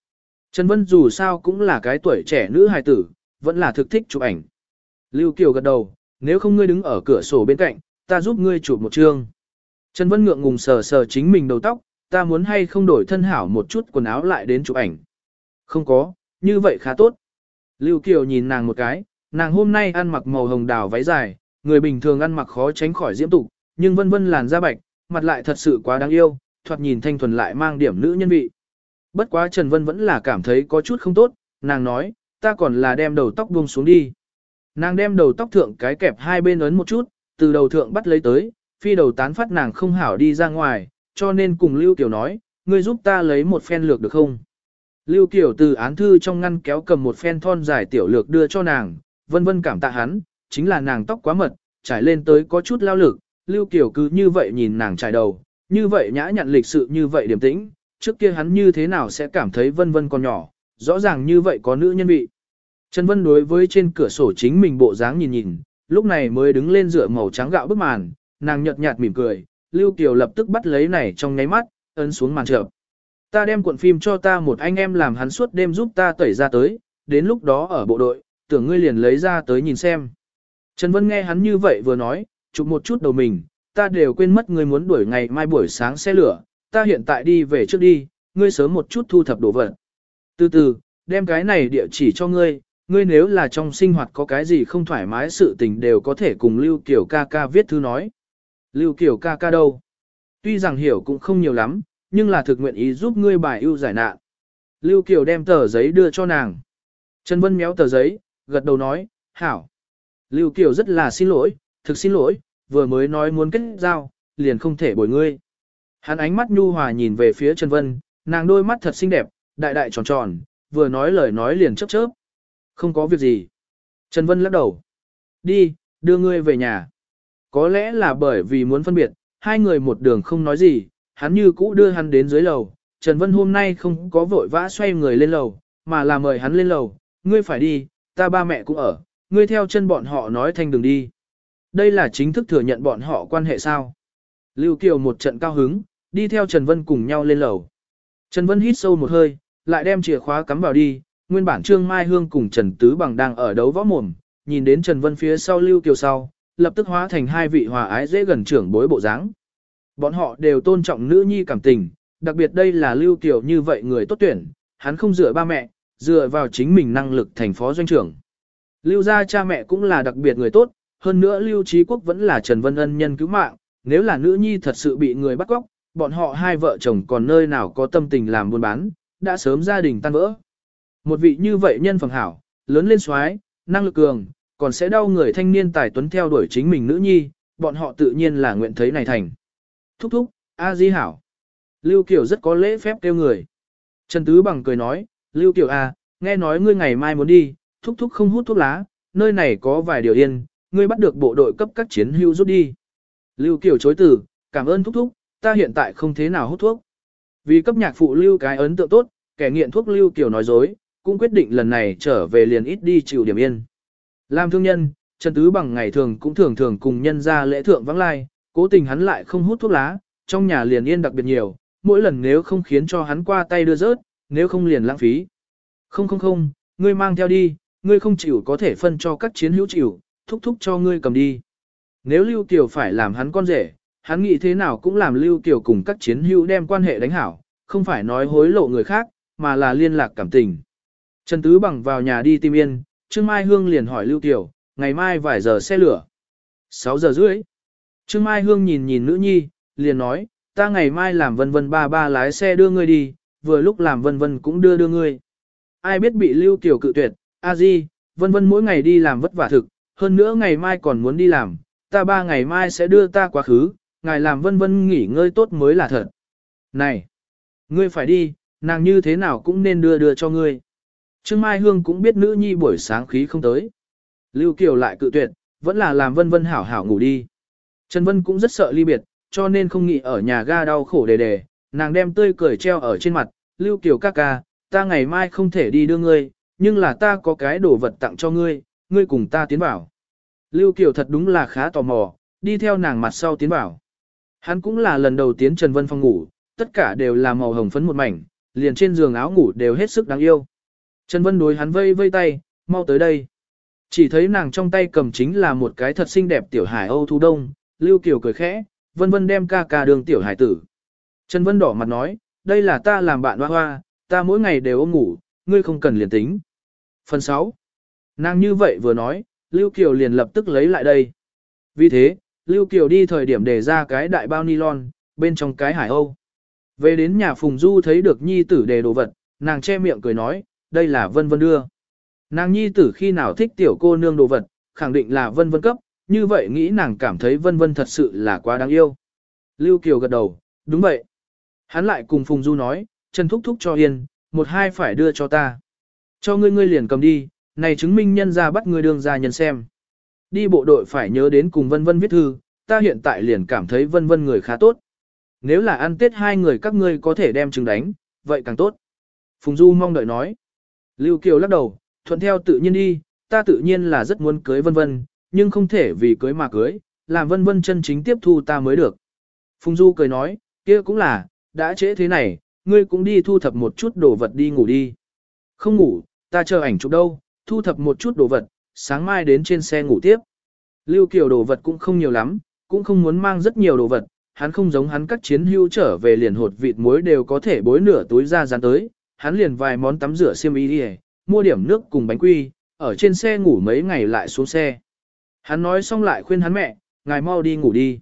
Trần Vân dù sao cũng là cái tuổi trẻ nữ hài tử, vẫn là thực thích chụp ảnh. Lưu Kiều gật đầu, nếu không ngươi đứng ở cửa sổ bên cạnh, ta giúp ngươi chụp một chương. Trần Vân ngượng ngùng sờ sờ chính mình đầu tóc, ta muốn hay không đổi thân hảo một chút quần áo lại đến chụp ảnh. Không có, như vậy khá tốt. Lưu Kiều nhìn nàng một cái, nàng hôm nay ăn mặc màu hồng đào váy dài, người bình thường ăn mặc khó tránh khỏi diễm tục, nhưng vân vân làn da bạch, mặt lại thật sự quá đáng yêu, thoạt nhìn thanh thuần lại mang điểm nữ nhân vị. Bất quá Trần Vân vẫn là cảm thấy có chút không tốt, nàng nói, ta còn là đem đầu tóc buông xuống đi. Nàng đem đầu tóc thượng cái kẹp hai bên ấn một chút, từ đầu thượng bắt lấy tới, phi đầu tán phát nàng không hảo đi ra ngoài, cho nên cùng Lưu Kiều nói, ngươi giúp ta lấy một phen lược được không? Lưu Kiều từ án thư trong ngăn kéo cầm một phen thon dài tiểu lược đưa cho nàng, vân vân cảm tạ hắn, chính là nàng tóc quá mật, trải lên tới có chút lao lực, Lưu Kiều cứ như vậy nhìn nàng trải đầu, như vậy nhã nhặn lịch sự như vậy điềm tĩnh, trước kia hắn như thế nào sẽ cảm thấy vân vân còn nhỏ, rõ ràng như vậy có nữ nhân vị. Trần Vân đối với trên cửa sổ chính mình bộ dáng nhìn nhìn, lúc này mới đứng lên dựa màu trắng gạo bức màn, nàng nhợt nhạt mỉm cười, Lưu Kiều lập tức bắt lấy này trong nháy mắt, ấn xuống màn trợp. Ta đem cuộn phim cho ta một anh em làm hắn suốt đêm giúp ta tẩy ra tới, đến lúc đó ở bộ đội, tưởng ngươi liền lấy ra tới nhìn xem. Trần Vân nghe hắn như vậy vừa nói, chụp một chút đầu mình, ta đều quên mất ngươi muốn đuổi ngày mai buổi sáng xe lửa, ta hiện tại đi về trước đi, ngươi sớm một chút thu thập đồ vật. Từ từ, đem cái này địa chỉ cho ngươi, ngươi nếu là trong sinh hoạt có cái gì không thoải mái sự tình đều có thể cùng Lưu Kiều ca ca viết thư nói. Lưu Kiều ca ca đâu? Tuy rằng hiểu cũng không nhiều lắm, nhưng là thực nguyện ý giúp ngươi bài ưu giải nạn. Lưu Kiều đem tờ giấy đưa cho nàng. Trần Vân méo tờ giấy, gật đầu nói, hảo. Lưu Kiều rất là xin lỗi, thực xin lỗi, vừa mới nói muốn kết giao, liền không thể bồi ngươi. Hắn ánh mắt nhu hòa nhìn về phía Trần Vân, nàng đôi mắt thật xinh đẹp, đại đại tròn tròn, vừa nói lời nói liền chớp chớp. Không có việc gì. Trần Vân lắc đầu. Đi, đưa ngươi về nhà. Có lẽ là bởi vì muốn phân biệt, hai người một đường không nói gì, hắn như cũ đưa hắn đến dưới lầu. Trần Vân hôm nay không có vội vã xoay người lên lầu, mà là mời hắn lên lầu. Ngươi phải đi, ta ba mẹ cũng ở, ngươi theo chân bọn họ nói thành đường đi. Đây là chính thức thừa nhận bọn họ quan hệ sao. Lưu Kiều một trận cao hứng, đi theo Trần Vân cùng nhau lên lầu. Trần Vân hít sâu một hơi, lại đem chìa khóa cắm vào đi, nguyên bản Trương Mai Hương cùng Trần Tứ Bằng đang ở đấu võ mồm, nhìn đến Trần Vân phía sau Lưu Kiều sau, lập tức hóa thành hai vị hòa ái dễ gần trưởng bối bộ dáng. Bọn họ đều tôn trọng nữ nhi cảm tình, đặc biệt đây là Lưu tiểu như vậy người tốt tuyển, hắn không dựa ba mẹ, dựa vào chính mình năng lực thành phó doanh trưởng. Lưu gia cha mẹ cũng là đặc biệt người tốt, hơn nữa Lưu Trí Quốc vẫn là Trần Vân Ân nhân cứu mạng, nếu là nữ nhi thật sự bị người bắt cóc, bọn họ hai vợ chồng còn nơi nào có tâm tình làm buôn bán, đã sớm gia đình tan vỡ. Một vị như vậy nhân phẩm hảo, lớn lên xoái, năng lực cường, còn sẽ đau người thanh niên tài tuấn theo đuổi chính mình nữ nhi, bọn họ tự nhiên là nguyện thấy này thành. Thúc thúc, A Di hảo. Lưu Kiều rất có lễ phép kêu người. Trần Tứ Bằng cười nói, Lưu Kiều A, nghe nói ngươi ngày mai muốn đi, thúc thúc không hút thuốc lá, nơi này có vài điều yên, ngươi bắt được bộ đội cấp các chiến hữu rút đi. Lưu Kiều chối từ, cảm ơn thúc thúc, ta hiện tại không thế nào hút thuốc. Vì cấp nhạc phụ Lưu cái ấn tượng tốt, kẻ nghiện thuốc Lưu Kiều nói dối, cũng quyết định lần này trở về liền ít đi chịu điểm yên. Làm thương nhân, Trần Tứ bằng ngày thường cũng thường thường cùng nhân ra lễ thượng vắng lai, cố tình hắn lại không hút thuốc lá, trong nhà liền yên đặc biệt nhiều, mỗi lần nếu không khiến cho hắn qua tay đưa rớt, nếu không liền lãng phí. Không không không, ngươi mang theo đi, ngươi không chịu có thể phân cho các chiến hữu chịu, thúc thúc cho ngươi cầm đi. Nếu Lưu Kiều phải làm hắn con rể, hắn nghĩ thế nào cũng làm Lưu Kiều cùng các chiến hữu đem quan hệ đánh hảo, không phải nói hối lộ người khác, mà là liên lạc cảm tình. Trần Tứ Bằng vào nhà đi tìm yên, Trương Mai Hương liền hỏi Lưu Kiều, ngày mai vài giờ xe lửa. 6 giờ rưỡi. Trương Mai Hương nhìn nhìn nữ nhi, liền nói, ta ngày mai làm vân vân ba ba lái xe đưa ngươi đi, vừa lúc làm vân vân cũng đưa đưa ngươi. Ai biết bị Lưu Kiều cự tuyệt, a di, vân vân mỗi ngày đi làm vất vả thực, hơn nữa ngày mai còn muốn đi làm, ta ba ngày mai sẽ đưa ta quá khứ, ngài làm vân vân nghỉ ngơi tốt mới là thật. Này, ngươi phải đi, nàng như thế nào cũng nên đưa đưa cho ngươi. Trương Mai Hương cũng biết nữ nhi buổi sáng khí không tới. Lưu Kiều lại cự tuyệt, vẫn là làm vân vân hảo hảo ngủ đi. Trần Vân cũng rất sợ ly biệt, cho nên không nghĩ ở nhà ga đau khổ đề đề, nàng đem tươi cười treo ở trên mặt, Lưu Kiều ca ca, ta ngày mai không thể đi đưa ngươi, nhưng là ta có cái đồ vật tặng cho ngươi, ngươi cùng ta tiến vào. Lưu Kiều thật đúng là khá tò mò, đi theo nàng mặt sau tiến vào. Hắn cũng là lần đầu tiến Trần Vân phòng ngủ, tất cả đều là màu hồng phấn một mảnh, liền trên giường áo ngủ đều hết sức đáng yêu. Trần Vân đối hắn vây vây tay, mau tới đây. Chỉ thấy nàng trong tay cầm chính là một cái thật xinh đẹp tiểu hải Âu thu đông, Lưu Kiều cười khẽ, Vân Vân đem ca ca đường tiểu hải tử. Trần Vân đỏ mặt nói, đây là ta làm bạn hoa hoa, ta mỗi ngày đều ôm ngủ, ngươi không cần liền tính. Phần 6. Nàng như vậy vừa nói, Lưu Kiều liền lập tức lấy lại đây. Vì thế, Lưu Kiều đi thời điểm để ra cái đại bao nylon, bên trong cái hải âu. Về đến nhà Phùng Du thấy được nhi tử đề đồ vật, nàng che miệng cười nói, đây là vân vân đưa. Nàng nhi tử khi nào thích tiểu cô nương đồ vật, khẳng định là vân vân cấp, như vậy nghĩ nàng cảm thấy vân vân thật sự là quá đáng yêu. Lưu Kiều gật đầu, đúng vậy. Hắn lại cùng Phùng Du nói, Trần Thúc Thúc cho yên, một hai phải đưa cho ta. Cho ngươi ngươi liền cầm đi, này chứng minh nhân ra bắt ngươi đương ra nhân xem. Đi bộ đội phải nhớ đến cùng vân vân viết thư, ta hiện tại liền cảm thấy vân vân người khá tốt. Nếu là ăn tết hai người các ngươi có thể đem trứng đánh, vậy càng tốt. Phùng Du mong đợi nói. Lưu Kiều lắc đầu, thuận theo tự nhiên đi, ta tự nhiên là rất muốn cưới vân vân, nhưng không thể vì cưới mà cưới, làm vân vân chân chính tiếp thu ta mới được. Phùng Du cười nói, kia cũng là, đã trễ thế này, ngươi cũng đi thu thập một chút đồ vật đi ngủ đi. Không ngủ, ta chờ ảnh chụp đâu, thu thập một chút đồ vật, sáng mai đến trên xe ngủ tiếp. Lưu Kiều đồ vật cũng không nhiều lắm, cũng không muốn mang rất nhiều đồ vật, hắn không giống hắn các chiến hưu trở về liền hột vịt muối đều có thể bối nửa túi ra dán tới, hắn liền vài món tắm rửa xiêm y đi mua điểm nước cùng bánh quy, ở trên xe ngủ mấy ngày lại xuống xe. Hắn nói xong lại khuyên hắn mẹ, ngài mau đi ngủ đi.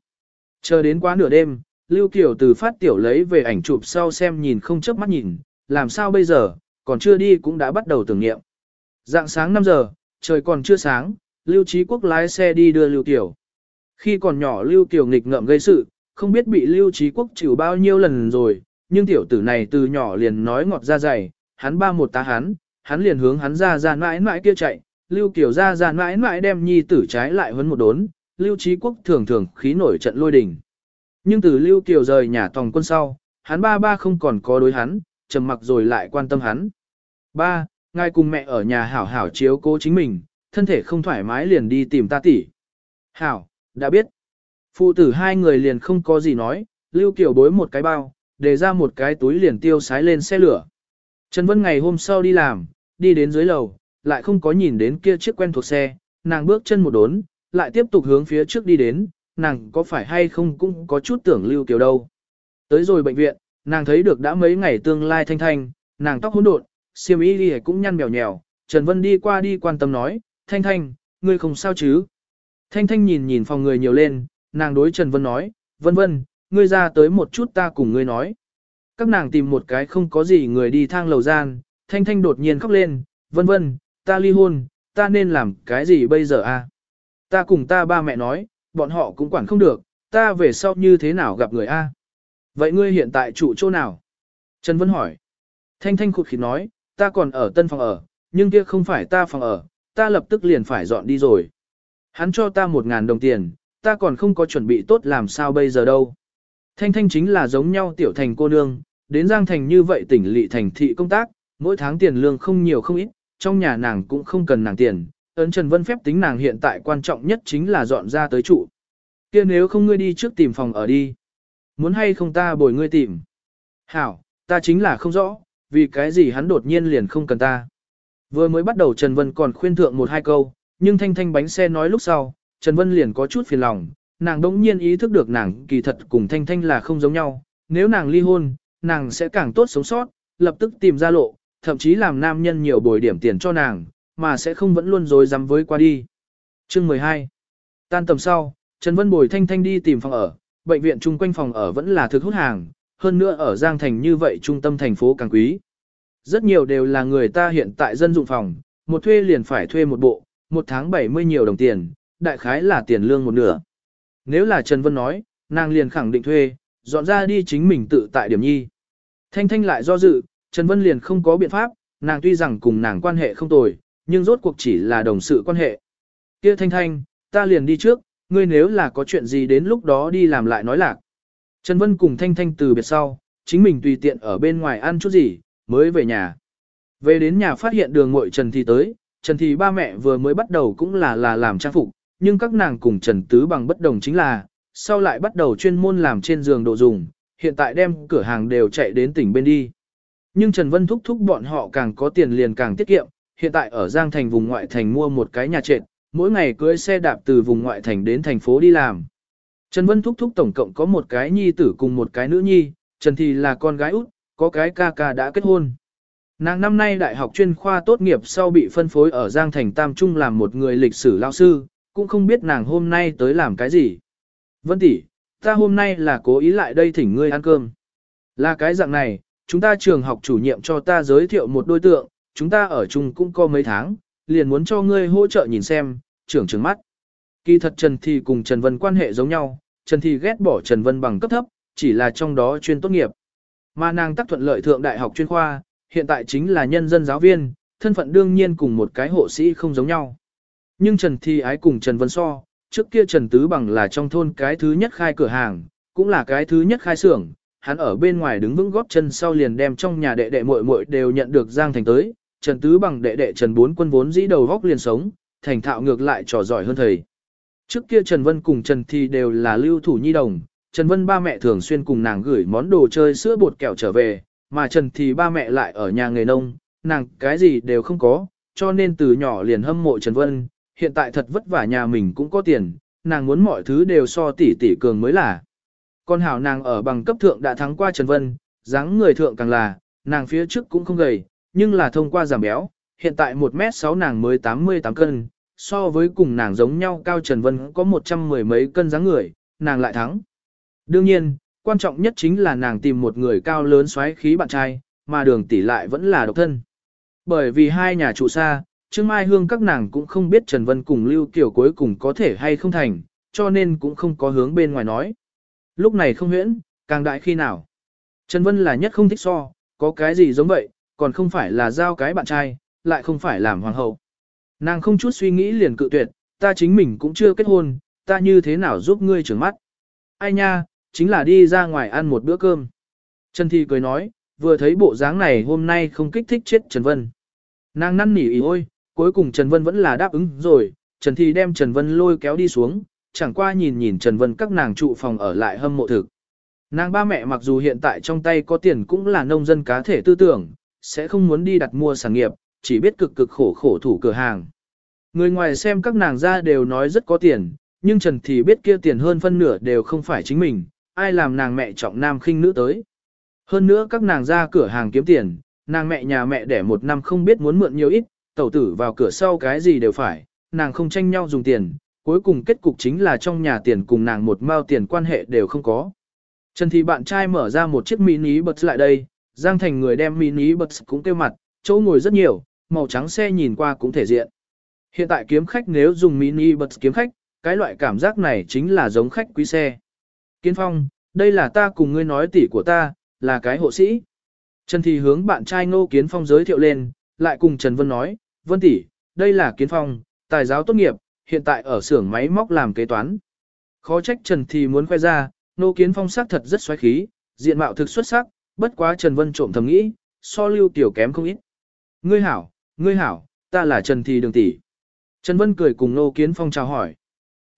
Chờ đến quá nửa đêm, Lưu Kiều từ phát tiểu lấy về ảnh chụp sau xem nhìn không chớp mắt nhìn, làm sao bây giờ, còn chưa đi cũng đã bắt đầu tưởng nghiệm. Dạng sáng 5 giờ, trời còn chưa sáng, Lưu Trí Quốc lái xe đi đưa Lưu Kiều. Khi còn nhỏ Lưu Kiều nghịch ngợm gây sự, không biết bị Lưu Trí Quốc chịu bao nhiêu lần rồi, nhưng tiểu tử này từ nhỏ liền nói ngọt ra dày, hắn ba một tá hắn, hắn liền hướng hắn ra ra mãi mãi kia chạy, Lưu Kiều ra ra mãi mãi đem nhi tử trái lại huấn một đốn, Lưu Trí Quốc thường thường khí nổi trận lôi đình. Nhưng từ Lưu Kiều rời nhà tòng quân sau, hắn ba ba không còn có đối hắn, trầm mặc rồi lại quan tâm hắn. Ba, ngài cùng mẹ ở nhà hảo hảo chiếu cố chính mình, thân thể không thoải mái liền đi tìm ta tỷ. Hảo, đã biết. Phụ tử hai người liền không có gì nói, Lưu Kiều bối một cái bao, để ra một cái túi liền tiêu sái lên xe lửa. Trần Vân ngày hôm sau đi làm, đi đến dưới lầu, lại không có nhìn đến kia chiếc quen thuộc xe, nàng bước chân một đốn, lại tiếp tục hướng phía trước đi đến, nàng có phải hay không cũng có chút tưởng Lưu Kiều đâu. Tới rồi bệnh viện, nàng thấy được đã mấy ngày tương lai thanh thanh, nàng tóc hỗn độn, siêm y đi cũng nhăn mèo nhèo, Trần Vân đi qua đi quan tâm nói, thanh thanh, ngươi không sao chứ? Thanh thanh nhìn nhìn phòng người nhiều lên, nàng đối Trần Vân nói, vân vân, ngươi ra tới một chút ta cùng ngươi nói. Các nàng tìm một cái không có gì người đi thang lầu gian, thanh thanh đột nhiên khóc lên, vân vân, ta ly hôn, ta nên làm cái gì bây giờ a? À? Ta cùng ta ba mẹ nói, bọn họ cũng quản không được, ta về sau như thế nào gặp người a? Vậy ngươi hiện tại trụ chỗ nào? Trần Vân hỏi. Thanh thanh khụt khịt nói, ta còn ở tân phòng ở, nhưng kia không phải ta phòng ở, ta lập tức liền phải dọn đi rồi. Hắn cho ta một ngàn đồng tiền, ta còn không có chuẩn bị tốt làm sao bây giờ đâu. Thanh thanh chính là giống nhau tiểu thành cô nương, đến Giang Thành như vậy tỉnh lỵ thành thị công tác, mỗi tháng tiền lương không nhiều không ít, trong nhà nàng cũng không cần nàng tiền. Ấn Trần Vân phép tính nàng hiện tại quan trọng nhất chính là dọn ra tới trụ. kia nếu không ngươi đi trước tìm phòng ở đi. Muốn hay không ta bồi ngươi tìm. Hảo, ta chính là không rõ, vì cái gì hắn đột nhiên liền không cần ta. Vừa mới bắt đầu Trần Vân còn khuyên thượng một hai câu, nhưng thanh thanh bánh xe nói lúc sau, Trần Vân liền có chút phiền lòng, nàng đống nhiên ý thức được nàng kỳ thật cùng thanh thanh là không giống nhau, nếu nàng ly hôn, nàng sẽ càng tốt sống sót, lập tức tìm ra lộ, thậm chí làm nam nhân nhiều bồi điểm tiền cho nàng, mà sẽ không vẫn luôn dối dám với qua đi. Chương 12 Tan tầm sau, Trần Vân bồi thanh thanh đi tìm phòng ở, bệnh viện chung quanh phòng ở vẫn là thực hút hàng, hơn nữa ở Giang Thành như vậy trung tâm thành phố càng quý. Rất nhiều đều là người ta hiện tại dân dụng phòng, một thuê liền phải thuê một bộ, một tháng 70 nhiều đồng tiền, đại khái là tiền lương một nửa. Nếu là Trần Vân nói, nàng liền khẳng định thuê, dọn ra đi chính mình tự tại điểm nhi. Thanh Thanh lại do dự, Trần Vân liền không có biện pháp, nàng tuy rằng cùng nàng quan hệ không tồi, nhưng rốt cuộc chỉ là đồng sự quan hệ. Kia Thanh Thanh, ta liền đi trước, ngươi nếu là có chuyện gì đến lúc đó đi làm lại nói lạc. Trần Vân cùng Thanh Thanh từ biệt sau, chính mình tùy tiện ở bên ngoài ăn chút gì, mới về nhà. Về đến nhà phát hiện đường muội Trần Thị tới, Trần Thị ba mẹ vừa mới bắt đầu cũng là là làm trang phục, nhưng các nàng cùng Trần Tứ bằng bất đồng chính là, sau lại bắt đầu chuyên môn làm trên giường đồ dùng, hiện tại đem cửa hàng đều chạy đến tỉnh bên đi. Nhưng Trần Vân thúc thúc bọn họ càng có tiền liền càng tiết kiệm, hiện tại ở Giang Thành vùng ngoại thành mua một cái nhà trệt, mỗi ngày cưới xe đạp từ vùng ngoại thành đến thành phố đi làm. Trần Vân thúc thúc tổng cộng có một cái nhi tử cùng một cái nữ nhi, Trần thì là con gái út, có cái ca ca đã kết hôn. Nàng năm nay đại học chuyên khoa tốt nghiệp sau bị phân phối ở Giang Thành Tam Trung làm một người lịch sử lao sư, cũng không biết nàng hôm nay tới làm cái gì. Vân tỷ, ta hôm nay là cố ý lại đây thỉnh ngươi ăn cơm. Là cái dạng này, chúng ta trường học chủ nhiệm cho ta giới thiệu một đối tượng, chúng ta ở chung cũng có mấy tháng, liền muốn cho ngươi hỗ trợ nhìn xem, trưởng trừng mắt. Kỳ thật Trần Thi cùng Trần Vân quan hệ giống nhau, Trần Thi ghét bỏ Trần Vân bằng cấp thấp, chỉ là trong đó chuyên tốt nghiệp. Mà nàng tác thuận lợi thượng đại học chuyên khoa, hiện tại chính là nhân dân giáo viên, thân phận đương nhiên cùng một cái hộ sĩ không giống nhau. Nhưng Trần Thi Ái cùng Trần Vân So, trước kia Trần Tứ Bằng là trong thôn cái thứ nhất khai cửa hàng, cũng là cái thứ nhất khai xưởng, hắn ở bên ngoài đứng vững góp chân sau liền đem trong nhà đệ đệ muội muội đều nhận được Giang Thành tới, Trần Tứ Bằng đệ đệ Trần Bốn Quân vốn dĩ đầu góc liền sống, thành thạo ngược lại trò giỏi hơn thầy. Trước kia Trần Vân cùng Trần Thi đều là lưu thủ nhi đồng, Trần Vân ba mẹ thường xuyên cùng nàng gửi món đồ chơi sữa bột kẹo trở về, mà Trần thì ba mẹ lại ở nhà nghề nông, nàng cái gì đều không có, cho nên từ nhỏ liền hâm mộ Trần Vân, hiện tại thật vất vả nhà mình cũng có tiền, nàng muốn mọi thứ đều so tỷ tỷ cường mới là. Con hảo nàng ở bằng cấp thượng đã thắng qua Trần Vân, dáng người thượng càng là, nàng phía trước cũng không gầy, nhưng là thông qua giảm béo, hiện tại 1m6 nàng mới 88 cân, so với cùng nàng giống nhau cao Trần Vân có 100 mười mấy cân dáng người, nàng lại thắng. Đương nhiên, quan trọng nhất chính là nàng tìm một người cao lớn xoáy khí bạn trai, mà đường tỷ lại vẫn là độc thân. Bởi vì hai nhà trụ xa, Trương Mai Hương các nàng cũng không biết Trần Vân cùng Lưu Kiều cuối cùng có thể hay không thành, cho nên cũng không có hướng bên ngoài nói. Lúc này không huyễn, càng đại khi nào. Trần Vân là nhất không thích so, có cái gì giống vậy, còn không phải là giao cái bạn trai, lại không phải làm hoàng hậu. Nàng không chút suy nghĩ liền cự tuyệt, ta chính mình cũng chưa kết hôn, ta như thế nào giúp ngươi trưởng mắt. Ai nha, chính là đi ra ngoài ăn một bữa cơm. Trần Thi cười nói, vừa thấy bộ dáng này hôm nay không kích thích chết Trần Vân. Nàng năn nỉ ý ôi, cuối cùng Trần Vân vẫn là đáp ứng rồi, Trần Thi đem Trần Vân lôi kéo đi xuống, chẳng qua nhìn nhìn Trần Vân các nàng trụ phòng ở lại hâm mộ thực. Nàng ba mẹ mặc dù hiện tại trong tay có tiền cũng là nông dân cá thể tư tưởng, sẽ không muốn đi đặt mua sản nghiệp, chỉ biết cực cực khổ khổ thủ cửa hàng. Người ngoài xem các nàng ra đều nói rất có tiền, nhưng Trần thì biết kia tiền hơn phân nửa đều không phải chính mình, ai làm nàng mẹ trọng nam khinh nữ tới. Hơn nữa các nàng ra cửa hàng kiếm tiền, nàng mẹ nhà mẹ đẻ một năm không biết muốn mượn nhiều ít, tẩu tử vào cửa sau cái gì đều phải, nàng không tranh nhau dùng tiền, cuối cùng kết cục chính là trong nhà tiền cùng nàng một mao tiền quan hệ đều không có. Trần thì bạn trai mở ra một chiếc mini bus lại đây, Giang Thành người đem mini bus cũng kêu mặt, chỗ ngồi rất nhiều, màu trắng xe nhìn qua cũng thể diện. Hiện tại kiếm khách nếu dùng mini bus kiếm khách, cái loại cảm giác này chính là giống khách quý xe. Kiến Phong, đây là ta cùng ngươi nói tỷ của ta, là cái hộ sĩ. Trần Thì hướng bạn trai Ngô Kiến Phong giới thiệu lên, lại cùng Trần Vân nói, Vân tỷ, đây là Kiến Phong, tài giáo tốt nghiệp, hiện tại ở xưởng máy móc làm kế toán. Khó trách Trần Thì muốn khoe ra, Nô Kiến Phong sắc thật rất xoáy khí, diện mạo thực xuất sắc, bất quá Trần Vân trộm thầm nghĩ, so lưu tiểu kém không ít. Ngươi hảo, ngươi hảo, ta là Trần Thì đường tỷ. Trần Vân cười cùng Nô Kiến Phong chào hỏi.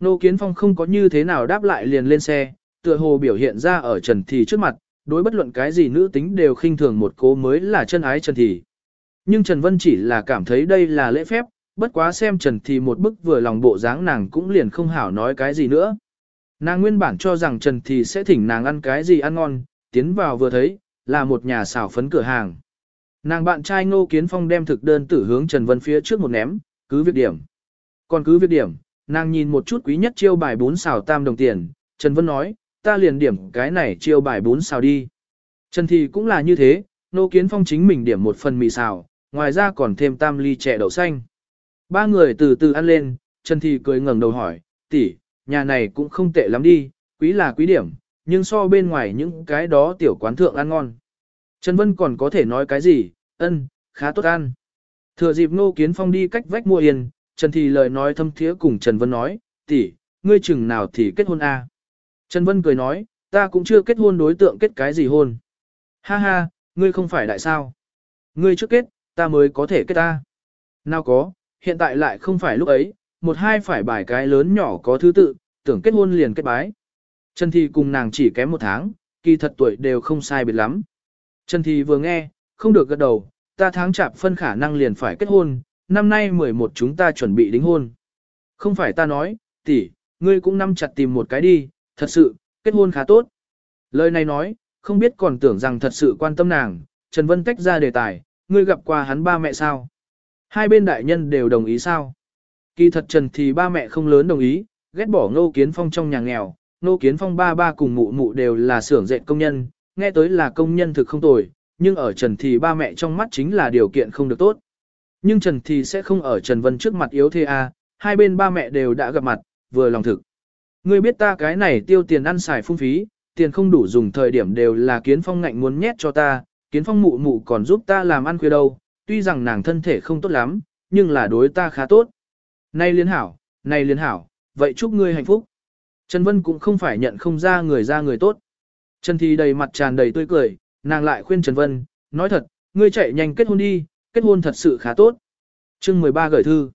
Nô Kiến Phong không có như thế nào đáp lại liền lên xe, tựa hồ biểu hiện ra ở Trần Thì trước mặt, đối bất luận cái gì nữ tính đều khinh thường một cố mới là chân ái Trần Thì. Nhưng Trần Vân chỉ là cảm thấy đây là lễ phép, bất quá xem Trần Thì một bức vừa lòng bộ dáng nàng cũng liền không hảo nói cái gì nữa. Nàng nguyên bản cho rằng Trần Thì sẽ thỉnh nàng ăn cái gì ăn ngon, tiến vào vừa thấy, là một nhà xào phấn cửa hàng. Nàng bạn trai Ngô Kiến Phong đem thực đơn tử hướng Trần Vân phía trước một ném, cứ việc điểm. Còn cứ việc điểm, nàng nhìn một chút quý nhất chiêu bài bún xào tam đồng tiền, Trần Vân nói, ta liền điểm cái này chiêu bài bún xào đi. Trần Thì cũng là như thế, Ngô Kiến Phong chính mình điểm một phần mì xào, ngoài ra còn thêm tam ly chè đậu xanh. Ba người từ từ ăn lên, Trần Thị cười ngẩng đầu hỏi, tỷ, nhà này cũng không tệ lắm đi, quý là quý điểm, nhưng so bên ngoài những cái đó tiểu quán thượng ăn ngon. Trần Vân còn có thể nói cái gì, ân, khá tốt ăn. Thừa dịp Ngô Kiến Phong đi cách vách mua yên, Trần Thị lời nói thâm thiế cùng Trần Vân nói, tỷ, ngươi chừng nào thì kết hôn a? Trần Vân cười nói, ta cũng chưa kết hôn đối tượng kết cái gì hôn. Ha ha, ngươi không phải đại sao. Ngươi trước kết, ta mới có thể kết ta. Nào có, hiện tại lại không phải lúc ấy, một hai phải bài cái lớn nhỏ có thứ tự, tưởng kết hôn liền kết bái. Trần Thi cùng nàng chỉ kém một tháng, kỳ thật tuổi đều không sai biệt lắm. Trần Thi vừa nghe, không được gật đầu, ta tháng chạp phân khả năng liền phải kết hôn, năm nay 11 chúng ta chuẩn bị đính hôn. Không phải ta nói, tỷ, ngươi cũng năm chặt tìm một cái đi, thật sự, kết hôn khá tốt. Lời này nói, không biết còn tưởng rằng thật sự quan tâm nàng, Trần Vân tách ra đề tài, ngươi gặp qua hắn ba mẹ sao? Hai bên đại nhân đều đồng ý sao? Kỳ thật Trần thì ba mẹ không lớn đồng ý, ghét bỏ Ngô Kiến Phong trong nhà nghèo, Ngô Kiến Phong ba ba cùng mụ mụ đều là xưởng dệt công nhân, nghe tới là công nhân thực không tồi, nhưng ở Trần thì ba mẹ trong mắt chính là điều kiện không được tốt. Nhưng Trần thì sẽ không ở Trần Vân trước mặt yếu thế a, à, hai bên ba mẹ đều đã gặp mặt, vừa lòng thực. Ngươi biết ta cái này tiêu tiền ăn xài phung phí, tiền không đủ dùng thời điểm đều là Kiến Phong ngạnh muốn nhét cho ta, kiến phong mụ mụ còn giúp ta làm ăn khuya đâu, tuy rằng nàng thân thể không tốt lắm, nhưng là đối ta khá tốt. Này liên hảo, này liên hảo, vậy chúc ngươi hạnh phúc. Trần Vân cũng không phải nhận không ra người ra người tốt. Trần Thi đầy mặt tràn đầy tươi cười, nàng lại khuyên Trần Vân, nói thật, ngươi chạy nhanh kết hôn đi, kết hôn thật sự khá tốt. chương 13 gửi thư.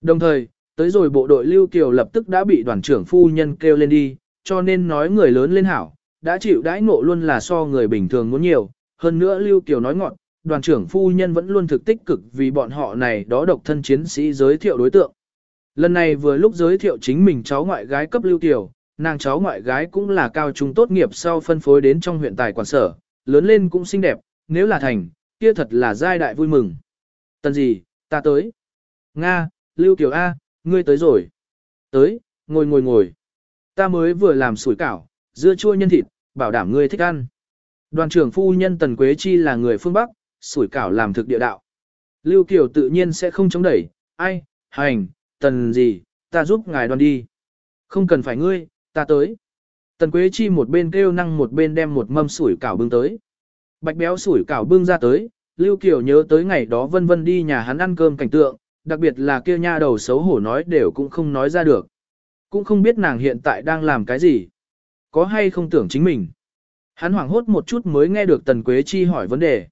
Đồng thời, tới rồi bộ đội Lưu Kiều lập tức đã bị đoàn trưởng phu nhân kêu lên đi, cho nên nói người lớn lên hảo, đã chịu đãi ngộ luôn là so người bình thường muốn nhiều. Hơn nữa Lưu Kiều nói ngọn, đoàn trưởng phu nhân vẫn luôn thực tích cực vì bọn họ này đó độc thân chiến sĩ giới thiệu đối tượng. Lần này vừa lúc giới thiệu chính mình cháu ngoại gái cấp Lưu tiểu, nàng cháu ngoại gái cũng là cao trung tốt nghiệp sau phân phối đến trong huyện tài quản sở, lớn lên cũng xinh đẹp, nếu là thành, kia thật là giai đại vui mừng. Tần gì, ta tới. Nga, Lưu tiểu A, ngươi tới rồi. Tới, ngồi ngồi ngồi. Ta mới vừa làm sủi cảo, dưa chua nhân thịt, bảo đảm ngươi thích ăn. Đoàn trưởng phu nhân Tần Quế Chi là người phương Bắc, sủi cảo làm thực địa đạo. Lưu Kiều tự nhiên sẽ không chống đẩy, ai, hành, tần gì, ta giúp ngài đoan đi. Không cần phải ngươi, ta tới. Tần Quế Chi một bên kêu năng một bên đem một mâm sủi cảo bưng tới. Bạch béo sủi cảo bưng ra tới, Lưu Kiều nhớ tới ngày đó vân vân đi nhà hắn ăn cơm cảnh tượng, đặc biệt là kia nha đầu xấu hổ nói đều cũng không nói ra được. Cũng không biết nàng hiện tại đang làm cái gì. Có hay không tưởng chính mình. Hắn hoảng hốt một chút mới nghe được Tần Quế Chi hỏi vấn đề.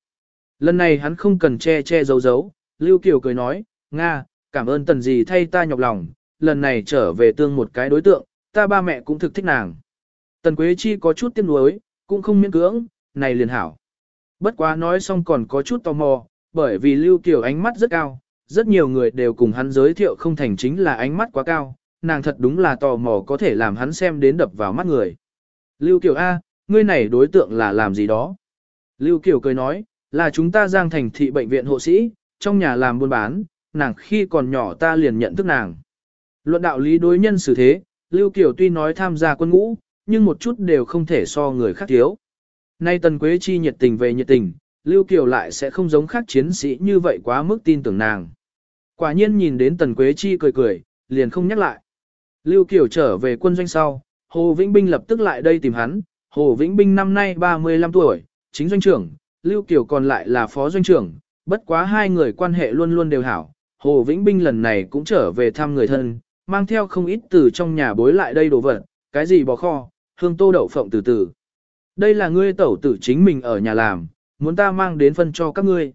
Lần này hắn không cần che che giấu giấu, Lưu Kiều cười nói, Nga, cảm ơn Tần gì thay ta nhọc lòng, lần này trở về tương một cái đối tượng, ta ba mẹ cũng thực thích nàng. Tần Quế Chi có chút tiếc nuối, cũng không miễn cưỡng, này liền hảo. Bất quá nói xong còn có chút tò mò, bởi vì Lưu Kiều ánh mắt rất cao, rất nhiều người đều cùng hắn giới thiệu không thành chính là ánh mắt quá cao, nàng thật đúng là tò mò có thể làm hắn xem đến đập vào mắt người. Lưu Kiều A, ngươi này đối tượng là làm gì đó? Lưu Kiều cười nói, là chúng ta giang thành thị bệnh viện hộ sĩ, trong nhà làm buôn bán, nàng khi còn nhỏ ta liền nhận thức nàng. Luận đạo lý đối nhân xử thế, Lưu Kiều tuy nói tham gia quân ngũ, nhưng một chút đều không thể so người khác thiếu. Nay Tần Quế Chi nhiệt tình về nhiệt tình, Lưu Kiều lại sẽ không giống khác chiến sĩ như vậy quá mức tin tưởng nàng. Quả nhiên nhìn đến Tần Quế Chi cười cười, liền không nhắc lại. Lưu Kiều trở về quân doanh sau, Hồ Vĩnh Binh lập tức lại đây tìm hắn. Hồ Vĩnh Binh năm nay 35 tuổi, chính doanh trưởng, Lưu Kiều còn lại là phó doanh trưởng, bất quá hai người quan hệ luôn luôn đều hảo. Hồ Vĩnh Binh lần này cũng trở về thăm người thân, mang theo không ít từ trong nhà bối lại đây đồ vật, cái gì bò kho, hương tô đậu phộng từ từ. Đây là ngươi tẩu tử chính mình ở nhà làm, muốn ta mang đến phân cho các ngươi.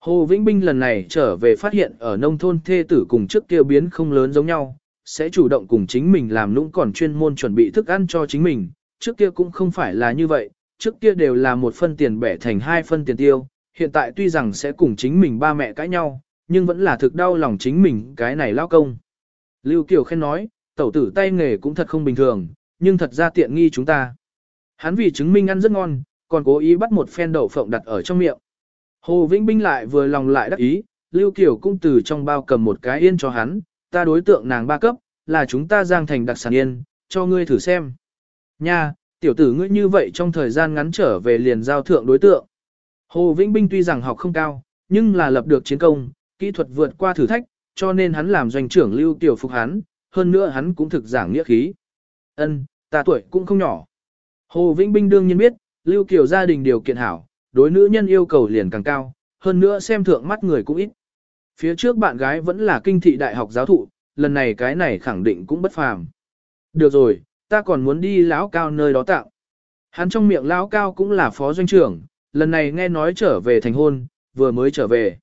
Hồ Vĩnh Binh lần này trở về phát hiện ở nông thôn thê tử cùng trước kia biến không lớn giống nhau, sẽ chủ động cùng chính mình làm nũng còn chuyên môn chuẩn bị thức ăn cho chính mình, trước kia cũng không phải là như vậy, trước kia đều là một phân tiền bẻ thành hai phân tiền tiêu, hiện tại tuy rằng sẽ cùng chính mình ba mẹ cãi nhau, nhưng vẫn là thực đau lòng chính mình cái này lao công. Lưu Kiều khen nói, tẩu tử tay nghề cũng thật không bình thường, nhưng thật ra tiện nghi chúng ta. Hắn vì chứng minh ăn rất ngon, còn cố ý bắt một phen đậu phộng đặt ở trong miệng. Hồ Vĩnh Binh lại vừa lòng lại đắc ý, Lưu Kiều cũng từ trong bao cầm một cái yên cho hắn, ta đối tượng nàng ba cấp, là chúng ta giang thành đặc sản yên, cho ngươi thử xem. Nha, tiểu tử ngươi như vậy trong thời gian ngắn trở về liền giao thượng đối tượng. Hồ Vĩnh Binh tuy rằng học không cao, nhưng là lập được chiến công, kỹ thuật vượt qua thử thách, cho nên hắn làm doanh trưởng Lưu Tiểu phục hắn, hơn nữa hắn cũng thực giảng nghĩa khí. Ân, ta tuổi cũng không nhỏ. Hồ Vĩnh Binh đương nhiên biết, Lưu kiểu gia đình điều kiện hảo, đối nữ nhân yêu cầu liền càng cao, hơn nữa xem thượng mắt người cũng ít. Phía trước bạn gái vẫn là kinh thị đại học giáo thụ, lần này cái này khẳng định cũng bất phàm. Được rồi, ta còn muốn đi lão cao nơi đó tạo. Hắn trong miệng lão cao cũng là phó doanh trưởng, lần này nghe nói trở về thành hôn, vừa mới trở về.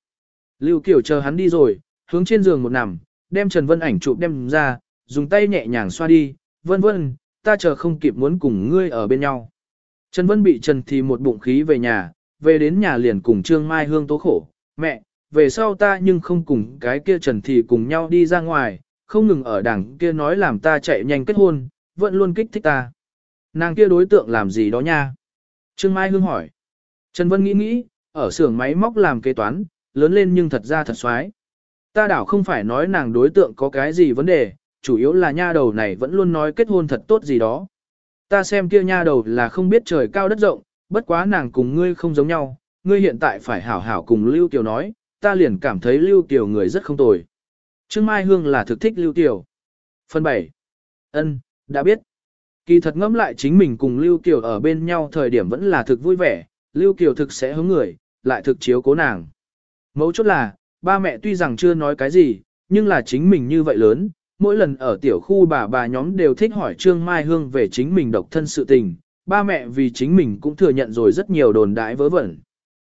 Lưu Kiều chờ hắn đi rồi, hướng trên giường một nằm, đem Trần Vân ảnh chụp đem ra, dùng tay nhẹ nhàng xoa đi, vân vân, ta chờ không kịp muốn cùng ngươi ở bên nhau. Trần Vân bị Trần thì một bụng khí về nhà, về đến nhà liền cùng Trương Mai Hương tố khổ, mẹ, về sau ta nhưng không cùng cái kia Trần thì cùng nhau đi ra ngoài, không ngừng ở đằng kia nói làm ta chạy nhanh kết hôn, vẫn luôn kích thích ta. Nàng kia đối tượng làm gì đó nha? Trương Mai Hương hỏi. Trần Vân nghĩ nghĩ, ở xưởng máy móc làm kế toán, lớn lên nhưng thật ra thật xoái. Ta đảo không phải nói nàng đối tượng có cái gì vấn đề, chủ yếu là nha đầu này vẫn luôn nói kết hôn thật tốt gì đó. Ta xem kia nha đầu là không biết trời cao đất rộng, bất quá nàng cùng ngươi không giống nhau, ngươi hiện tại phải hảo hảo cùng Lưu Kiều nói, ta liền cảm thấy Lưu Kiều người rất không tồi. Trương Mai Hương là thực thích Lưu Kiều. Phần 7. Ân, đã biết. Kỳ thật ngẫm lại chính mình cùng Lưu Kiều ở bên nhau thời điểm vẫn là thực vui vẻ, Lưu Kiều thực sẽ hướng người, lại thực chiếu cố nàng. Mấu chốt là, ba mẹ tuy rằng chưa nói cái gì, nhưng là chính mình như vậy lớn, mỗi lần ở tiểu khu bà bà nhóm đều thích hỏi Trương Mai Hương về chính mình độc thân sự tình, ba mẹ vì chính mình cũng thừa nhận rồi rất nhiều đồn đãi vớ vẩn.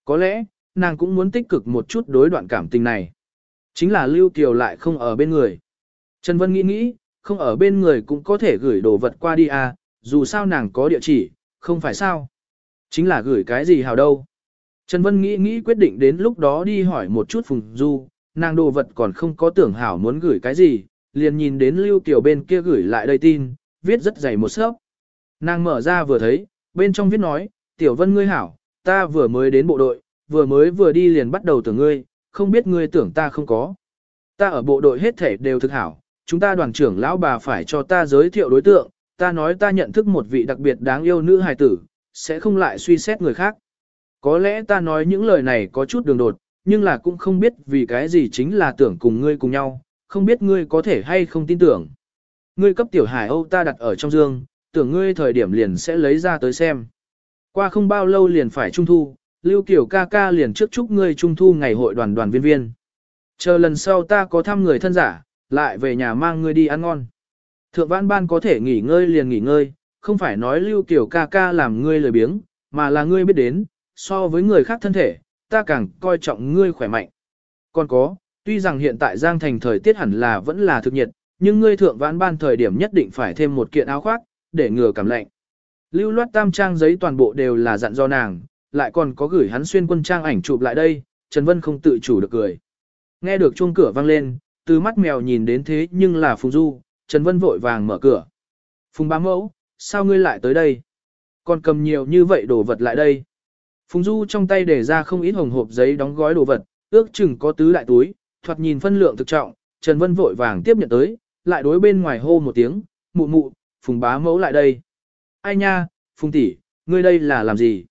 Có lẽ, nàng cũng muốn tích cực một chút đối đoạn cảm tình này. Chính là Lưu Kiều lại không ở bên người. Trần Vân nghĩ nghĩ, không ở bên người cũng có thể gửi đồ vật qua đi à, dù sao nàng có địa chỉ, không phải sao. Chính là gửi cái gì hào đâu. Trần Vân nghĩ nghĩ quyết định đến lúc đó đi hỏi một chút Phùng Du, nàng đồ vật còn không có tưởng hảo muốn gửi cái gì, liền nhìn đến Lưu Kiều bên kia gửi lại đây tin, viết rất dày một sớp. Nàng mở ra vừa thấy, bên trong viết nói, Tiểu Vân ngươi hảo, ta vừa mới đến bộ đội, vừa mới vừa đi liền bắt đầu tưởng ngươi, không biết ngươi tưởng ta không có. Ta ở bộ đội hết thể đều thực hảo, chúng ta đoàn trưởng lão bà phải cho ta giới thiệu đối tượng, ta nói ta nhận thức một vị đặc biệt đáng yêu nữ hài tử, sẽ không lại suy xét người khác. Có lẽ ta nói những lời này có chút đường đột, nhưng là cũng không biết vì cái gì chính là tưởng cùng ngươi cùng nhau, không biết ngươi có thể hay không tin tưởng. Ngươi cấp tiểu hải Âu ta đặt ở trong dương, tưởng ngươi thời điểm liền sẽ lấy ra tới xem. Qua không bao lâu liền phải trung thu, Lưu Kiều ca ca liền trước chúc ngươi trung thu ngày hội đoàn đoàn viên viên. Chờ lần sau ta có thăm người thân giả, lại về nhà mang ngươi đi ăn ngon. Thượng vãn ban có thể nghỉ ngơi liền nghỉ ngơi, không phải nói Lưu Kiều ca ca làm ngươi lười biếng, mà là ngươi biết đến, so với người khác thân thể, ta càng coi trọng ngươi khỏe mạnh. Còn có, tuy rằng hiện tại Giang Thành thời tiết hẳn là vẫn là thực nhiệt, nhưng ngươi thượng vãn ban thời điểm nhất định phải thêm một kiện áo khoác, để ngừa cảm lạnh. Lưu loát tam trang giấy toàn bộ đều là dặn do nàng, lại còn có gửi hắn xuyên quân trang ảnh chụp lại đây, Trần Vân không tự chủ được cười. Nghe được chuông cửa vang lên, từ mắt mèo nhìn đến thế nhưng là Phùng Du, Trần Vân vội vàng mở cửa. Phùng bá mẫu, sao ngươi lại tới đây? Còn cầm nhiều như vậy đồ vật lại đây. Phùng Du trong tay để ra không ít hồng hộp giấy đóng gói đồ vật, ước chừng có tứ đại túi, thoạt nhìn phân lượng thực trọng, Trần Vân vội vàng tiếp nhận tới, lại đối bên ngoài hô một tiếng, mụ mụ, Phùng bá mẫu lại đây. Ai nha, Phùng tỷ, ngươi đây là làm gì?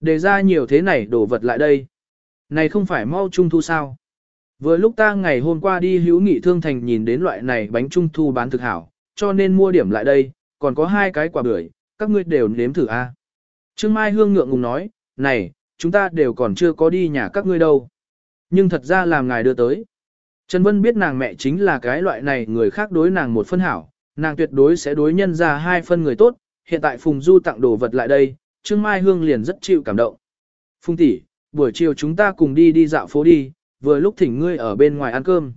Để ra nhiều thế này đồ vật lại đây. Này không phải mau trung thu sao? Vừa lúc ta ngày hôm qua đi hữu nghị thương thành nhìn đến loại này bánh trung thu bán thực hảo, cho nên mua điểm lại đây, còn có hai cái quả bưởi, các ngươi đều nếm thử a. Trương Mai Hương ngượng ngùng nói, này, chúng ta đều còn chưa có đi nhà các ngươi đâu. Nhưng thật ra làm ngài đưa tới. Trần Vân biết nàng mẹ chính là cái loại này người khác đối nàng một phân hảo, nàng tuyệt đối sẽ đối nhân ra hai phân người tốt, hiện tại Phùng Du tặng đồ vật lại đây, Trương Mai Hương liền rất chịu cảm động. Phùng tỷ, buổi chiều chúng ta cùng đi đi dạo phố đi, vừa lúc thỉnh ngươi ở bên ngoài ăn cơm.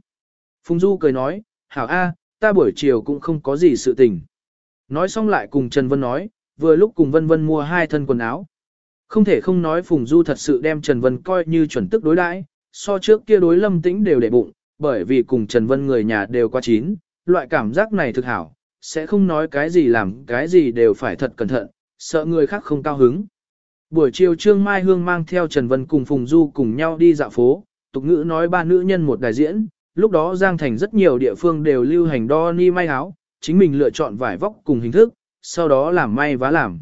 Phùng Du cười nói, hảo a, ta buổi chiều cũng không có gì sự tình. Nói xong lại cùng Trần Vân nói, vừa lúc cùng Vân Vân mua hai thân quần áo. Không thể không nói Phùng Du thật sự đem Trần Vân coi như chuẩn tức đối đãi, so trước kia đối lâm tĩnh đều để bụng, bởi vì cùng Trần Vân người nhà đều qua chín, loại cảm giác này thực hảo, sẽ không nói cái gì làm cái gì đều phải thật cẩn thận, sợ người khác không cao hứng. Buổi chiều Trương Mai Hương mang theo Trần Vân cùng Phùng Du cùng nhau đi dạo phố, tục ngữ nói ba nữ nhân một đại diễn, lúc đó Giang Thành rất nhiều địa phương đều lưu hành đo ni may áo, chính mình lựa chọn vải vóc cùng hình thức, sau đó làm may vá làm.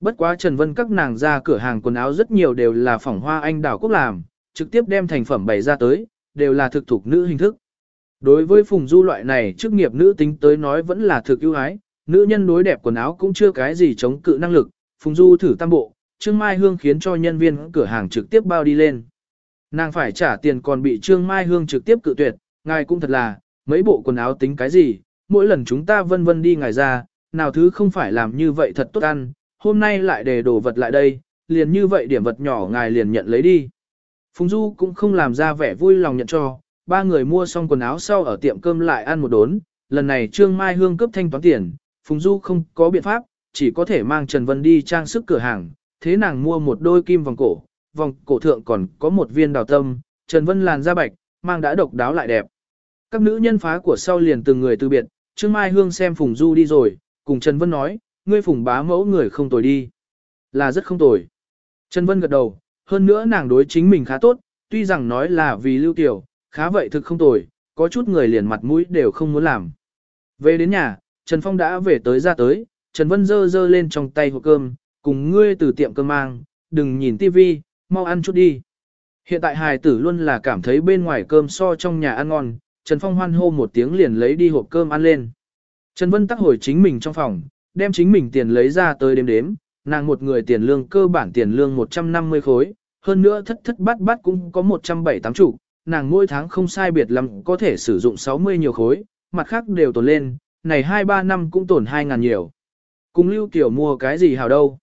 Bất quá Trần Vân các nàng ra cửa hàng quần áo rất nhiều đều là phỏng hoa anh đào quốc làm, trực tiếp đem thành phẩm bày ra tới, đều là thực thuộc nữ hình thức. Đối với Phùng Du loại này chức nghiệp nữ tính tới nói vẫn là thực ưu ái, nữ nhân đối đẹp quần áo cũng chưa cái gì chống cự năng lực, Phùng Du thử tam bộ, Trương Mai Hương khiến cho nhân viên cửa hàng trực tiếp bao đi lên. Nàng phải trả tiền còn bị Trương Mai Hương trực tiếp cự tuyệt, ngài cũng thật là, mấy bộ quần áo tính cái gì, mỗi lần chúng ta vân vân đi ngài ra, nào thứ không phải làm như vậy thật tốt ăn, hôm nay lại để đồ vật lại đây, liền như vậy điểm vật nhỏ ngài liền nhận lấy đi. Phùng Du cũng không làm ra vẻ vui lòng nhận cho, ba người mua xong quần áo sau ở tiệm cơm lại ăn một đốn, lần này Trương Mai Hương cấp thanh toán tiền, Phùng Du không có biện pháp, chỉ có thể mang Trần Vân đi trang sức cửa hàng, thế nàng mua một đôi kim vòng cổ, vòng cổ thượng còn có một viên đào tâm, Trần Vân làn da bạch, mang đã độc đáo lại đẹp. Các nữ nhân phá của sau liền từng người từ biệt, Trương Mai Hương xem Phùng Du đi rồi, cùng Trần Vân nói, ngươi Phùng bá mẫu người không tồi đi. Là rất không tồi. Trần Vân gật đầu, hơn nữa nàng đối chính mình khá tốt, tuy rằng nói là vì lưu tiểu, khá vậy thực không tồi, có chút người liền mặt mũi đều không muốn làm. Về đến nhà, Trần Phong đã về tới ra tới, Trần Vân dơ dơ lên trong tay hộp cơm, cùng ngươi từ tiệm cơm mang, đừng nhìn tivi, mau ăn chút đi. Hiện tại hài tử luôn là cảm thấy bên ngoài cơm so trong nhà ăn ngon, Trần Phong hoan hô một tiếng liền lấy đi hộp cơm ăn lên. Trần Vân tắc hồi chính mình trong phòng, đem chính mình tiền lấy ra tới đếm đếm, nàng một người tiền lương cơ bản tiền lương 150 khối, hơn nữa thất thất bát bát cũng có 178 chủ, nàng mỗi tháng không sai biệt lắm có thể sử dụng 60 nhiều khối, mặt khác đều tồn lên, này 2-3 năm cũng tổn 2 ngàn nhiều. Cùng Lưu Kiều mua cái gì hào đâu.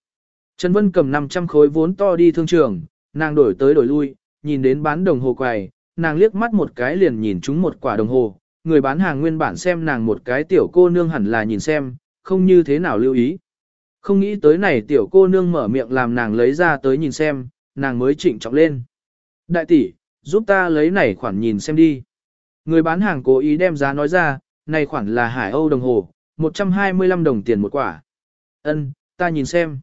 Trần Vân cầm 500 khối vốn to đi thương trường, nàng đổi tới đổi lui, nhìn đến bán đồng hồ quầy, nàng liếc mắt một cái liền nhìn chúng một quả đồng hồ, người bán hàng nguyên bản xem nàng một cái tiểu cô nương hẳn là nhìn xem, không như thế nào lưu ý. Không nghĩ tới này tiểu cô nương mở miệng làm nàng lấy ra tới nhìn xem, nàng mới chỉnh trọng lên. Đại tỷ, giúp ta lấy này khoản nhìn xem đi. Người bán hàng cố ý đem giá nói ra, này khoản là Hải Âu đồng hồ, 125 đồng tiền một quả. Ân, ta nhìn xem.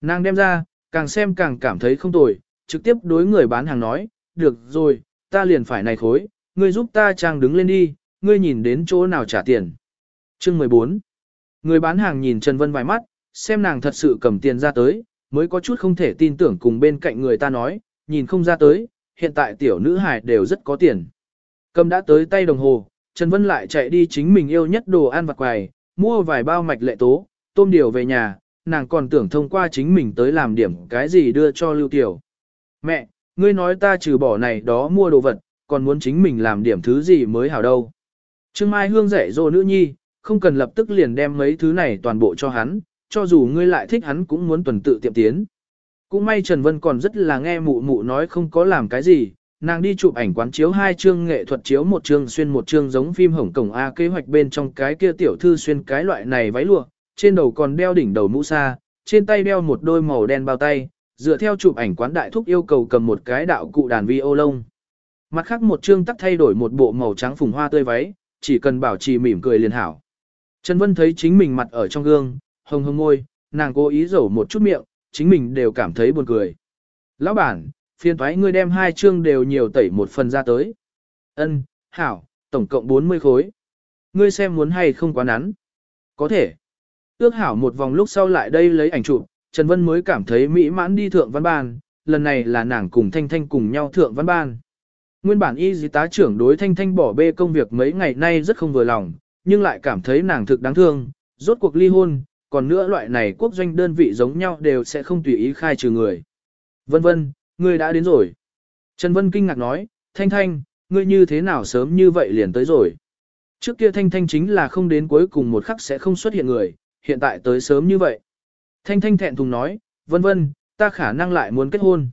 Nàng đem ra, càng xem càng cảm thấy không tồi, trực tiếp đối người bán hàng nói, được rồi, ta liền phải này khối, ngươi giúp ta trang đứng lên đi, ngươi nhìn đến chỗ nào trả tiền. Chương 14 Người bán hàng nhìn Trần Vân vài mắt, xem nàng thật sự cầm tiền ra tới, mới có chút không thể tin tưởng cùng bên cạnh người ta nói, nhìn không ra tới, hiện tại tiểu nữ hài đều rất có tiền. Cầm đã tới tay đồng hồ, Trần Vân lại chạy đi chính mình yêu nhất đồ ăn vặt quầy, mua vài bao mạch lệ tố, tôm điều về nhà, nàng còn tưởng thông qua chính mình tới làm điểm cái gì đưa cho Lưu Tiểu. Mẹ, ngươi nói ta trừ bỏ này đó mua đồ vật, còn muốn chính mình làm điểm thứ gì mới hảo đâu. Trương Mai Hương dạy dỗ nữ nhi, không cần lập tức liền đem mấy thứ này toàn bộ cho hắn, cho dù ngươi lại thích hắn cũng muốn tuần tự tiệm tiến. Cũng may Trần Vân còn rất là nghe mụ mụ nói không có làm cái gì, nàng đi chụp ảnh quán chiếu hai chương nghệ thuật chiếu một chương xuyên một chương giống phim Hồng Cổng A kế hoạch bên trong cái kia tiểu thư xuyên cái loại này váy lụa, trên đầu còn đeo đỉnh đầu mũ sa, trên tay đeo một đôi màu đen bao tay, dựa theo chụp ảnh quán đại thúc yêu cầu cầm một cái đạo cụ đàn vi ô lông. Mặt khác một chương tắc thay đổi một bộ màu trắng phùng hoa tươi váy, chỉ cần bảo trì mỉm cười liền hảo. Trần Vân thấy chính mình mặt ở trong gương, hồng hồng môi, nàng cố ý rổ một chút miệng, chính mình đều cảm thấy buồn cười. Lão bản, phiền thoái ngươi đem hai chương đều nhiều tẩy một phần ra tới. Ân, hảo, tổng cộng 40 khối. Ngươi xem muốn hay không quá nắn. Có thể. Ước hảo một vòng lúc sau lại đây lấy ảnh chụp, Trần Vân mới cảm thấy mỹ mãn đi thượng văn ban, lần này là nàng cùng Thanh Thanh cùng nhau thượng văn ban. Nguyên bản y dì tá trưởng đối Thanh Thanh bỏ bê công việc mấy ngày nay rất không vừa lòng, nhưng lại cảm thấy nàng thực đáng thương, rốt cuộc ly hôn, còn nữa loại này quốc doanh đơn vị giống nhau đều sẽ không tùy ý khai trừ người. Vân vân, ngươi đã đến rồi. Trần Vân kinh ngạc nói, Thanh Thanh, ngươi như thế nào sớm như vậy liền tới rồi. Trước kia Thanh Thanh chính là không đến cuối cùng một khắc sẽ không xuất hiện người, hiện tại tới sớm như vậy. Thanh Thanh thẹn thùng nói, vân vân, ta khả năng lại muốn kết hôn.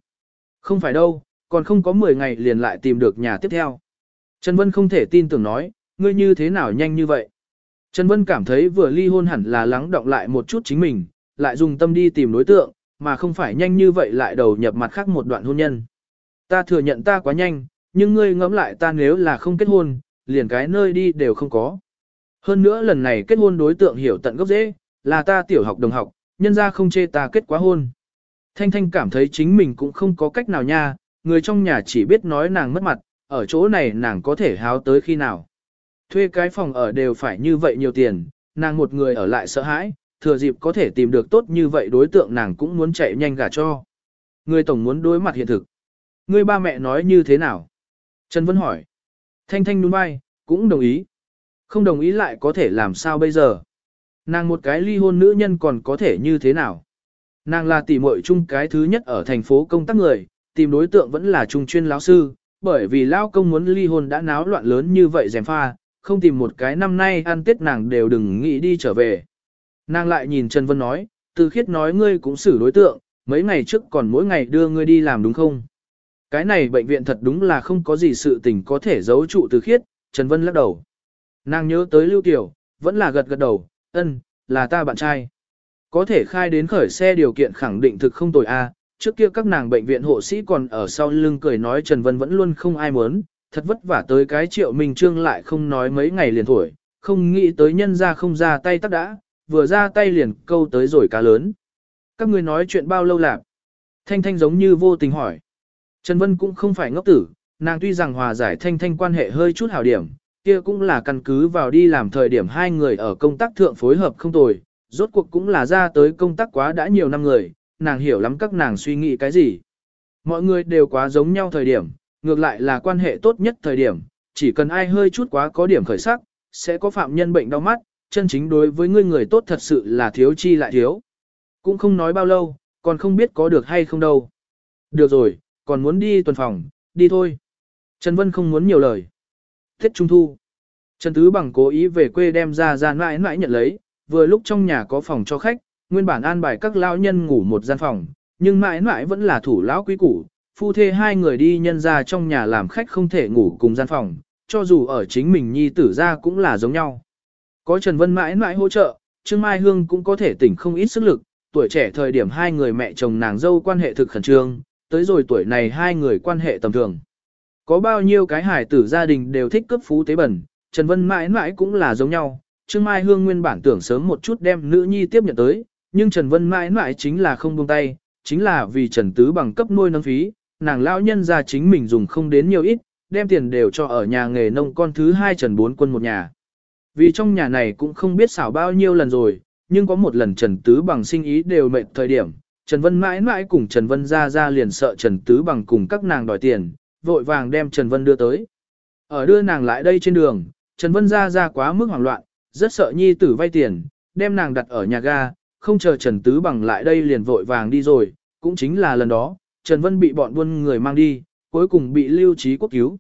Không phải đâu, còn không có 10 ngày liền lại tìm được nhà tiếp theo. Trần Vân không thể tin tưởng nói, ngươi như thế nào nhanh như vậy. Trần Vân cảm thấy vừa ly hôn hẳn là lắng động lại một chút chính mình, lại dùng tâm đi tìm đối tượng, mà không phải nhanh như vậy lại đầu nhập mặt khác một đoạn hôn nhân. Ta thừa nhận ta quá nhanh, nhưng ngươi ngẫm lại ta nếu là không kết hôn, liền cái nơi đi đều không có. Hơn nữa lần này kết hôn đối tượng hiểu tận gốc dễ, là ta tiểu học đồng học, nhân ra không chê ta kết quá hôn. Thanh Thanh cảm thấy chính mình cũng không có cách nào nha, người trong nhà chỉ biết nói nàng mất mặt, ở chỗ này nàng có thể háo tới khi nào. Thuê cái phòng ở đều phải như vậy nhiều tiền, nàng một người ở lại sợ hãi, thừa dịp có thể tìm được tốt như vậy đối tượng nàng cũng muốn chạy nhanh gả cho. Người tổng muốn đối mặt hiện thực. Người ba mẹ nói như thế nào? Trần Vân hỏi. Thanh Thanh đúng vai, cũng đồng ý. Không đồng ý lại có thể làm sao bây giờ? Nàng một cái ly hôn nữ nhân còn có thể như thế nào? Nàng là tỷ muội chung cái thứ nhất ở thành phố công tác người, tìm đối tượng vẫn là trung chuyên lão sư, bởi vì lão công muốn ly hôn đã náo loạn lớn như vậy dèm pha, không tìm một cái năm nay ăn tết nàng đều đừng nghĩ đi trở về. Nàng lại nhìn Trần Vân nói, từ khiết nói ngươi cũng xử đối tượng, mấy ngày trước còn mỗi ngày đưa ngươi đi làm đúng không? Cái này bệnh viện thật đúng là không có gì sự tình có thể giấu trụ từ khiết, Trần Vân lắc đầu. Nàng nhớ tới Lưu Tiểu, vẫn là gật gật đầu, ân, là ta bạn trai. Có thể khai đến khởi xe điều kiện khẳng định thực không tồi a. trước kia các nàng bệnh viện hộ sĩ còn ở sau lưng cười nói Trần Vân vẫn luôn không ai muốn, thật vất vả tới cái triệu mình Trương lại không nói mấy ngày liền thổi, không nghĩ tới nhân ra không ra tay tắc đã, vừa ra tay liền câu tới rồi cá lớn. Các người nói chuyện bao lâu lạc? Thanh Thanh giống như vô tình hỏi. Trần Vân cũng không phải ngốc tử, nàng tuy rằng hòa giải Thanh Thanh quan hệ hơi chút hảo điểm, kia cũng là căn cứ vào đi làm thời điểm hai người ở công tác thượng phối hợp không tồi, rốt cuộc cũng là ra tới công tác quá đã nhiều năm người, nàng hiểu lắm các nàng suy nghĩ cái gì. Mọi người đều quá giống nhau thời điểm, ngược lại là quan hệ tốt nhất thời điểm, chỉ cần ai hơi chút quá có điểm khởi sắc, sẽ có phạm nhân bệnh đau mắt, chân chính đối với ngươi người tốt thật sự là thiếu chi lại thiếu. Cũng không nói bao lâu, còn không biết có được hay không đâu. Được rồi, còn muốn đi tuần phòng, đi thôi. Trần Vân không muốn nhiều lời. Tết Trung Thu. Trần Tứ Bằng cố ý về quê đem ra ra mãi mãi nhận lấy, vừa lúc trong nhà có phòng cho khách, nguyên bản an bài các lão nhân ngủ một gian phòng, nhưng mãi mãi vẫn là thủ lão quý củ, phu thê hai người đi nhân ra trong nhà làm khách không thể ngủ cùng gian phòng, cho dù ở chính mình nhi tử ra cũng là giống nhau. Có Trần Vân mãi mãi hỗ trợ, Trương Mai Hương cũng có thể tỉnh không ít sức lực, tuổi trẻ thời điểm hai người mẹ chồng nàng dâu quan hệ thực khẩn trương, tới rồi tuổi này hai người quan hệ tầm thường. Có bao nhiêu cái hải tử gia đình đều thích cướp phú tế bẩn, Trần Vân mãi mãi cũng là giống nhau, Trương Mai Hương nguyên bản tưởng sớm một chút đem nữ nhi tiếp nhận tới, nhưng Trần Vân mãi mãi chính là không buông tay, chính là vì Trần Tứ bằng cấp nuôi nâng phí, nàng lão nhân ra chính mình dùng không đến nhiều ít, đem tiền đều cho ở nhà nghề nông con thứ hai Trần Bốn Quân một nhà. Vì trong nhà này cũng không biết xảo bao nhiêu lần rồi, nhưng có một lần Trần Tứ bằng sinh ý đều mệt thời điểm, Trần Vân mãi mãi cùng Trần Vân ra ra liền sợ Trần Tứ bằng cùng các nàng đòi tiền, vội vàng đem Trần Vân đưa tới. Ở đưa nàng lại đây trên đường, Trần Vân ra ra quá mức hoảng loạn, rất sợ nhi tử vay tiền, đem nàng đặt ở nhà ga, không chờ Trần Tứ bằng lại đây liền vội vàng đi rồi, cũng chính là lần đó, Trần Vân bị bọn buôn người mang đi, cuối cùng bị lưu trí quốc cứu.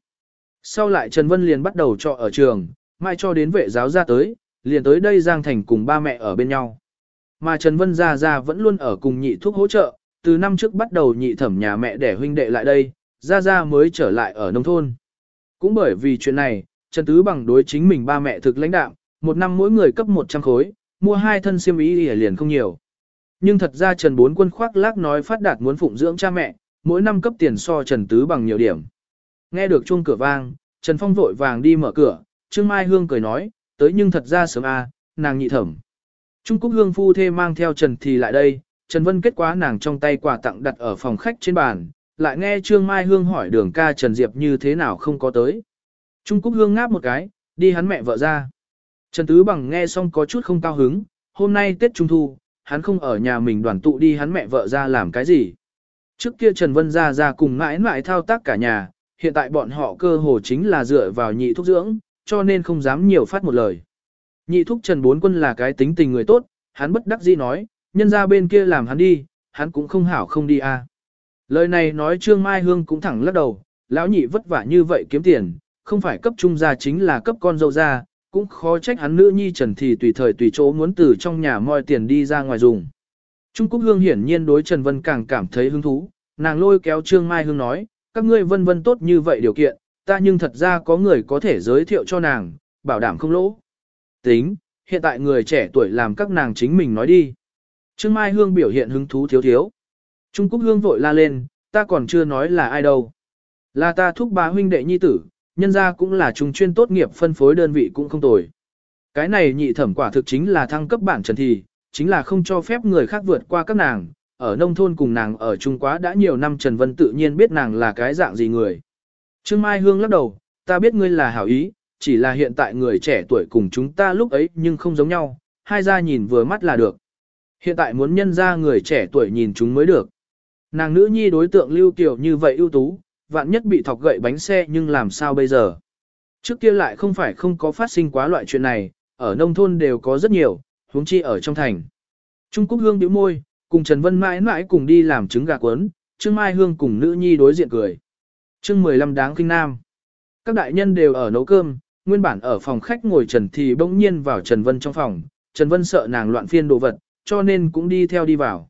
Sau lại Trần Vân liền bắt đầu trọ ở trường, mai cho đến vệ giáo ra tới, liền tới đây Giang Thành cùng ba mẹ ở bên nhau. Mà Trần Vân Gia Gia vẫn luôn ở cùng nhị thuốc hỗ trợ, từ năm trước bắt đầu nhị thẩm nhà mẹ để huynh đệ lại đây, Gia Gia mới trở lại ở nông thôn. Cũng bởi vì chuyện này, Trần Tứ bằng đối chính mình ba mẹ thực lãnh đạo, một năm mỗi người cấp 100 khối, mua hai thân xiêm y liền không nhiều. Nhưng thật ra Trần Bốn Quân khoác lác nói phát đạt muốn phụng dưỡng cha mẹ, mỗi năm cấp tiền so Trần Tứ bằng nhiều điểm. Nghe được chuông cửa vang, Trần Phong vội vàng đi mở cửa, Trương Mai Hương cười nói, tới nhưng thật ra sớm a, à, nàng nhị thẩm. Trung Cúc Hương phu thê mang theo Trần thì lại đây, Trần Vân kết quả nàng trong tay quà tặng đặt ở phòng khách trên bàn, lại nghe Trương Mai Hương hỏi đường ca Trần Diệp như thế nào không có tới. Trung Cúc Hương ngáp một cái, đi hắn mẹ vợ ra. Trần Tứ Bằng nghe xong có chút không cao hứng, hôm nay Tết Trung Thu, hắn không ở nhà mình đoàn tụ đi hắn mẹ vợ ra làm cái gì. Trước kia Trần Vân ra ra cùng mãi mãi thao tác cả nhà, hiện tại bọn họ cơ hồ chính là dựa vào nhị thuốc dưỡng, cho nên không dám nhiều phát một lời. Nhị thúc Trần Bốn Quân là cái tính tình người tốt, hắn bất đắc dĩ nói, nhân ra bên kia làm hắn đi, hắn cũng không hảo không đi à. Lời này nói Trương Mai Hương cũng thẳng lắc đầu, lão nhị vất vả như vậy kiếm tiền, không phải cấp trung gia chính là cấp con dâu gia, cũng khó trách hắn nữ nhi Trần thì tùy thời tùy chỗ muốn từ trong nhà moi tiền đi ra ngoài dùng. Trung Cúc Hương hiển nhiên đối Trần Vân càng cảm thấy hứng thú, nàng lôi kéo Trương Mai Hương nói, các ngươi vân vân tốt như vậy điều kiện, ta nhưng thật ra có người có thể giới thiệu cho nàng, bảo đảm không lỗ. Tính, hiện tại người trẻ tuổi làm các nàng chính mình nói đi. Trương Mai Hương biểu hiện hứng thú thiếu thiếu. Trung Cúc Hương vội la lên, ta còn chưa nói là ai đâu. Là ta thúc bá huynh đệ nhi tử, nhân ra cũng là trung chuyên tốt nghiệp phân phối đơn vị cũng không tồi. Cái này nhị thẩm quả thực chính là thăng cấp bản trần thì, chính là không cho phép người khác vượt qua các nàng, ở nông thôn cùng nàng ở Trung quá đã nhiều năm Trần Vân tự nhiên biết nàng là cái dạng gì người. Trương Mai Hương lắc đầu, ta biết ngươi là hảo ý, chỉ là hiện tại người trẻ tuổi cùng chúng ta lúc ấy nhưng không giống nhau, hai gia nhìn vừa mắt là được. Hiện tại muốn nhân ra người trẻ tuổi nhìn chúng mới được. Nàng nữ nhi đối tượng lưu tiểu như vậy ưu tú, vạn nhất bị thọc gậy bánh xe nhưng làm sao bây giờ. Trước kia lại không phải không có phát sinh quá loại chuyện này, ở nông thôn đều có rất nhiều, huống chi ở trong thành. Trung Cúc Hương bĩu môi, cùng Trần Vân mãi mãi cùng đi làm trứng gà cuốn, Trương Mai Hương cùng nữ nhi đối diện cười. Trương 15 đáng kinh nam. Các đại nhân đều ở nấu cơm, nguyên bản ở phòng khách ngồi Trần thì bỗng nhiên vào Trần Vân trong phòng, Trần Vân sợ nàng loạn phiên đồ vật, cho nên cũng đi theo đi vào.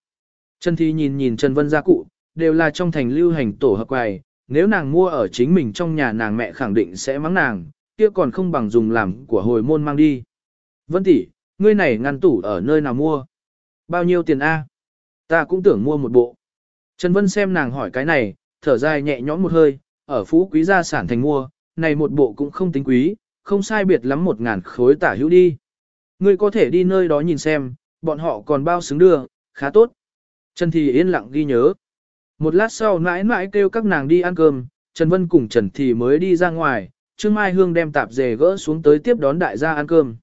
Trần Thi nhìn nhìn Trần Vân gia cụ, đều là trong thành lưu hành tổ hợp quầy, nếu nàng mua ở chính mình trong nhà nàng mẹ khẳng định sẽ mắng nàng, kia còn không bằng dùng làm của hồi môn mang đi. Vân tỷ, ngươi này ngăn tủ ở nơi nào mua? Bao nhiêu tiền a? Ta cũng tưởng mua một bộ. Trần Vân xem nàng hỏi cái này, thở dài nhẹ nhõm một hơi, ở phú quý gia sản thành mua, này một bộ cũng không tính quý, không sai biệt lắm một ngàn khối tả hữu đi. Ngươi có thể đi nơi đó nhìn xem, bọn họ còn bao xứng đưa, khá tốt. Trần Thị yên lặng ghi nhớ. Một lát sau mãi mãi kêu các nàng đi ăn cơm, Trần Vân cùng Trần Thị mới đi ra ngoài, Trương Mai Hương đem tạp dề gỡ xuống tới tiếp đón đại gia ăn cơm.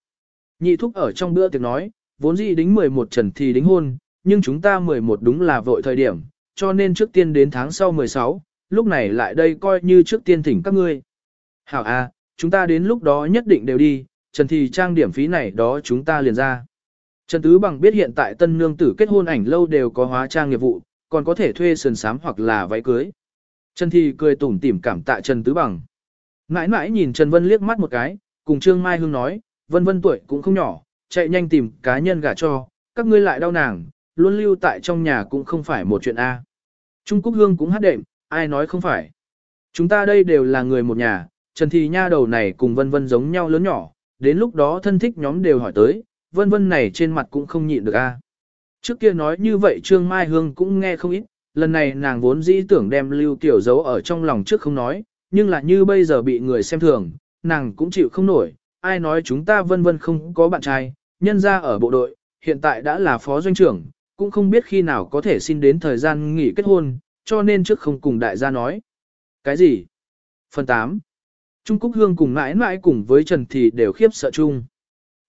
Nhị thúc ở trong bữa tiệc nói, vốn dĩ đính 11 Trần Thị đính hôn, nhưng chúng ta 11 đúng là vội thời điểm, cho nên trước tiên đến tháng sau 16, lúc này lại đây coi như trước tiên thỉnh các ngươi. Hảo à, chúng ta đến lúc đó nhất định đều đi, Trần Thị trang điểm phí này đó chúng ta liền ra. Trần Tứ Bằng biết hiện tại tân nương tử kết hôn ảnh lâu đều có hóa trang nghiệp vụ, còn có thể thuê sườn sám hoặc là váy cưới. Trần Thi cười tủm tỉm cảm tạ Trần Tứ Bằng. Mãi mãi nhìn Trần Vân liếc mắt một cái, cùng Trương Mai Hương nói, Vân Vân tuổi cũng không nhỏ, chạy nhanh tìm cá nhân gả cho, các ngươi lại đau nàng, luôn lưu tại trong nhà cũng không phải một chuyện A. Trung Cúc Hương cũng hát đệm, ai nói không phải. Chúng ta đây đều là người một nhà, Trần Thi Nha đầu này cùng Vân Vân giống nhau lớn nhỏ, đến lúc đó thân thích nhóm đều hỏi tới, Vân Vân này trên mặt cũng không nhịn được A. Trước kia nói như vậy Trương Mai Hương cũng nghe không ít, lần này nàng vốn dĩ tưởng đem lưu tiểu giấu ở trong lòng trước không nói, nhưng là như bây giờ bị người xem thường, nàng cũng chịu không nổi, ai nói chúng ta vân vân không có bạn trai, nhân ra ở bộ đội, hiện tại đã là phó doanh trưởng, cũng không biết khi nào có thể xin đến thời gian nghỉ kết hôn, cho nên trước không cùng đại gia nói. Cái gì? Phần 8. Trung Cúc Hương cùng mãi mãi cùng với Trần Thị đều khiếp sợ chung.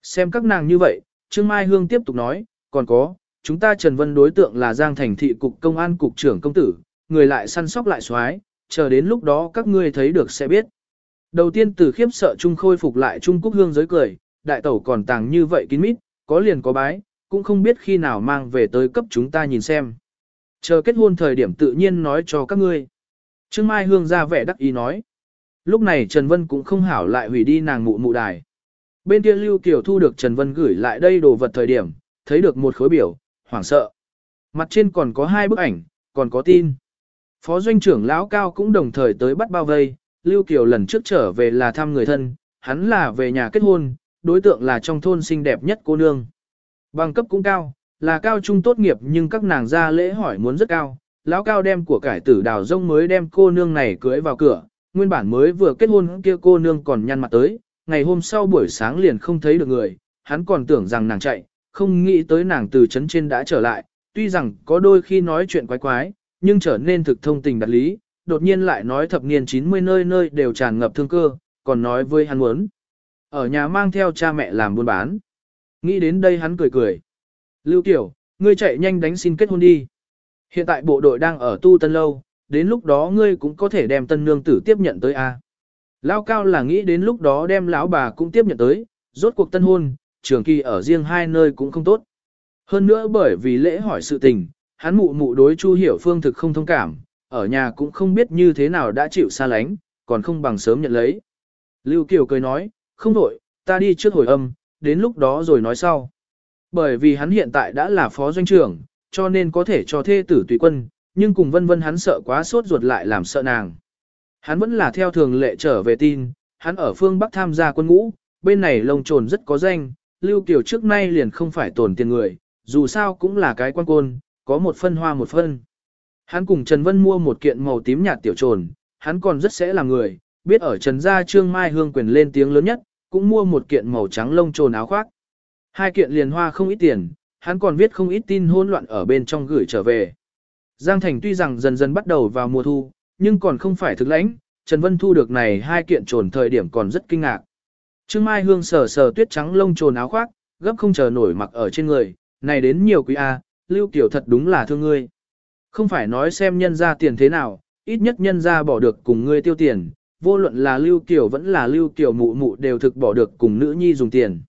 Xem các nàng như vậy, Trương Mai Hương tiếp tục nói, còn có, chúng ta Trần Vân đối tượng là Giang Thành Thị Cục Công an Cục trưởng Công Tử, người lại săn sóc lại xoái, chờ đến lúc đó các ngươi thấy được sẽ biết. Đầu tiên từ khiếp sợ Trung khôi phục lại Trung quốc Hương giới cười, đại tẩu còn tàng như vậy kín mít, có liền có bái, cũng không biết khi nào mang về tới cấp chúng ta nhìn xem. Chờ kết hôn thời điểm tự nhiên nói cho các ngươi. Trương Mai Hương ra vẻ đắc ý nói. Lúc này Trần Vân cũng không hảo lại hủy đi nàng mụ mụ đài. Bên kia Lưu Kiều thu được Trần Vân gửi lại đây đồ vật thời điểm, thấy được một khối biểu, hoảng sợ. Mặt trên còn có hai bức ảnh, còn có tin. Phó doanh trưởng lão cao cũng đồng thời tới bắt bao vây, Lưu Kiều lần trước trở về là thăm người thân, hắn là về nhà kết hôn, đối tượng là trong thôn xinh đẹp nhất cô nương. Bằng cấp cũng cao, là cao trung tốt nghiệp nhưng các nàng ra lễ hỏi muốn rất cao. Lão cao đem của cải tử đào rông mới đem cô nương này cưới vào cửa, nguyên bản mới vừa kết hôn kia cô nương còn nhăn mặt tới, ngày hôm sau buổi sáng liền không thấy được người, hắn còn tưởng rằng nàng chạy, không nghĩ tới nàng từ trấn trên đã trở lại, tuy rằng có đôi khi nói chuyện quái quái, nhưng trở nên thực thông tình đặt lý, đột nhiên lại nói thập niên 90 nơi nơi đều tràn ngập thương cơ, còn nói với hắn muốn. Ở nhà mang theo cha mẹ làm buôn bán. Nghĩ đến đây hắn cười cười. Lưu Tiểu, ngươi chạy nhanh đánh xin kết hôn đi. Hiện tại bộ đội đang ở tu tân lâu, đến lúc đó ngươi cũng có thể đem tân nương tử tiếp nhận tới a. Lão cao là nghĩ đến lúc đó đem lão bà cũng tiếp nhận tới, rốt cuộc tân hôn, trường kỳ ở riêng hai nơi cũng không tốt. Hơn nữa bởi vì lễ hỏi sự tình, hắn mụ mụ đối Chu Hiểu Phương thực không thông cảm, ở nhà cũng không biết như thế nào đã chịu xa lánh, còn không bằng sớm nhận lấy. Lưu Kiều cười nói, không đổi, ta đi trước hồi âm, đến lúc đó rồi nói sau. Bởi vì hắn hiện tại đã là phó doanh trưởng, cho nên có thể cho thê tử tùy quân, nhưng cùng vân vân hắn sợ quá sốt ruột lại làm sợ nàng. Hắn vẫn là theo thường lệ trở về tin, hắn ở phương Bắc tham gia quân ngũ, bên này lông trồn rất có danh, Lưu Kiều trước nay liền không phải tổn tiền người, dù sao cũng là cái quan côn, có một phân hoa một phân. Hắn cùng Trần Vân mua một kiện màu tím nhạt tiểu trồn, hắn còn rất sẽ là người, biết ở Trần Gia Trương Mai Hương quyền lên tiếng lớn nhất, cũng mua một kiện màu trắng lông trồn áo khoác. Hai kiện liền hoa không ít tiền, hắn còn viết không ít tin hỗn loạn ở bên trong gửi trở về. Giang Thành tuy rằng dần dần bắt đầu vào mùa thu, nhưng còn không phải thực lãnh, Trần Vân thu được này hai kiện trồn thời điểm còn rất kinh ngạc. Trương Mai Hương sờ sờ tuyết trắng lông trồn áo khoác, gấp không chờ nổi mặc ở trên người, này đến nhiều quý A, Lưu Kiều thật đúng là thương ngươi. Không phải nói xem nhân ra tiền thế nào, ít nhất nhân ra bỏ được cùng ngươi tiêu tiền, vô luận là Lưu Kiều vẫn là Lưu Kiều mụ mụ đều thực bỏ được cùng nữ nhi dùng tiền.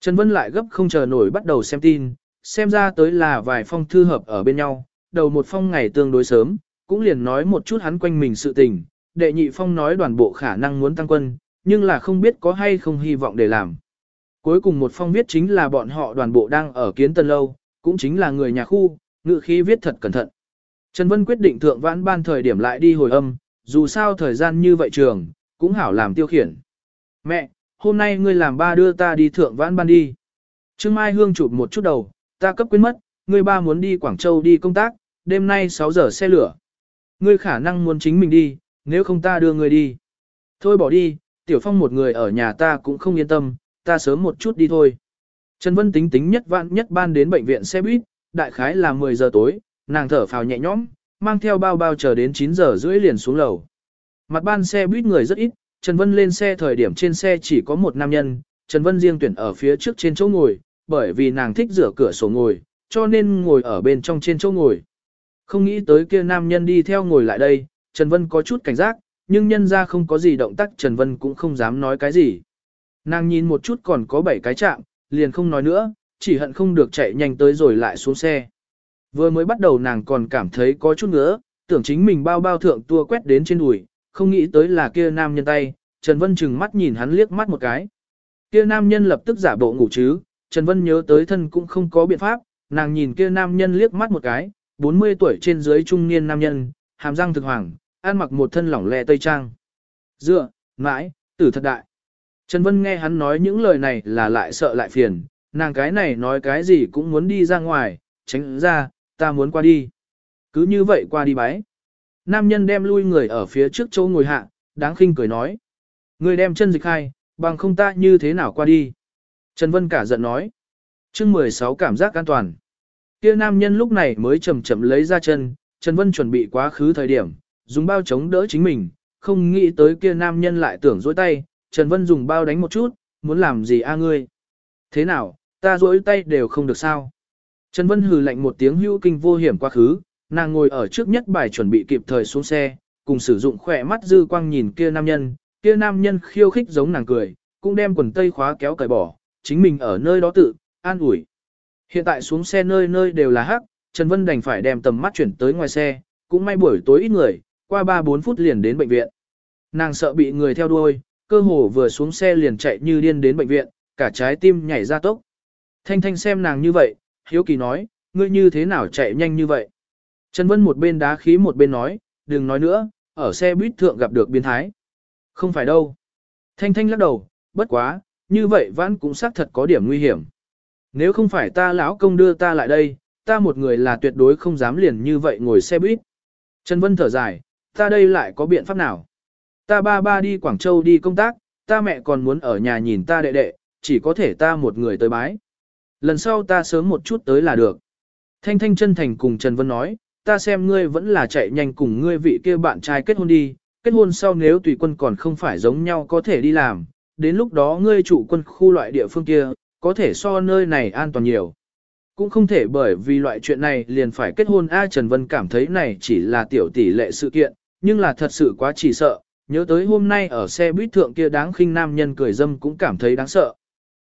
Trần Vân lại gấp không chờ nổi bắt đầu xem tin, xem ra tới là vài phong thư hợp ở bên nhau, đầu một phong ngày tương đối sớm, cũng liền nói một chút hắn quanh mình sự tình, đệ nhị phong nói đoàn bộ khả năng muốn tăng quân, nhưng là không biết có hay không hy vọng để làm. Cuối cùng một phong viết chính là bọn họ đoàn bộ đang ở kiến tân lâu, cũng chính là người nhà khu, ngự khí viết thật cẩn thận. Trần Vân quyết định thượng vãn ban thời điểm lại đi hồi âm, dù sao thời gian như vậy trường, cũng hảo làm tiêu khiển. Mẹ, hôm nay ngươi làm ba đưa ta đi thượng vãn ban đi. Trương Mai Hương chụp một chút đầu, ta cấp quên mất, ngươi ba muốn đi Quảng Châu đi công tác, đêm nay 6 giờ xe lửa. Ngươi khả năng muốn chính mình đi, nếu không ta đưa ngươi đi. Thôi bỏ đi, Tiểu Phong một người ở nhà ta cũng không yên tâm, ta sớm một chút đi thôi. Trần Vân tính tính nhất vạn nhất ban đến bệnh viện xe buýt, đại khái là 10 giờ tối, nàng thở phào nhẹ nhõm, mang theo bao bao chờ đến 9 giờ rưỡi liền xuống lầu. Mặt ban xe buýt người rất ít, Trần Vân lên xe thời điểm trên xe chỉ có một nam nhân, Trần Vân riêng tuyển ở phía trước trên chỗ ngồi, bởi vì nàng thích rửa cửa sổ ngồi, cho nên ngồi ở bên trong trên chỗ ngồi. Không nghĩ tới kia nam nhân đi theo ngồi lại đây, Trần Vân có chút cảnh giác, nhưng nhân ra không có gì động tác Trần Vân cũng không dám nói cái gì. Nàng nhìn một chút còn có 7 cái chạm, liền không nói nữa, chỉ hận không được chạy nhanh tới rồi lại xuống xe. Vừa mới bắt đầu nàng còn cảm thấy có chút ngứa, tưởng chính mình bao bao thượng tua quét đến trên đùi, không nghĩ tới là kia nam nhân tay, Trần Vân chừng mắt nhìn hắn liếc mắt một cái. Kia nam nhân lập tức giả bộ ngủ chứ, Trần Vân nhớ tới thân cũng không có biện pháp, nàng nhìn kia nam nhân liếc mắt một cái, 40 tuổi trên dưới trung niên nam nhân, hàm răng thực hoàng, ăn mặc một thân lỏng lẻ tây trang. Dựa, mãi, tử thật đại. Trần Vân nghe hắn nói những lời này là lại sợ lại phiền, nàng cái này nói cái gì cũng muốn đi ra ngoài, tránh ra, ta muốn qua đi. Cứ như vậy qua đi bái. Nam nhân đem lui người ở phía trước chỗ ngồi hạ, đáng khinh cười nói. Người đem chân dịch hai, bằng không ta như thế nào qua đi. Trần Vân cả giận nói. chương 16 cảm giác an toàn. Kia nam nhân lúc này mới chậm chậm lấy ra chân, Trần Vân chuẩn bị quá khứ thời điểm, dùng bao chống đỡ chính mình, không nghĩ tới kia nam nhân lại tưởng dối tay, Trần Vân dùng bao đánh một chút, muốn làm gì a ngươi? Thế nào, ta dối tay đều không được sao? Trần Vân hừ lạnh một tiếng hưu kinh vô hiểm quá khứ, nàng ngồi ở trước nhất bài chuẩn bị kịp thời xuống xe, cùng sử dụng khỏe mắt dư quang nhìn kia nam nhân, kia nam nhân khiêu khích giống nàng cười, cũng đem quần tây khóa kéo cởi bỏ, chính mình ở nơi đó tự, an ủi. Hiện tại xuống xe nơi nơi đều là hắc, Trần Vân đành phải đem tầm mắt chuyển tới ngoài xe, cũng may buổi tối ít người, qua 3-4 phút liền đến bệnh viện. Nàng sợ bị người theo đuôi, cơ hồ vừa xuống xe liền chạy như điên đến bệnh viện, cả trái tim nhảy ra tốc. Thanh Thanh xem nàng như vậy, hiếu kỳ nói, ngươi như thế nào chạy nhanh như vậy? Trần Vân một bên đá khí một bên nói, đừng nói nữa, ở xe buýt thượng gặp được biến thái. Không phải đâu. Thanh Thanh lắc đầu, bất quá, như vậy vãn cũng xác thật có điểm nguy hiểm. Nếu không phải ta lão công đưa ta lại đây, ta một người là tuyệt đối không dám liền như vậy ngồi xe buýt. Trần Vân thở dài, ta đây lại có biện pháp nào? Ta ba ba đi Quảng Châu đi công tác, ta mẹ còn muốn ở nhà nhìn ta đệ đệ, chỉ có thể ta một người tới bái. Lần sau ta sớm một chút tới là được. Thanh Thanh chân thành cùng Trần Vân nói, ta xem ngươi vẫn là chạy nhanh cùng ngươi vị kia bạn trai kết hôn đi, kết hôn sau nếu tùy quân còn không phải giống nhau có thể đi làm, đến lúc đó ngươi chủ quân khu loại địa phương kia, có thể so nơi này an toàn nhiều. Cũng không thể bởi vì loại chuyện này liền phải kết hôn A Trần Vân cảm thấy này chỉ là tiểu tỷ lệ sự kiện, nhưng là thật sự quá chỉ sợ, nhớ tới hôm nay ở xe buýt thượng kia đáng khinh nam nhân cười dâm cũng cảm thấy đáng sợ.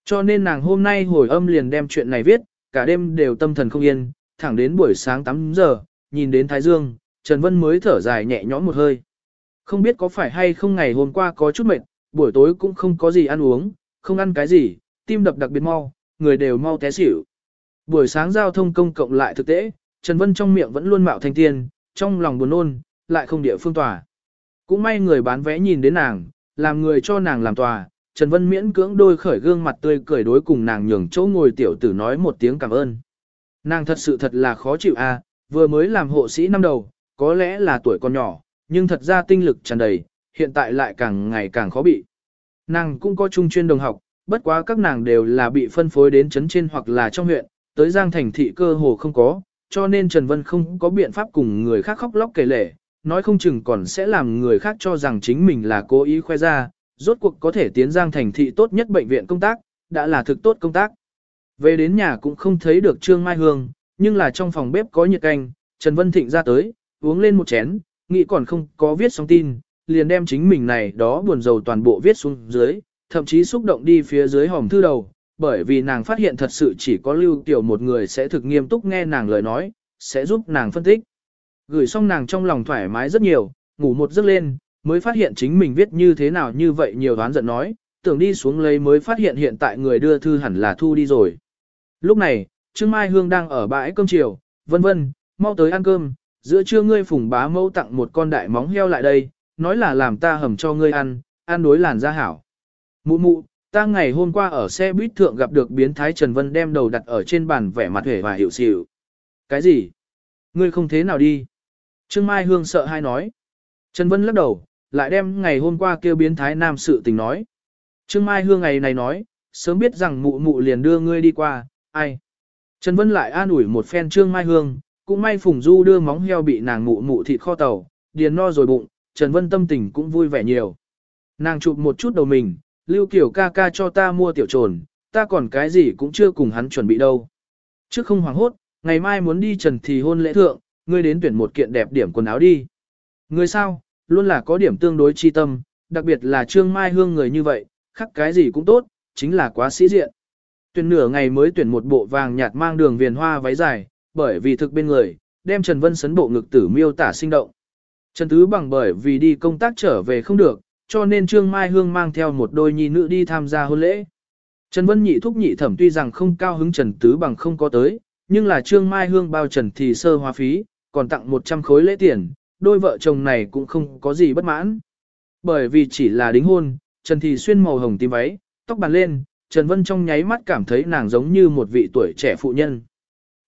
Cho nên nàng hôm nay hồi âm liền đem chuyện này viết, cả đêm đều tâm thần không yên, thẳng đến buổi sáng 8 giờ, nhìn đến Thái Dương, Trần Vân mới thở dài nhẹ nhõm một hơi. Không biết có phải hay không ngày hôm qua có chút mệt, buổi tối cũng không có gì ăn uống, không ăn cái gì, tim đập đặc biệt mau, người đều mau té xỉu. Buổi sáng giao thông công cộng lại thực tế, Trần Vân trong miệng vẫn luôn mạo thanh tiên, trong lòng buồn ôn, lại không địa phương tòa. Cũng may người bán vé nhìn đến nàng, làm người cho nàng làm tòa, Trần Vân miễn cưỡng đôi khởi gương mặt tươi cười đối cùng nàng nhường chỗ ngồi tiểu tử nói một tiếng cảm ơn. Nàng thật sự thật là khó chịu a, à, vừa mới làm hộ sĩ năm đầu, có lẽ là tuổi còn nhỏ, nhưng thật ra tinh lực tràn đầy, hiện tại lại càng ngày càng khó bị. Nàng cũng có chung chuyên đồng học, bất quá các nàng đều là bị phân phối đến chấn trên hoặc là trong huyện, tới Giang Thành thị cơ hồ không có, cho nên Trần Vân không có biện pháp cùng người khác khóc lóc kể lể, nói không chừng còn sẽ làm người khác cho rằng chính mình là cố ý khoe ra, rốt cuộc có thể tiến Giang Thành thị tốt nhất bệnh viện công tác, đã là thực tốt công tác. Về đến nhà cũng không thấy được Trương Mai Hương, nhưng là trong phòng bếp có nhiệt canh, Trần Vân Thịnh ra tới, uống lên một chén, nghĩ còn không có viết xong tin, liền đem chính mình này đó buồn rầu toàn bộ viết xuống dưới, thậm chí xúc động đi phía dưới hòm thư đầu, bởi vì nàng phát hiện thật sự chỉ có Lưu Tiểu một người sẽ thực nghiêm túc nghe nàng lời nói, sẽ giúp nàng phân tích. Gửi xong nàng trong lòng thoải mái rất nhiều, ngủ một giấc lên, mới phát hiện chính mình viết như thế nào như vậy nhiều đoán giận nói, tưởng đi xuống lấy mới phát hiện hiện tại người đưa thư hẳn là thu đi rồi. Lúc này, Trương Mai Hương đang ở bãi cơm chiều, vân vân, mau tới ăn cơm, giữa trưa ngươi phùng bá mẫu tặng một con đại móng heo lại đây, nói là làm ta hầm cho ngươi ăn, ăn đối làn da hảo. Mụ mụ, ta ngày hôm qua ở xe buýt thượng gặp được biến thái Trần Vân đem đầu đặt ở trên bàn vẻ mặt hề và hiểu xỉu. Cái gì? Ngươi không thế nào đi? Trương Mai Hương sợ hai nói. Trần Vân lắc đầu, lại đem ngày hôm qua kêu biến thái nam sự tình nói. Trương Mai Hương ngày này nói, sớm biết rằng mụ mụ liền đưa ngươi đi qua, ai? Trần Vân lại an ủi một phen Trương Mai Hương, cũng may Phùng Du đưa móng heo bị nàng mụ mụ thịt kho tàu, điền no rồi bụng, Trần Vân tâm tình cũng vui vẻ nhiều. Nàng chụp một chút đầu mình, Lưu Kiều ca ca cho ta mua tiểu trồn, ta còn cái gì cũng chưa cùng hắn chuẩn bị đâu. Trước không hoảng hốt, ngày mai muốn đi trần thì hôn lễ thượng, ngươi đến tuyển một kiện đẹp điểm quần áo đi. Ngươi sao, luôn là có điểm tương đối chi tâm, đặc biệt là Trương Mai Hương người như vậy, khắc cái gì cũng tốt, chính là quá sĩ diện. Tuyển nửa ngày mới tuyển một bộ vàng nhạt mang đường viền hoa váy dài, bởi vì thực bên người, đem Trần Vân sấn bộ ngực tử miêu tả sinh động. Trần Tứ bằng bởi vì đi công tác trở về không được, cho nên Trương Mai Hương mang theo một đôi nhi nữ đi tham gia hôn lễ. Trần Vân nhị thúc nhị thẩm tuy rằng không cao hứng Trần Tứ bằng không có tới, nhưng là Trương Mai Hương bao Trần thì sơ hóa phí, còn tặng 100 khối lễ tiền, đôi vợ chồng này cũng không có gì bất mãn. Bởi vì chỉ là đính hôn, Trần thì xuyên màu hồng tím váy, tóc bàn lên, Trần Vân trong nháy mắt cảm thấy nàng giống như một vị tuổi trẻ phụ nhân.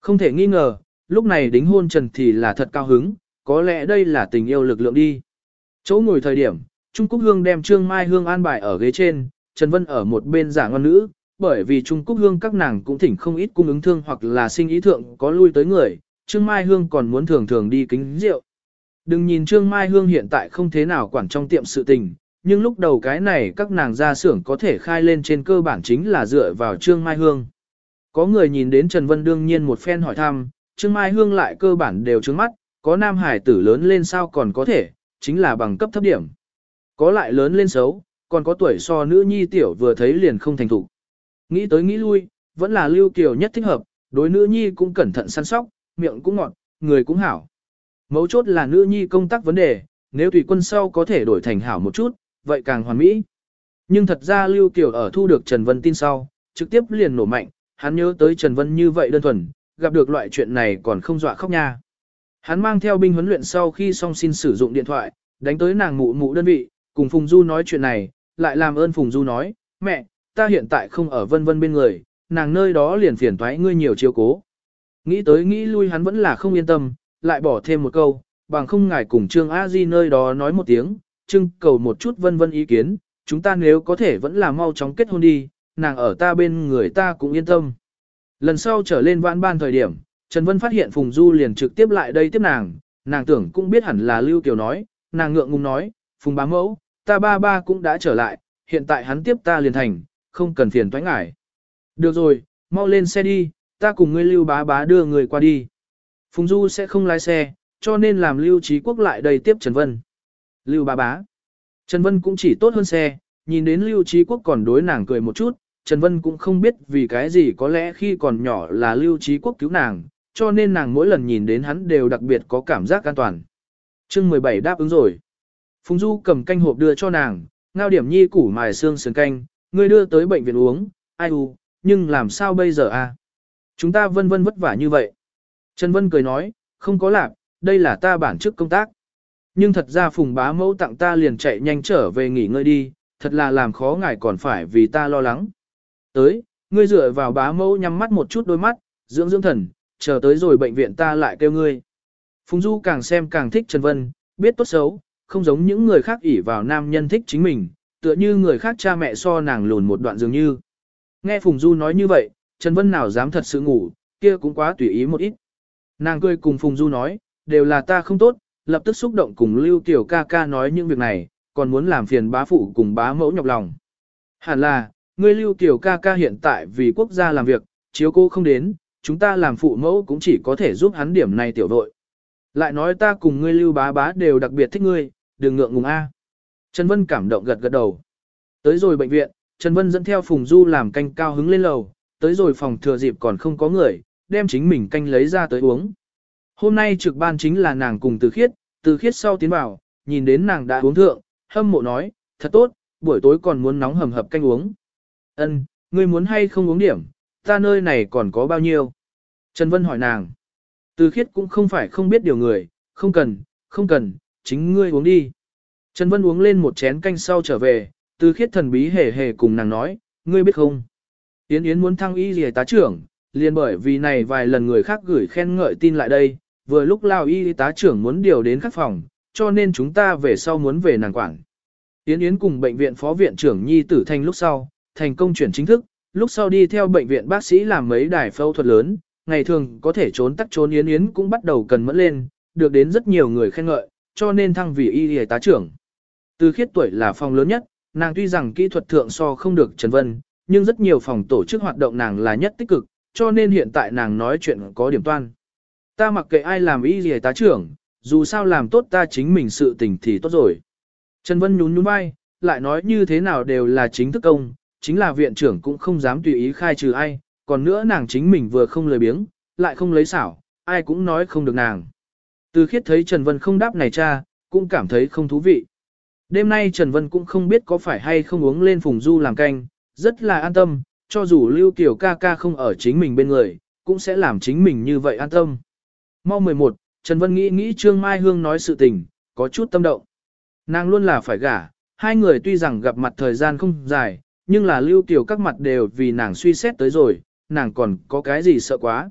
Không thể nghi ngờ, lúc này đính hôn Trần thì là thật cao hứng, có lẽ đây là tình yêu lực lượng đi. Chỗ ngồi thời điểm, Trung Cúc Hương đem Trương Mai Hương an bài ở ghế trên, Trần Vân ở một bên giả ngon nữ, bởi vì Trung Cúc Hương các nàng cũng thỉnh không ít cung ứng thương hoặc là sinh ý thượng có lui tới người, Trương Mai Hương còn muốn thường thường đi kính rượu. Đừng nhìn Trương Mai Hương hiện tại không thế nào quản trong tiệm sự tình, nhưng lúc đầu cái này các nàng ra xưởng có thể khai lên trên cơ bản chính là dựa vào Trương Mai Hương. Có người nhìn đến Trần Vân đương nhiên một phen hỏi thăm, Trương Mai Hương lại cơ bản đều trứng mắt, có nam hải tử lớn lên sao còn có thể, chính là bằng cấp thấp điểm. Có lại lớn lên xấu, còn có tuổi so nữ nhi tiểu vừa thấy liền không thành thủ. Nghĩ tới nghĩ lui, vẫn là lưu kiều nhất thích hợp, đối nữ nhi cũng cẩn thận săn sóc, miệng cũng ngọt, người cũng hảo. Mấu chốt là nữ nhi công tác vấn đề, nếu tùy quân sau có thể đổi thành hảo một chút, vậy càng hoàn mỹ. Nhưng thật ra Lưu Kiều ở thu được Trần Vân tin sau, trực tiếp liền nổ mạnh, hắn nhớ tới Trần Vân như vậy đơn thuần, gặp được loại chuyện này còn không dọa khóc nha. Hắn mang theo binh huấn luyện sau khi xong xin sử dụng điện thoại, đánh tới nàng mụ mụ đơn vị, cùng Phùng Du nói chuyện này, lại làm ơn Phùng Du nói, mẹ, ta hiện tại không ở vân vân bên người, nàng nơi đó liền phiền thoái ngươi nhiều chiếu cố. Nghĩ tới nghĩ lui hắn vẫn là không yên tâm, lại bỏ thêm một câu, bằng không ngài cùng Trương A Di nơi đó nói một tiếng, trưng cầu một chút vân vân ý kiến, chúng ta nếu có thể vẫn là mau chóng kết hôn đi, nàng ở ta bên người ta cũng yên tâm. Lần sau trở lên vãn ban thời điểm, Trần Vân phát hiện Phùng Du liền trực tiếp lại đây tiếp nàng, nàng tưởng cũng biết hẳn là Lưu Kiều nói, nàng ngượng ngùng nói, Phùng bá mẫu, ta ba ba cũng đã trở lại, hiện tại hắn tiếp ta liền thành, không cần phiền toái ngại. Được rồi, mau lên xe đi, ta cùng ngươi Lưu bá bá đưa người qua đi. Phùng Du sẽ không lái xe, cho nên làm Lưu Trí Quốc lại đầy tiếp Trần Vân. Lưu bá bá. Trần Vân cũng chỉ tốt hơn xe, nhìn đến Lưu Trí Quốc còn đối nàng cười một chút, Trần Vân cũng không biết vì cái gì có lẽ khi còn nhỏ là Lưu Trí Quốc cứu nàng, cho nên nàng mỗi lần nhìn đến hắn đều đặc biệt có cảm giác an toàn. chương 17 đáp ứng rồi. Phùng Du cầm canh hộp đưa cho nàng, ngao điểm nhi củ mài xương sườn canh, ngươi đưa tới bệnh viện uống, ai u, nhưng làm sao bây giờ a? Chúng ta vân vân vất vả như vậy. Trần Vân cười nói, không có lạc, đây là ta bản chức công tác. Nhưng thật ra phùng bá mẫu tặng ta liền chạy nhanh trở về nghỉ ngơi đi, thật là làm khó ngài còn phải vì ta lo lắng. Tới, ngươi dựa vào bá mẫu nhắm mắt một chút đôi mắt, dưỡng dưỡng thần, chờ tới rồi bệnh viện ta lại kêu ngươi. Phùng Du càng xem càng thích Trần Vân, biết tốt xấu, không giống những người khác ỷ vào nam nhân thích chính mình, tựa như người khác cha mẹ so nàng lùn một đoạn dường như. Nghe Phùng Du nói như vậy, Trần Vân nào dám thật sự ngủ, kia cũng quá tùy ý một ít. Nàng cười cùng Phùng Du nói, đều là ta không tốt, lập tức xúc động cùng Lưu Tiểu ca ca nói những việc này, còn muốn làm phiền bá phụ cùng bá mẫu nhọc lòng. Hẳn là, ngươi Lưu Tiểu ca ca hiện tại vì quốc gia làm việc, chiếu cô không đến, chúng ta làm phụ mẫu cũng chỉ có thể giúp hắn điểm này tiểu đội. Lại nói ta cùng ngươi Lưu bá bá đều đặc biệt thích ngươi, đừng ngượng ngùng A. Trần Vân cảm động gật gật đầu. Tới rồi bệnh viện, Trần Vân dẫn theo Phùng Du làm canh cao hứng lên lầu, tới rồi phòng thừa dịp còn không có người, đem chính mình canh lấy ra tới uống. Hôm nay trực ban chính là nàng cùng từ khiết, từ khiết sau tiến vào, nhìn đến nàng đã uống thượng, hâm mộ nói, thật tốt, buổi tối còn muốn nóng hầm hập canh uống. Ân, ngươi muốn hay không uống điểm, ta nơi này còn có bao nhiêu? Trần Vân hỏi nàng. Từ khiết cũng không phải không biết điều người, không cần, không cần, chính ngươi uống đi. Trần Vân uống lên một chén canh sau trở về, từ khiết thần bí hề hề cùng nàng nói, ngươi biết không? Yến Yến muốn thăng y gì tá trưởng, liền bởi vì này vài lần người khác gửi khen ngợi tin lại đây, vừa lúc lao y tá trưởng muốn điều đến các phòng, cho nên chúng ta về sau muốn về nàng quản. Yến Yến cùng bệnh viện phó viện trưởng Nhi Tử Thanh lúc sau, thành công chuyển chính thức, lúc sau đi theo bệnh viện bác sĩ làm mấy đài phẫu thuật lớn, ngày thường có thể trốn tắc trốn Yến Yến cũng bắt đầu cần mẫn lên, được đến rất nhiều người khen ngợi, cho nên thăng vị y y tá trưởng. Từ khiết tuổi là phòng lớn nhất, nàng tuy rằng kỹ thuật thượng so không được Trần Vân, nhưng rất nhiều phòng tổ chức hoạt động nàng là nhất tích cực, cho nên hiện tại nàng nói chuyện có điểm toan. Ta mặc kệ ai làm y y tá trưởng, dù sao làm tốt ta chính mình sự tình thì tốt rồi. Trần Vân nhún nhún vai, lại nói như thế nào đều là chính thức công, chính là viện trưởng cũng không dám tùy ý khai trừ ai, còn nữa nàng chính mình vừa không lời biếng, lại không lấy xảo, ai cũng nói không được nàng. Từ khiết thấy Trần Vân không đáp này cha, cũng cảm thấy không thú vị. Đêm nay Trần Vân cũng không biết có phải hay không uống lên phùng du làm canh, rất là an tâm, cho dù Lưu Kiều ca ca không ở chính mình bên người, cũng sẽ làm chính mình như vậy an tâm. Mau 11, Trần Vân nghĩ nghĩ Trương Mai Hương nói sự tình, có chút tâm động. Nàng luôn là phải gả, hai người tuy rằng gặp mặt thời gian không dài, nhưng là Lưu Kiều các mặt đều vì nàng suy xét tới rồi, nàng còn có cái gì sợ quá.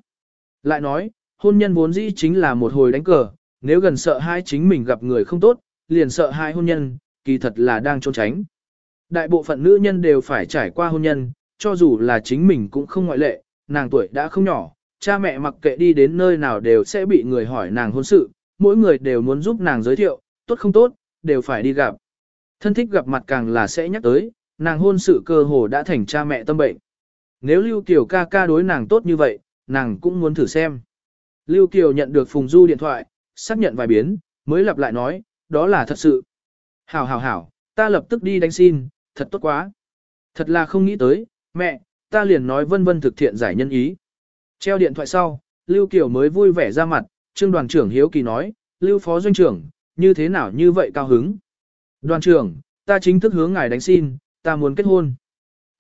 Lại nói, hôn nhân vốn dĩ chính là một hồi đánh cờ, nếu gần sợ hai chính mình gặp người không tốt, liền sợ hai hôn nhân, kỳ thật là đang trốn tránh. Đại bộ phận nữ nhân đều phải trải qua hôn nhân, cho dù là chính mình cũng không ngoại lệ, nàng tuổi đã không nhỏ, cha mẹ mặc kệ đi đến nơi nào đều sẽ bị người hỏi nàng hôn sự, mỗi người đều muốn giúp nàng giới thiệu, tốt không tốt, đều phải đi gặp. Thân thích gặp mặt càng là sẽ nhắc tới, nàng hôn sự cơ hồ đã thành cha mẹ tâm bệnh. Nếu Lưu Kiều ca ca đối nàng tốt như vậy, nàng cũng muốn thử xem. Lưu Kiều nhận được Phùng Du điện thoại, xác nhận vài biến, mới lặp lại nói, đó là thật sự. Hảo hảo hảo, ta lập tức đi đánh xin, thật tốt quá. Thật là không nghĩ tới, mẹ, ta liền nói vân vân thực thiện giải nhân ý. Treo điện thoại sau, Lưu Kiều mới vui vẻ ra mặt, trương đoàn trưởng hiếu kỳ nói, Lưu phó doanh trưởng, như thế nào như vậy cao hứng. Đoàn trưởng, ta chính thức hướng ngài đánh xin, ta muốn kết hôn.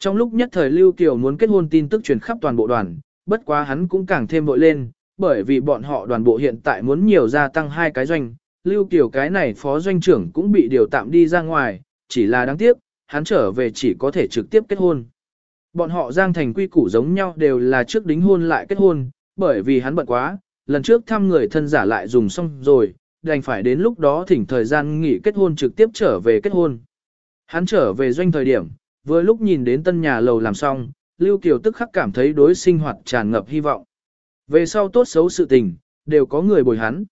Trong lúc nhất thời Lưu Kiều muốn kết hôn tin tức truyền khắp toàn bộ đoàn, bất quá hắn cũng càng thêm vội lên, bởi vì bọn họ đoàn bộ hiện tại muốn nhiều gia tăng hai cái doanh, Lưu Kiều cái này phó doanh trưởng cũng bị điều tạm đi ra ngoài, chỉ là đáng tiếc, hắn trở về chỉ có thể trực tiếp kết hôn. Bọn họ giang thành quy củ giống nhau đều là trước đính hôn lại kết hôn, bởi vì hắn bận quá, lần trước thăm người thân giả lại dùng xong rồi, đành phải đến lúc đó thỉnh thời gian nghỉ kết hôn trực tiếp trở về kết hôn. Hắn trở về doanh thời điểm, vừa lúc nhìn đến tân nhà lầu làm xong, Lưu Kiều tức khắc cảm thấy đối sinh hoạt tràn ngập hy vọng. Về sau tốt xấu sự tình, đều có người bồi hắn.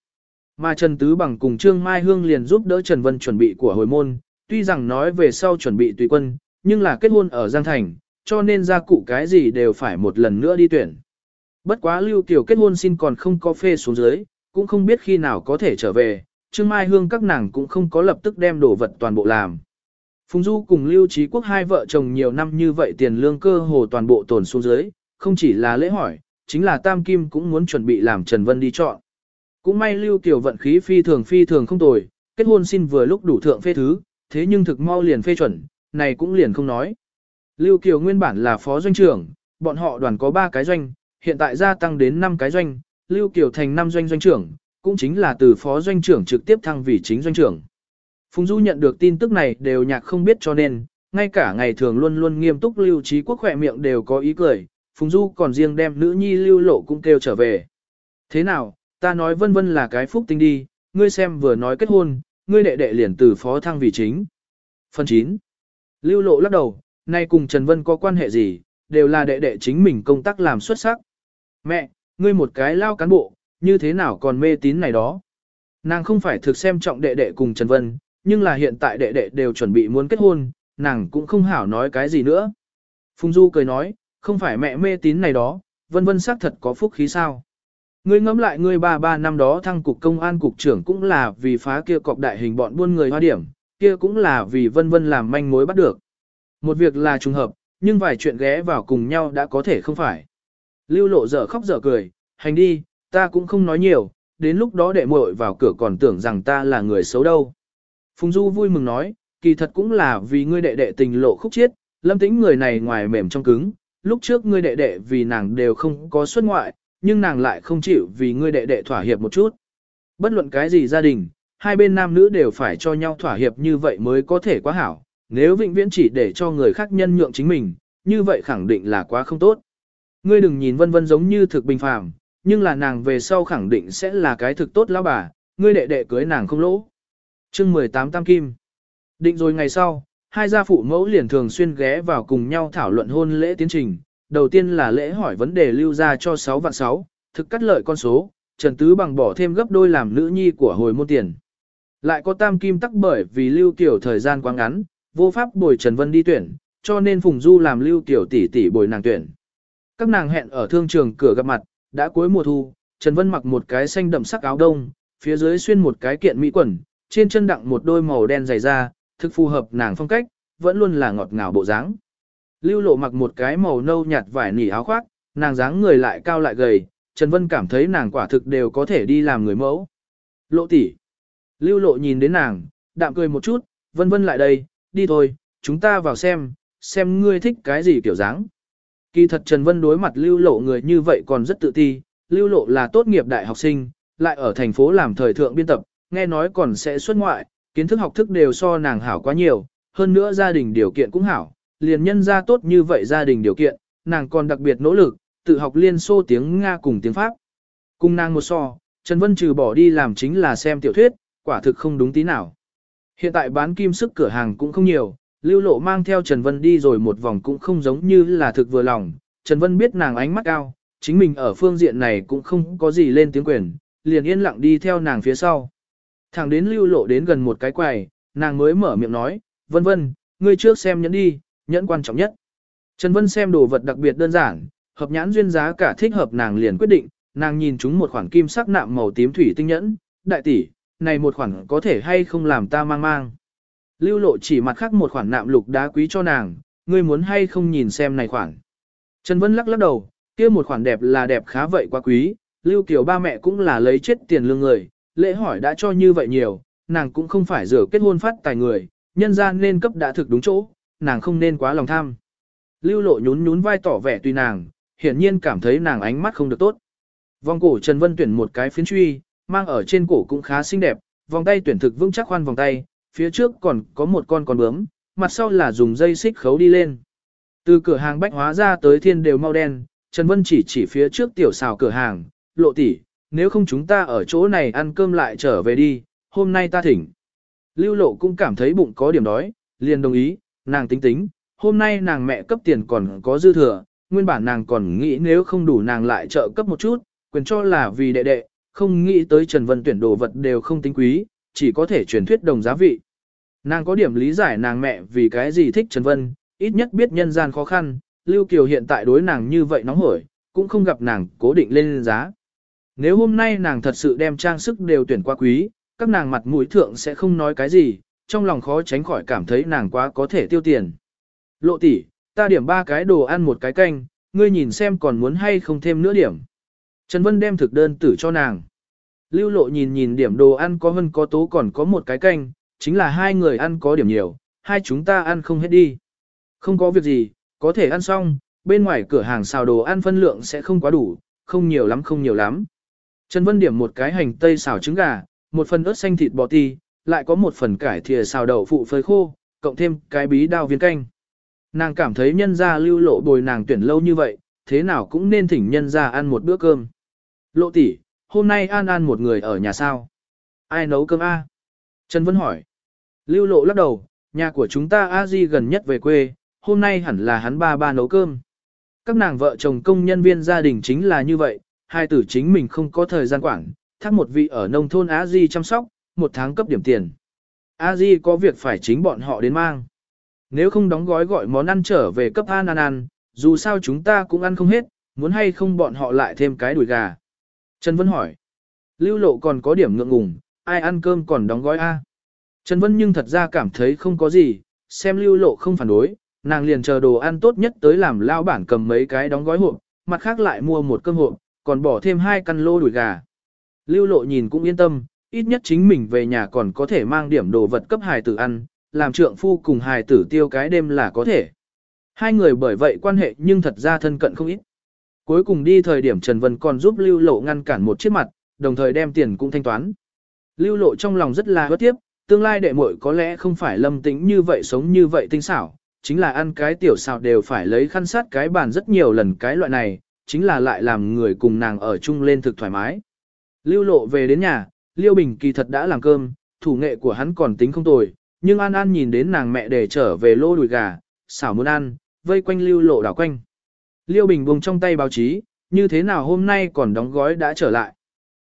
Mà Trần Tứ Bằng cùng Trương Mai Hương liền giúp đỡ Trần Vân chuẩn bị của hồi môn, tuy rằng nói về sau chuẩn bị tùy quân, nhưng là kết hôn ở Giang Thành, cho nên gia cụ cái gì đều phải một lần nữa đi tuyển. Bất quá Lưu Kiều kết hôn xin còn không có phê xuống dưới, cũng không biết khi nào có thể trở về, Trương Mai Hương các nàng cũng không có lập tức đem đồ vật toàn bộ làm. Phùng Du cùng Lưu Trí Quốc hai vợ chồng nhiều năm như vậy tiền lương cơ hồ toàn bộ tồn xuống dưới, không chỉ là lễ hỏi, chính là Tam Kim cũng muốn chuẩn bị làm Trần Vân đi chọn. Cũng may Lưu Kiều vận khí phi thường phi thường không tồi, kết hôn xin vừa lúc đủ thượng phê thứ, thế nhưng thực mau liền phê chuẩn, này cũng liền không nói. Lưu Kiều nguyên bản là phó doanh trưởng, bọn họ đoàn có 3 cái doanh, hiện tại gia tăng đến 5 cái doanh, Lưu Kiều thành 5 doanh doanh trưởng, cũng chính là từ phó doanh trưởng trực tiếp thăng vị chính doanh trưởng. Phùng Du nhận được tin tức này đều nhạc không biết cho nên, ngay cả ngày thường luôn luôn nghiêm túc Lưu Trí Quốc khỏe miệng đều có ý cười, Phùng Du còn riêng đem nữ nhi Lưu Lộ cũng kêu trở về. Thế nào, ta nói vân vân là cái phúc tinh đi, ngươi xem vừa nói kết hôn, ngươi đệ đệ liền từ phó thăng vì chính. Phần 9. Lưu Lộ lắc đầu, nay cùng Trần Vân có quan hệ gì, đều là đệ đệ chính mình công tác làm xuất sắc. Mẹ, ngươi một cái lao cán bộ, như thế nào còn mê tín này đó. Nàng không phải thực xem trọng đệ đệ cùng Trần Vân, nhưng là hiện tại đệ đệ đều chuẩn bị muốn kết hôn, nàng cũng không hảo nói cái gì nữa. Phùng Du cười nói, không phải mẹ mê tín này đó, vân vân xác thật có phúc khí sao. Ngươi ngẫm lại ngươi ba ba năm đó thăng cục công an cục trưởng cũng là vì phá kia cọc đại hình bọn buôn người hoa điểm, kia cũng là vì vân vân làm manh mối bắt được. Một việc là trùng hợp, nhưng vài chuyện ghé vào cùng nhau đã có thể không phải. Lưu lộ dở khóc dở cười, hành đi, ta cũng không nói nhiều, đến lúc đó đệ muội vào cửa còn tưởng rằng ta là người xấu đâu. Phùng Du vui mừng nói, kỳ thật cũng là vì ngươi đệ đệ tình lộ khúc chiết, lâm tĩnh người này ngoài mềm trong cứng, lúc trước ngươi đệ đệ vì nàng đều không có xuất ngoại, nhưng nàng lại không chịu vì ngươi đệ đệ thỏa hiệp một chút. Bất luận cái gì gia đình, hai bên nam nữ đều phải cho nhau thỏa hiệp như vậy mới có thể quá hảo, nếu vĩnh viễn chỉ để cho người khác nhân nhượng chính mình, như vậy khẳng định là quá không tốt. Ngươi đừng nhìn vân vân giống như thực bình phàm, nhưng là nàng về sau khẳng định sẽ là cái thực tốt lão bà, ngươi đệ đệ cưới nàng không lỗ. Chương 18 Tam Kim Định rồi ngày sau, hai gia phụ mẫu liền thường xuyên ghé vào cùng nhau thảo luận hôn lễ tiến trình. Đầu tiên là lễ hỏi vấn đề lưu ra cho 6 vạn 6, thực cắt lợi con số, Trần Tứ bằng bỏ thêm gấp đôi làm nữ nhi của hồi môn tiền. Lại có Tam Kim tắc bởi vì lưu tiểu thời gian quá ngắn, vô pháp bồi Trần Vân đi tuyển, cho nên Phùng Du làm lưu tiểu tỷ tỷ bồi nàng tuyển. Các nàng hẹn ở thương trường cửa gặp mặt, đã cuối mùa thu, Trần Vân mặc một cái xanh đậm sắc áo đông, phía dưới xuyên một cái kiện mỹ quần, trên chân đặng một đôi màu đen dày da, thực phù hợp nàng phong cách, vẫn luôn là ngọt ngào bộ dáng. Lưu lộ mặc một cái màu nâu nhạt vải nỉ áo khoác, nàng dáng người lại cao lại gầy, Trần Vân cảm thấy nàng quả thực đều có thể đi làm người mẫu. Lộ tỷ. Lưu lộ nhìn đến nàng, đạm cười một chút, vân vân lại đây, đi thôi, chúng ta vào xem, xem ngươi thích cái gì kiểu dáng. Kỳ thật Trần Vân đối mặt lưu lộ người như vậy còn rất tự ti, lưu lộ là tốt nghiệp đại học sinh, lại ở thành phố làm thời thượng biên tập, nghe nói còn sẽ xuất ngoại, kiến thức học thức đều so nàng hảo quá nhiều, hơn nữa gia đình điều kiện cũng hảo, liền nhân ra tốt như vậy gia đình điều kiện, nàng còn đặc biệt nỗ lực, tự học liên xô tiếng Nga cùng tiếng Pháp. Cùng nàng một so, Trần Vân trừ bỏ đi làm chính là xem tiểu thuyết, quả thực không đúng tí nào. Hiện tại bán kim sức cửa hàng cũng không nhiều, lưu lộ mang theo Trần Vân đi rồi một vòng cũng không giống như là thực vừa lòng. Trần Vân biết nàng ánh mắt cao, chính mình ở phương diện này cũng không có gì lên tiếng quyền, liền yên lặng đi theo nàng phía sau. Thẳng đến lưu lộ đến gần một cái quầy, nàng mới mở miệng nói, vân vân, ngươi trước xem nhẫn đi, nhẫn quan trọng nhất. Trần Vân xem đồ vật đặc biệt đơn giản, hợp nhãn duyên giá cả thích hợp nàng liền quyết định, nàng nhìn chúng một khoản kim sắc nạm màu tím thủy tinh nhẫn, đại tỷ, này một khoản có thể hay không làm ta mang mang. Lưu lộ chỉ mặt khác một khoản nạm lục đá quý cho nàng, ngươi muốn hay không nhìn xem này khoản. Trần Vân lắc lắc đầu, kia một khoản đẹp là đẹp khá vậy quá quý, Lưu Kiều ba mẹ cũng là lấy chết tiền lương người, lễ hỏi đã cho như vậy nhiều, nàng cũng không phải rửa kết hôn phát tài người, nhân gian nên cấp đã thực đúng chỗ, nàng không nên quá lòng tham. Lưu lộ nhún nhún vai tỏ vẻ tùy nàng, hiển nhiên cảm thấy nàng ánh mắt không được tốt. Vòng cổ Trần Vân tuyển một cái phiến truy, mang ở trên cổ cũng khá xinh đẹp, vòng tay tuyển thực vững chắc khoan vòng tay, phía trước còn có một con con bướm, mặt sau là dùng dây xích khấu đi lên. Từ cửa hàng bách hóa ra tới thiên đều mau đen, Trần Vân chỉ chỉ phía trước tiểu xào cửa hàng, lộ tỷ, nếu không chúng ta ở chỗ này ăn cơm lại trở về đi, hôm nay ta thỉnh. Lưu lộ cũng cảm thấy bụng có điểm đói, liền đồng ý, nàng tính tính, hôm nay nàng mẹ cấp tiền còn có dư thừa, nguyên bản nàng còn nghĩ nếu không đủ nàng lại trợ cấp một chút, quyền cho là vì đệ đệ, không nghĩ tới Trần Vân tuyển đồ vật đều không tính quý, chỉ có thể truyền thuyết đồng giá vị. Nàng có điểm lý giải nàng mẹ vì cái gì thích Trần Vân, ít nhất biết nhân gian khó khăn, Lưu Kiều hiện tại đối nàng như vậy nóng hổi, cũng không gặp nàng cố định lên giá. Nếu hôm nay nàng thật sự đem trang sức đều tuyển quá quý, các nàng mặt mũi thượng sẽ không nói cái gì, trong lòng khó tránh khỏi cảm thấy nàng quá có thể tiêu tiền. Lộ tỷ, ta điểm ba cái đồ ăn một cái canh, ngươi nhìn xem còn muốn hay không thêm nữa điểm. Trần Vân đem thực đơn tử cho nàng. Lưu lộ nhìn nhìn điểm đồ ăn có hơn có tố còn có một cái canh, chính là hai người ăn có điểm nhiều, hai chúng ta ăn không hết đi. Không có việc gì, có thể ăn xong, bên ngoài cửa hàng xào đồ ăn phân lượng sẽ không quá đủ, không nhiều lắm không nhiều lắm. Trần Vân điểm một cái hành tây xào trứng gà, một phần ớt xanh thịt bò ti, lại có một phần cải thìa xào đậu phụ phơi khô, cộng thêm cái bí đao viên canh. Nàng cảm thấy nhân gia lưu lộ bồi nàng tuyển lâu như vậy, thế nào cũng nên thỉnh nhân gia ăn một bữa cơm. Lộ tỷ, hôm nay An An một người ở nhà sao? Ai nấu cơm a? Trần Vân hỏi. Lưu lộ lắc đầu, nhà của chúng ta a di gần nhất về quê, hôm nay hẳn là hắn ba ba nấu cơm. Các nàng vợ chồng công nhân viên gia đình chính là như vậy, hai tử chính mình không có thời gian quản, thác một vị ở nông thôn a di chăm sóc, một tháng cấp điểm tiền. a di có việc phải chính bọn họ đến mang. Nếu không đóng gói gọi món ăn trở về cấp An An ăn, dù sao chúng ta cũng ăn không hết, muốn hay không bọn họ lại thêm cái đùi gà. Trần Vân hỏi. Lưu lộ còn có điểm ngượng ngùng, ai ăn cơm còn đóng gói A. Trần Vân nhưng thật ra cảm thấy không có gì, xem lưu lộ không phản đối, nàng liền chờ đồ ăn tốt nhất tới làm lao bản cầm mấy cái đóng gói hộp, mặt khác lại mua một cơm hộp, còn bỏ thêm hai căn lô đùi gà. Lưu lộ nhìn cũng yên tâm, ít nhất chính mình về nhà còn có thể mang điểm đồ vật cấp hài tử ăn, làm trượng phu cùng hài tử tiêu cái đêm là có thể. Hai người bởi vậy quan hệ nhưng thật ra thân cận không ít. Cuối cùng đi thời điểm Trần Vân còn giúp Lưu Lộ ngăn cản một chiếc mặt, đồng thời đem tiền cũng thanh toán. Lưu Lộ trong lòng rất là bất tiếp, tương lai đệ muội có lẽ không phải lâm tĩnh như vậy sống như vậy tinh xảo, chính là ăn cái tiểu xào đều phải lấy khăn sát cái bàn rất nhiều lần cái loại này, chính là lại làm người cùng nàng ở chung lên thực thoải mái. Lưu Lộ về đến nhà, Liêu Bình kỳ thật đã làm cơm, thủ nghệ của hắn còn tính không tồi, nhưng An An nhìn đến nàng mẹ để trở về lô đùi gà, xảo muốn ăn, vây quanh Lưu Lộ đảo quanh. Liêu Bình buông trong tay báo chí, như thế nào hôm nay còn đóng gói đã trở lại.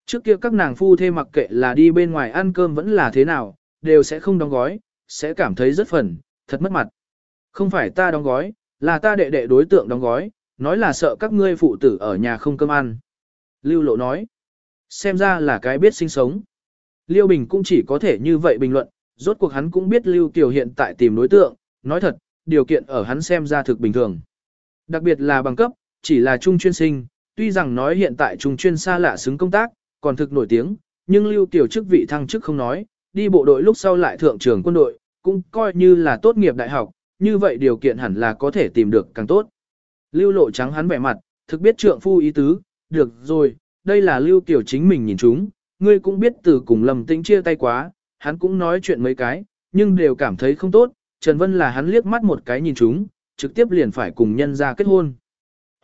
Trước kia các nàng phu thê mặc kệ là đi bên ngoài ăn cơm vẫn là thế nào, đều sẽ không đóng gói, sẽ cảm thấy rất phần, thật mất mặt. Không phải ta đóng gói, là ta đệ đệ đối tượng đóng gói, nói là sợ các ngươi phụ tử ở nhà không cơm ăn. Lưu Lộ nói, xem ra là cái biết sinh sống. Liêu Bình cũng chỉ có thể như vậy bình luận, rốt cuộc hắn cũng biết Lưu Kiều hiện tại tìm đối tượng, nói thật, điều kiện ở hắn xem ra thực bình thường. Đặc biệt là bằng cấp, chỉ là trung chuyên sinh, tuy rằng nói hiện tại trung chuyên xa lạ xứng công tác, còn thực nổi tiếng, nhưng lưu Kiều chức vị thăng chức không nói, đi bộ đội lúc sau lại thượng trưởng quân đội, cũng coi như là tốt nghiệp đại học, như vậy điều kiện hẳn là có thể tìm được càng tốt. Lưu lộ trắng hắn vẻ mặt, thực biết trượng phu ý tứ, được rồi, đây là lưu tiểu chính mình nhìn chúng, ngươi cũng biết từ cùng lầm tĩnh chia tay quá, hắn cũng nói chuyện mấy cái, nhưng đều cảm thấy không tốt, Trần Vân là hắn liếc mắt một cái nhìn chúng, trực tiếp liền phải cùng nhân ra kết hôn.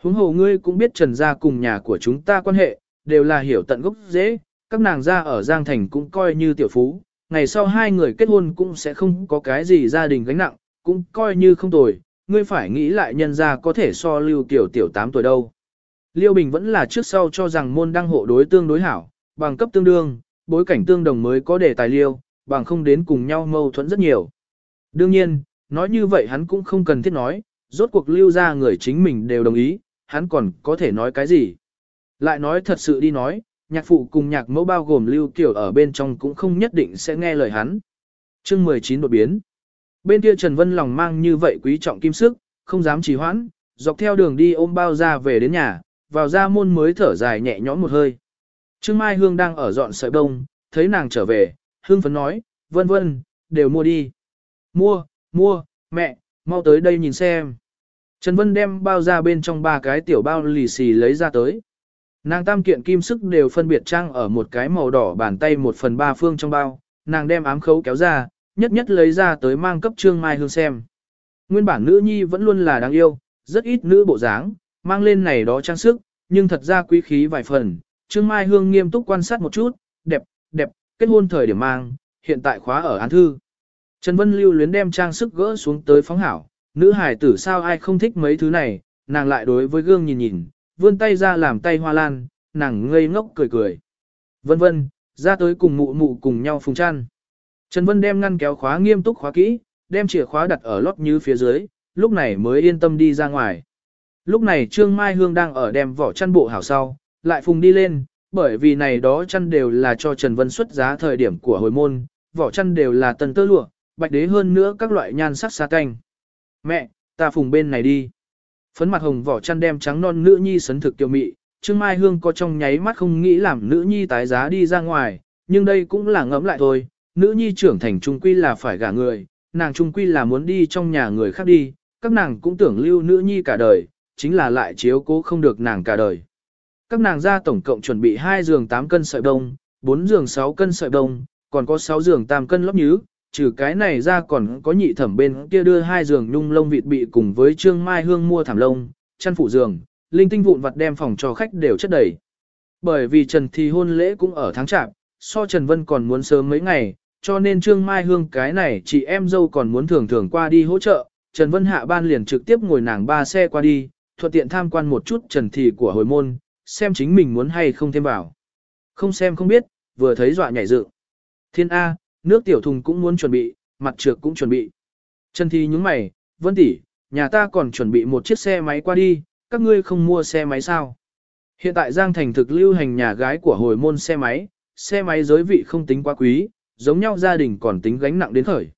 Huống hồ ngươi cũng biết Trần gia cùng nhà của chúng ta quan hệ, đều là hiểu tận gốc dễ, các nàng gia ở Giang Thành cũng coi như tiểu phú, ngày sau hai người kết hôn cũng sẽ không có cái gì gia đình gánh nặng, cũng coi như không tồi, ngươi phải nghĩ lại nhân gia có thể so lưu tiểu tiểu 8 tuổi đâu. Liêu Bình vẫn là trước sau cho rằng môn đăng hộ đối tương đối hảo, bằng cấp tương đương, bối cảnh tương đồng mới có đề tài liêu, bằng không đến cùng nhau mâu thuẫn rất nhiều. Đương nhiên, nói như vậy hắn cũng không cần thiết nói, rốt cuộc lưu ra người chính mình đều đồng ý, hắn còn có thể nói cái gì. Lại nói thật sự đi nói, nhạc phụ cùng nhạc mẫu bao gồm lưu kiểu ở bên trong cũng không nhất định sẽ nghe lời hắn. chương 19 đột biến. Bên kia Trần Vân lòng mang như vậy quý trọng kim sức, không dám trì hoãn, dọc theo đường đi ôm bao ra về đến nhà, vào ra môn mới thở dài nhẹ nhõm một hơi. Trương Mai Hương đang ở dọn sợi đông, thấy nàng trở về, hương phấn nói, vân vân, đều mua đi. Mua, mua, mẹ, mau tới đây nhìn xem. Trần Vân đem bao ra bên trong ba cái tiểu bao lì xì lấy ra tới. Nàng tam kiện kim sức đều phân biệt trang ở một cái màu đỏ bàn tay một phần ba phương trong bao, nàng đem ám khấu kéo ra, nhất nhất lấy ra tới mang cấp trương mai hương xem. Nguyên bản nữ nhi vẫn luôn là đáng yêu, rất ít nữ bộ dáng, mang lên này đó trang sức, nhưng thật ra quý khí vài phần. Trương Mai Hương nghiêm túc quan sát một chút, đẹp, đẹp, kết hôn thời điểm mang, hiện tại khóa ở án thư. Trần Vân lưu luyến đem trang sức gỡ xuống tới phóng hảo, nữ hải tử sao ai không thích mấy thứ này, nàng lại đối với gương nhìn nhìn, vươn tay ra làm tay hoa lan, nàng ngây ngốc cười cười. Vân vân, ra tới cùng mụ mụ cùng nhau phùng chăn. Trần Vân đem ngăn kéo khóa nghiêm túc khóa kỹ, đem chìa khóa đặt ở lót như phía dưới, lúc này mới yên tâm đi ra ngoài. Lúc này Trương Mai Hương đang ở đem vỏ chăn bộ hảo sau, lại phùng đi lên, bởi vì này đó chăn đều là cho Trần Vân xuất giá thời điểm của hồi môn, vỏ chăn đều là tần tơ lụa, bạch đế hơn nữa các loại nhan sắc xa canh. Mẹ, ta phùng bên này đi. Phấn mặt hồng vỏ chăn đem trắng non nữ nhi sấn thực tiêu mị, Trương Mai Hương có trong nháy mắt không nghĩ làm nữ nhi tái giá đi ra ngoài, nhưng đây cũng là ngẫm lại thôi, nữ nhi trưởng thành trung quy là phải gả người, nàng trung quy là muốn đi trong nhà người khác đi, các nàng cũng tưởng lưu nữ nhi cả đời, chính là lại chiếu cố không được nàng cả đời. Các nàng ra tổng cộng chuẩn bị 2 giường 8 cân sợi đông, 4 giường 6 cân sợi đông, còn có 6 giường 8 cân lót nhứ, trừ cái này ra còn có nhị thẩm bên kia đưa hai giường nhung lông vịt bị cùng với trương mai hương mua thảm lông, chăn phụ giường, linh tinh vụn vặt đem phòng cho khách đều chất đầy. Bởi vì Trần thì hôn lễ cũng ở tháng chạp, so Trần Vân còn muốn sớm mấy ngày, cho nên Trương Mai Hương cái này chị em dâu còn muốn thường thường qua đi hỗ trợ, Trần Vân hạ ban liền trực tiếp ngồi nàng ba xe qua đi, thuận tiện tham quan một chút Trần Thị của hồi môn, xem chính mình muốn hay không thêm vào. Không xem không biết, vừa thấy dọa nhảy dựng. Thiên A, nước tiểu thùng cũng muốn chuẩn bị, mặt trược cũng chuẩn bị. Trần thị nhúng mày, Vân tỷ, nhà ta còn chuẩn bị một chiếc xe máy qua đi, các ngươi không mua xe máy sao? Hiện tại Giang Thành thực lưu hành nhà gái của hồi môn xe máy, xe máy giới vị không tính quá quý, giống nhau gia đình còn tính gánh nặng đến khởi.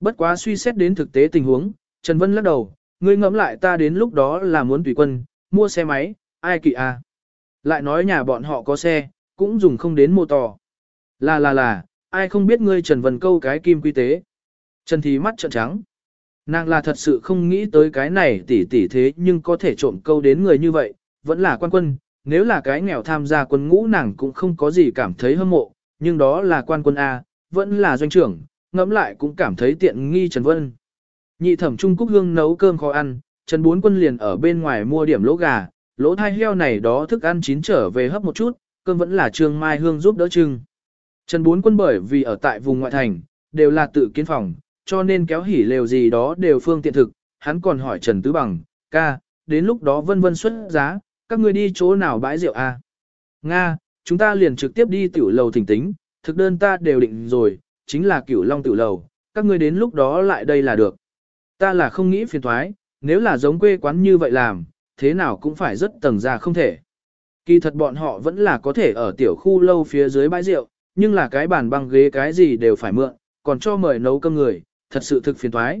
Bất quá suy xét đến thực tế tình huống, Trần Vân lắc đầu, ngươi ngẫm lại ta đến lúc đó là muốn tùy quân, mua xe máy, ai kỵ à. Lại nói nhà bọn họ có xe, cũng dùng không đến mô tò. Là là là, ai không biết ngươi Trần Vân câu cái kim quy tế. Trần thì mắt trợn trắng. Nàng là thật sự không nghĩ tới cái này tỉ tỉ thế nhưng có thể trộm câu đến người như vậy, vẫn là quan quân, nếu là cái nghèo tham gia quân ngũ nàng cũng không có gì cảm thấy hâm mộ, nhưng đó là quan quân A, vẫn là doanh trưởng, ngẫm lại cũng cảm thấy tiện nghi Trần Vân. Nhị thẩm Trung quốc Hương nấu cơm khó ăn, Trần Bốn Quân liền ở bên ngoài mua điểm lỗ gà, lỗ thai heo này đó thức ăn chín trở về hấp một chút, cơm vẫn là Trương Mai Hương giúp đỡ trưng. Trần Bốn Quân bởi vì ở tại vùng ngoại thành, đều là tự kiến phòng, cho nên kéo hỉ lều gì đó đều phương tiện thực, hắn còn hỏi Trần Tứ Bằng, ca, đến lúc đó vân vân xuất giá, các ngươi đi chỗ nào bãi rượu à? Nga, chúng ta liền trực tiếp đi tiểu lầu thỉnh tính, thực đơn ta đều định rồi, chính là cửu long tự lầu, các ngươi đến lúc đó lại đây là được. Ta là không nghĩ phiền thoái, nếu là giống quê quán như vậy làm, thế nào cũng phải rất tầng ra không thể. Kỳ thật bọn họ vẫn là có thể ở tiểu khu lâu phía dưới bãi rượu, nhưng là cái bàn băng ghế cái gì đều phải mượn, còn cho mời nấu cơm người, thật sự thực phiền thoái.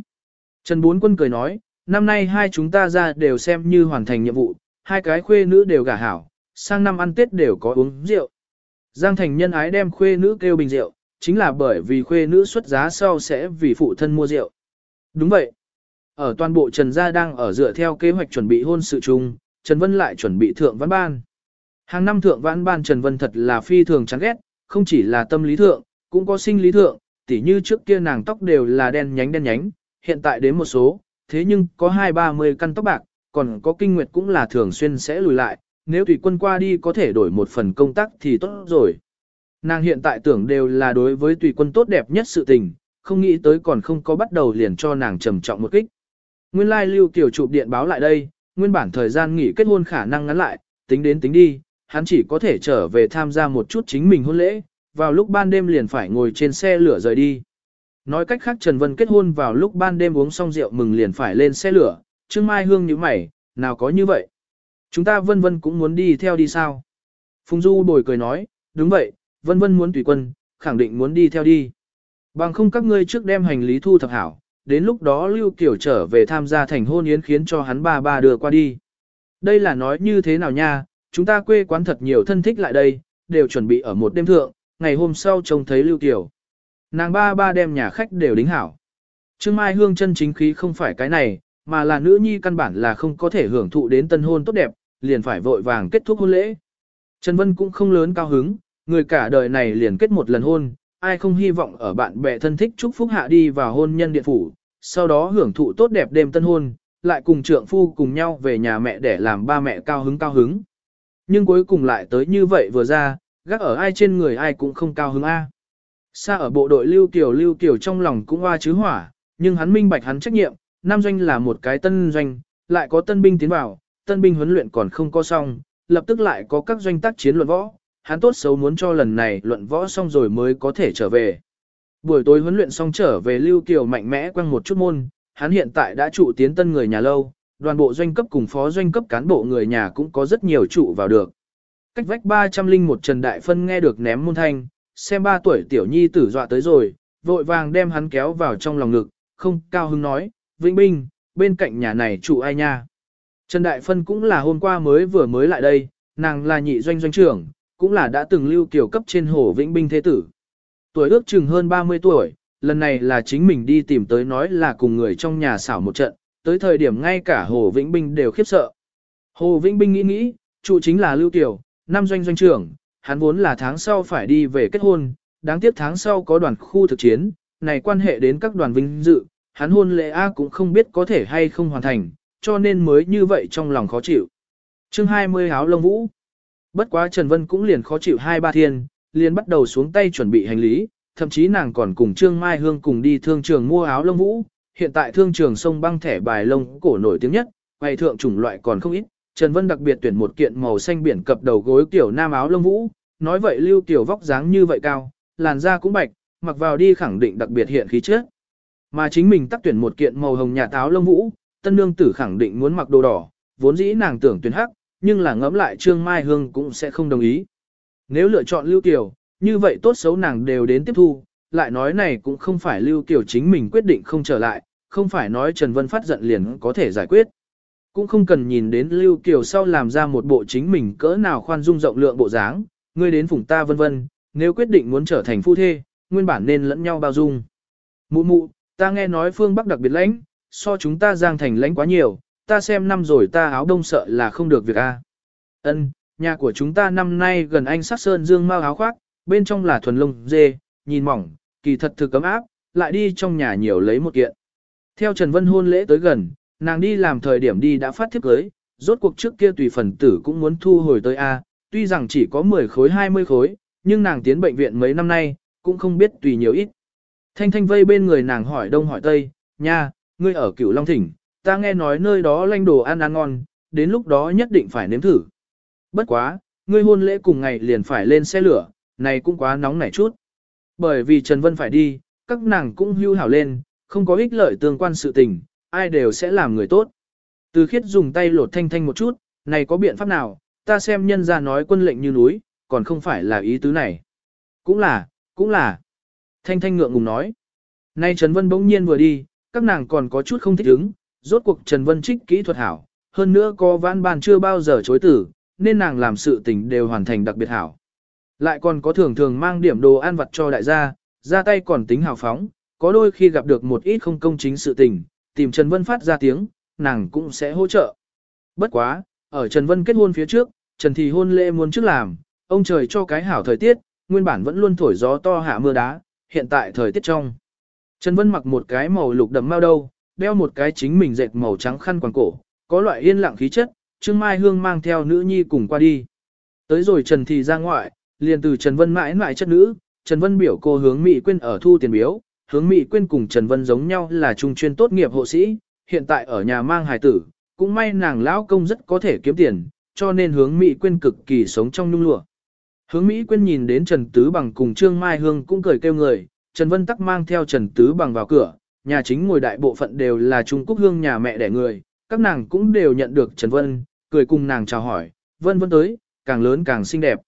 Trần Bốn Quân cười nói, năm nay hai chúng ta ra đều xem như hoàn thành nhiệm vụ, hai cái khuê nữ đều gả hảo, sang năm ăn Tết đều có uống rượu. Giang Thành nhân ái đem khuê nữ kêu bình rượu, chính là bởi vì khuê nữ xuất giá sau sẽ vì phụ thân mua rượu. Đúng vậy. Ở toàn bộ Trần Gia đang ở dựa theo kế hoạch chuẩn bị hôn sự chung, Trần Vân lại chuẩn bị thượng văn ban. Hàng năm thượng văn ban Trần Vân thật là phi thường chán ghét, không chỉ là tâm lý thượng, cũng có sinh lý thượng, tỉ như trước kia nàng tóc đều là đen nhánh đen nhánh, hiện tại đến một số, thế nhưng có hai ba mươi căn tóc bạc, còn có kinh nguyệt cũng là thường xuyên sẽ lùi lại, nếu tùy quân qua đi có thể đổi một phần công tác thì tốt rồi. Nàng hiện tại tưởng đều là đối với tùy quân tốt đẹp nhất sự tình, không nghĩ tới còn không có bắt đầu liền cho nàng trầm trọng một kích. Nguyên lai lưu tiểu chụp điện báo lại đây, nguyên bản thời gian nghỉ kết hôn khả năng ngắn lại, tính đến tính đi, hắn chỉ có thể trở về tham gia một chút chính mình hôn lễ, vào lúc ban đêm liền phải ngồi trên xe lửa rời đi. Nói cách khác Trần Vân kết hôn vào lúc ban đêm uống xong rượu mừng liền phải lên xe lửa, Trương Mai Hương như mày, nào có như vậy. Chúng ta vân vân cũng muốn đi theo đi sao? Phùng Du bồi cười nói, đúng vậy, vân vân muốn tùy quân, khẳng định muốn đi theo đi. Bằng không các ngươi trước đem hành lý thu thập hảo, đến lúc đó Lưu Kiều trở về tham gia thành hôn yến khiến cho hắn ba ba đưa qua đi. Đây là nói như thế nào nha, chúng ta quê quán thật nhiều thân thích lại đây, đều chuẩn bị ở một đêm thượng, ngày hôm sau trông thấy Lưu Kiều. Nàng ba ba đem nhà khách đều đính hảo. Trương Mai Hương chân chính khí không phải cái này, mà là nữ nhi căn bản là không có thể hưởng thụ đến tân hôn tốt đẹp, liền phải vội vàng kết thúc hôn lễ. Trần Vân cũng không lớn cao hứng, người cả đời này liền kết một lần hôn, ai không hy vọng ở bạn bè thân thích chúc phúc hạ đi vào hôn nhân điện phủ, sau đó hưởng thụ tốt đẹp đêm tân hôn, lại cùng trượng phu cùng nhau về nhà mẹ để làm ba mẹ cao hứng cao hứng. Nhưng cuối cùng lại tới như vậy vừa ra, gác ở ai trên người ai cũng không cao hứng A. Xa ở bộ đội Lưu Kiều Lưu Kiều trong lòng cũng hoa chứ hỏa, nhưng hắn minh bạch hắn trách nhiệm, Nam doanh là một cái tân doanh, lại có tân binh tiến vào, tân binh huấn luyện còn không có xong, lập tức lại có các doanh tác chiến luận võ, hắn tốt xấu muốn cho lần này luận võ xong rồi mới có thể trở về. Buổi tối huấn luyện xong trở về Lưu Kiều mạnh mẽ quăng một chút môn, hắn hiện tại đã trụ tiến tân người nhà lâu, đoàn bộ doanh cấp cùng phó doanh cấp cán bộ người nhà cũng có rất nhiều trụ vào được. Cách vách 301 Trần Đại Phân nghe được ném môn thanh, xem ba tuổi tiểu nhi tử dọa tới rồi, vội vàng đem hắn kéo vào trong lòng ngực, không cao hứng nói, Vĩnh Binh, bên cạnh nhà này trụ ai nha. Trần Đại Phân cũng là hôm qua mới vừa mới lại đây, nàng là nhị doanh doanh trưởng, cũng là đã từng lưu kiểu cấp trên hồ Vĩnh Binh thế tử. Tuổi ước chừng hơn 30 tuổi, lần này là chính mình đi tìm tới nói là cùng người trong nhà xảo một trận, tới thời điểm ngay cả Hồ Vĩnh Binh đều khiếp sợ. Hồ Vĩnh Binh nghĩ nghĩ, trụ chính là Lưu Tiểu, năm doanh doanh trưởng, hắn vốn là tháng sau phải đi về kết hôn, đáng tiếc tháng sau có đoàn khu thực chiến, này quan hệ đến các đoàn vinh dự, hắn hôn lễ A cũng không biết có thể hay không hoàn thành, cho nên mới như vậy trong lòng khó chịu. chương 20 áo lông vũ. Bất quá Trần Vân cũng liền khó chịu hai ba thiên, liền bắt đầu xuống tay chuẩn bị hành lý, thậm chí nàng còn cùng Trương Mai Hương cùng đi thương trường mua áo lông vũ. Hiện tại thương trường sông băng thẻ bài lông cổ nổi tiếng nhất, quầy thượng chủng loại còn không ít. Trần Vân đặc biệt tuyển một kiện màu xanh biển cập đầu gối kiểu nam áo lông vũ, nói vậy lưu tiểu vóc dáng như vậy cao, làn da cũng bạch, mặc vào đi khẳng định đặc biệt hiện khí chất. Mà chính mình tác tuyển một kiện màu hồng nhà táo lông vũ, tân nương tử khẳng định muốn mặc đồ đỏ, vốn dĩ nàng tưởng tuyển hắc, nhưng là ngẫm lại Trương Mai Hương cũng sẽ không đồng ý. Nếu lựa chọn Lưu Kiều, như vậy tốt xấu nàng đều đến tiếp thu, lại nói này cũng không phải Lưu Kiều chính mình quyết định không trở lại, không phải nói Trần Vân phát giận liền có thể giải quyết. Cũng không cần nhìn đến Lưu Kiều sau làm ra một bộ chính mình cỡ nào khoan dung rộng lượng bộ dáng, ngươi đến phụng ta vân vân, nếu quyết định muốn trở thành phu thê, nguyên bản nên lẫn nhau bao dung. Mụ mụ, ta nghe nói phương Bắc đặc biệt lãnh, so chúng ta giang thành lãnh quá nhiều, ta xem năm rồi ta áo đông sợ là không được việc a. Ân, nhà của chúng ta năm nay gần anh sát sơn dương mau áo khoác, bên trong là thuần lông dê, nhìn mỏng, kỳ thật thực cấm áp, lại đi trong nhà nhiều lấy một kiện. Theo Trần Vân hôn lễ tới gần, nàng đi làm thời điểm đi đã phát thiếp cưới, rốt cuộc trước kia tùy phần tử cũng muốn thu hồi tới A, tuy rằng chỉ có 10 khối 20 khối, nhưng nàng tiến bệnh viện mấy năm nay, cũng không biết tùy nhiều ít. Thanh Thanh vây bên người nàng hỏi đông hỏi tây, nha, ngươi ở cửu Long Thỉnh, ta nghe nói nơi đó lanh đồ ăn ăn ngon, đến lúc đó nhất định phải nếm thử. Bất quá, ngươi hôn lễ cùng ngày liền phải lên xe lửa, này cũng quá nóng nảy chút. Bởi vì Trần Vân phải đi, các nàng cũng hưu hảo lên, không có ích lợi tương quan sự tình, ai đều sẽ làm người tốt. Từ khiết dùng tay lột thanh thanh một chút, này có biện pháp nào, ta xem nhân ra nói quân lệnh như núi, còn không phải là ý tứ này. Cũng là, cũng là. Thanh thanh ngượng ngùng nói. Nay Trần Vân bỗng nhiên vừa đi, các nàng còn có chút không thích ứng, rốt cuộc Trần Vân Trích kỹ thuật hảo, hơn nữa có vãn bàn chưa bao giờ chối tử, nên nàng làm sự tình đều hoàn thành đặc biệt hảo. Lại còn có thường thường mang điểm đồ ăn vặt cho đại gia, ra tay còn tính hào phóng, có đôi khi gặp được một ít không công chính sự tình, tìm Trần Vân phát ra tiếng, nàng cũng sẽ hỗ trợ. Bất quá, ở Trần Vân kết hôn phía trước, Trần Thì hôn lễ muốn trước làm, ông trời cho cái hảo thời tiết, nguyên bản vẫn luôn thổi gió to hạ mưa đá, hiện tại thời tiết trong. Trần Vân mặc một cái màu lục đậm mau đâu, đeo một cái chính mình dệt màu trắng khăn quàng cổ, có loại yên lặng khí chất, Trương Mai Hương mang theo nữ nhi cùng qua đi. Tới rồi Trần Thì ra ngoại, liền từ Trần Vân mãi mãi chất nữ, Trần Vân biểu cô hướng Mỹ Quyên ở thu tiền biếu, hướng Mỹ Quyên cùng Trần Vân giống nhau là trung chuyên tốt nghiệp hộ sĩ, hiện tại ở nhà mang hài tử, cũng may nàng lão công rất có thể kiếm tiền, cho nên hướng Mỹ Quyên cực kỳ sống trong nhung lụa. Hướng Mỹ Quyên nhìn đến Trần Tứ Bằng cùng Trương Mai Hương cũng cười kêu người, Trần Vân tắc mang theo Trần Tứ Bằng vào cửa, nhà chính ngồi đại bộ phận đều là Trung Quốc Hương nhà mẹ đẻ người, các nàng cũng đều nhận được Trần Vân, cười cùng nàng chào hỏi, Vân Vân tới, càng lớn càng xinh đẹp.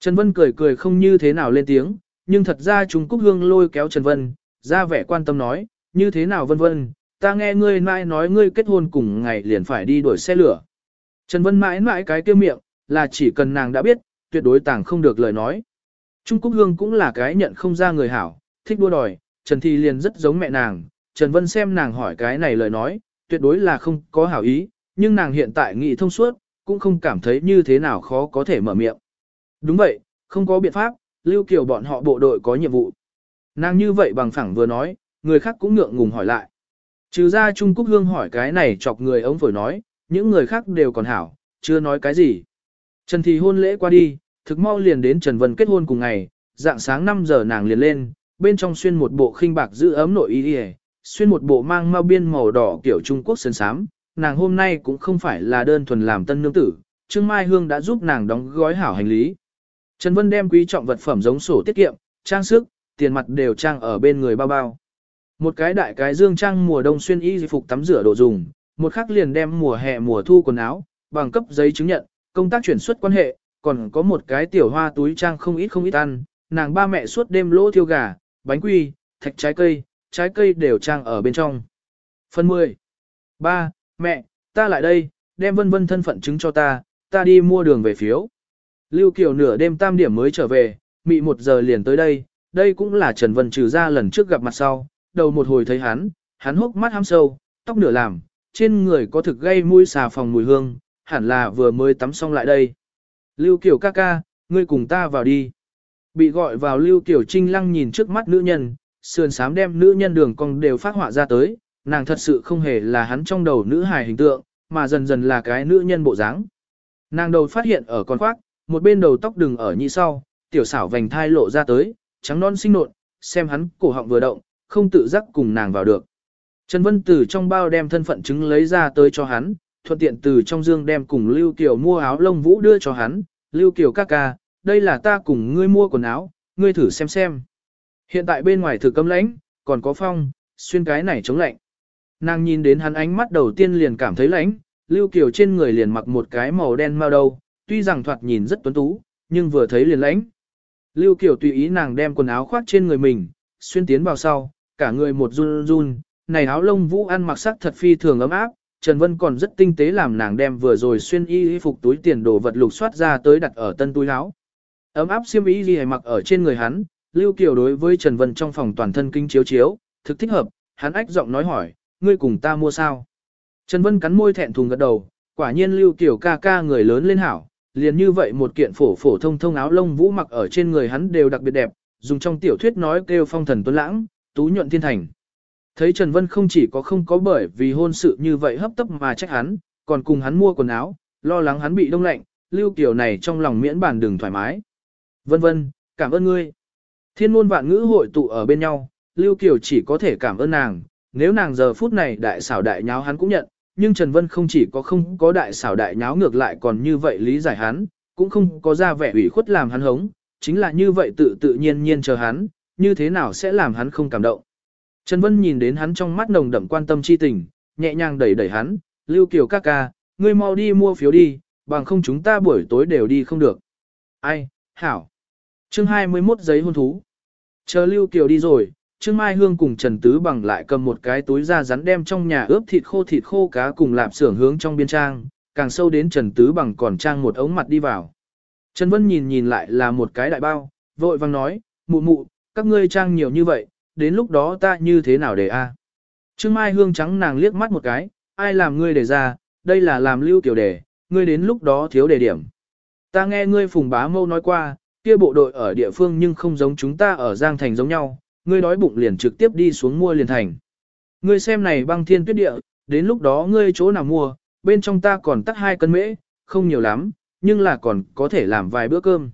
Trần Vân cười cười không như thế nào lên tiếng, nhưng thật ra Trung Quốc Hương lôi kéo Trần Vân, ra vẻ quan tâm nói, như thế nào Vân Vân, ta nghe ngươi mãi nói ngươi kết hôn cùng ngày liền phải đi đuổi xe lửa. Trần Vân mãi mãi cái kêu miệng, là chỉ cần nàng đã biết, tuyệt đối tàng không được lời nói. Trung Cúc Hương cũng là cái nhận không ra người hảo, thích đua đòi, Trần Thi liền rất giống mẹ nàng, Trần Vân xem nàng hỏi cái này lời nói, tuyệt đối là không có hảo ý, nhưng nàng hiện tại nghĩ thông suốt, cũng không cảm thấy như thế nào khó có thể mở miệng. Đúng vậy, không có biện pháp, Lưu Kiều bọn họ bộ đội có nhiệm vụ. Nàng như vậy bằng phẳng vừa nói, người khác cũng ngượng ngùng hỏi lại. Trừ ra Trung Cúc Hương hỏi cái này chọc người ống phổi nói, những người khác đều còn hảo, chưa nói cái gì. Trần Thị hôn lễ qua đi, thực mau liền đến Trần Vân kết hôn cùng ngày, dạng sáng 5 giờ nàng liền lên, bên trong xuyên một bộ khinh bạc giữ ấm nội y xuyên một bộ mang mau biên màu đỏ kiểu Trung Quốc sơn sám, nàng hôm nay cũng không phải là đơn thuần làm tân nương tử, Trương Mai Hương đã giúp nàng đóng gói hảo hành lý. Trần Vân đem quý trọng vật phẩm giống sổ tiết kiệm, trang sức, tiền mặt đều trang ở bên người bao bao. Một cái đại cái dương trang mùa đông xuyên y phục tắm rửa đồ dùng, một khắc liền đem mùa hè mùa thu quần áo, bằng cấp giấy chứng nhận, công tác chuyển xuất quan hệ, còn có một cái tiểu hoa túi trang không ít không ít ăn, nàng ba mẹ suốt đêm lỗ thiêu gà, bánh quy, thạch trái cây, trái cây đều trang ở bên trong. Phần 10. Ba, mẹ, ta lại đây, đem vân vân thân phận chứng cho ta, ta đi mua đường về phiếu. Lưu Kiều nửa đêm tam điểm mới trở về, mị một giờ liền tới đây, đây cũng là Trần Vân trừ ra lần trước gặp mặt sau, đầu một hồi thấy hắn, hắn hốc mắt hăm sâu, tóc nửa làm, trên người có thực gây mũi xà phòng mùi hương, hẳn là vừa mới tắm xong lại đây. Lưu Kiều ca ca, ngươi cùng ta vào đi. Bị gọi vào Lưu Kiều Trinh lăng nhìn trước mắt nữ nhân, sườn sám đem nữ nhân đường cong đều phát họa ra tới, nàng thật sự không hề là hắn trong đầu nữ hài hình tượng, mà dần dần là cái nữ nhân bộ dáng. Nàng đầu phát hiện ở con khoác, một bên đầu tóc đừng ở như sau, tiểu xảo vành thai lộ ra tới, trắng non xinh nộn, xem hắn cổ họng vừa động, không tự giác cùng nàng vào được. Trần Vân từ trong bao đem thân phận chứng lấy ra tới cho hắn, thuận tiện từ trong dương đem cùng Lưu Kiều mua áo lông vũ đưa cho hắn, Lưu Kiều ca ca, đây là ta cùng ngươi mua quần áo, ngươi thử xem xem. Hiện tại bên ngoài thử cấm lãnh, còn có phong, xuyên cái này chống lạnh. Nàng nhìn đến hắn ánh mắt đầu tiên liền cảm thấy lạnh, Lưu Kiều trên người liền mặc một cái màu đen mao đầu, tuy rằng thoạt nhìn rất tuấn tú, nhưng vừa thấy liền lãnh. Lưu Kiều tùy ý nàng đem quần áo khoác trên người mình, xuyên tiến vào sau, cả người một run run, này áo lông vũ ăn mặc sắc thật phi thường ấm áp, Trần Vân còn rất tinh tế làm nàng đem vừa rồi xuyên y y phục túi tiền đồ vật lục soát ra tới đặt ở tân túi áo. Ấm áp xiêm y gì mặc ở trên người hắn, Lưu Kiều đối với Trần Vân trong phòng toàn thân kinh chiếu chiếu, thực thích hợp, hắn ách giọng nói hỏi, ngươi cùng ta mua sao? Trần Vân cắn môi thẹn thùng gật đầu, quả nhiên Lưu Kiều ca ca người lớn lên hảo, liền như vậy một kiện phổ phổ thông thông áo lông vũ mặc ở trên người hắn đều đặc biệt đẹp, dùng trong tiểu thuyết nói kêu phong thần tuấn lãng, tú nhuận thiên thành. Thấy Trần Vân không chỉ có không có bởi vì hôn sự như vậy hấp tấp mà trách hắn, còn cùng hắn mua quần áo, lo lắng hắn bị đông lạnh, Lưu kiểu này trong lòng miễn bản đừng thoải mái. Vân vân, cảm ơn ngươi. Thiên môn vạn ngữ hội tụ ở bên nhau, Lưu kiểu chỉ có thể cảm ơn nàng, nếu nàng giờ phút này đại xảo đại nháo hắn cũng nhận, nhưng Trần Vân không chỉ có không có đại xảo đại nháo ngược lại còn như vậy lý giải hắn, cũng không có ra vẻ ủy khuất làm hắn hống, chính là như vậy tự tự nhiên nhiên chờ hắn, như thế nào sẽ làm hắn không cảm động. Trần Vân nhìn đến hắn trong mắt nồng đậm quan tâm chi tình, nhẹ nhàng đẩy đẩy hắn, Lưu Kiều ca ca, ngươi mau đi mua phiếu đi, bằng không chúng ta buổi tối đều đi không được. Ai, hảo. Chương 21 giấy hôn thú. Chờ Lưu Kiều đi rồi, Trương Mai Hương cùng Trần Tứ Bằng lại cầm một cái túi da rắn đem trong nhà ướp thịt khô thịt khô cá cùng lạp xưởng hướng trong biên trang, càng sâu đến Trần Tứ Bằng còn trang một ống mặt đi vào. Trần Vân nhìn nhìn lại là một cái đại bao, vội vang nói, mụ mụ, các ngươi trang nhiều như vậy, đến lúc đó ta như thế nào để a? Trương Mai Hương trắng nàng liếc mắt một cái, ai làm ngươi để ra, đây là làm lưu tiểu đề, ngươi đến lúc đó thiếu đề điểm. Ta nghe ngươi phùng bá mâu nói qua, kia bộ đội ở địa phương nhưng không giống chúng ta ở Giang Thành giống nhau, ngươi đói bụng liền trực tiếp đi xuống mua liền thành. Ngươi xem này băng thiên tuyết địa, đến lúc đó ngươi chỗ nào mua, bên trong ta còn tắt hai cân mễ, không nhiều lắm, nhưng là còn có thể làm vài bữa cơm.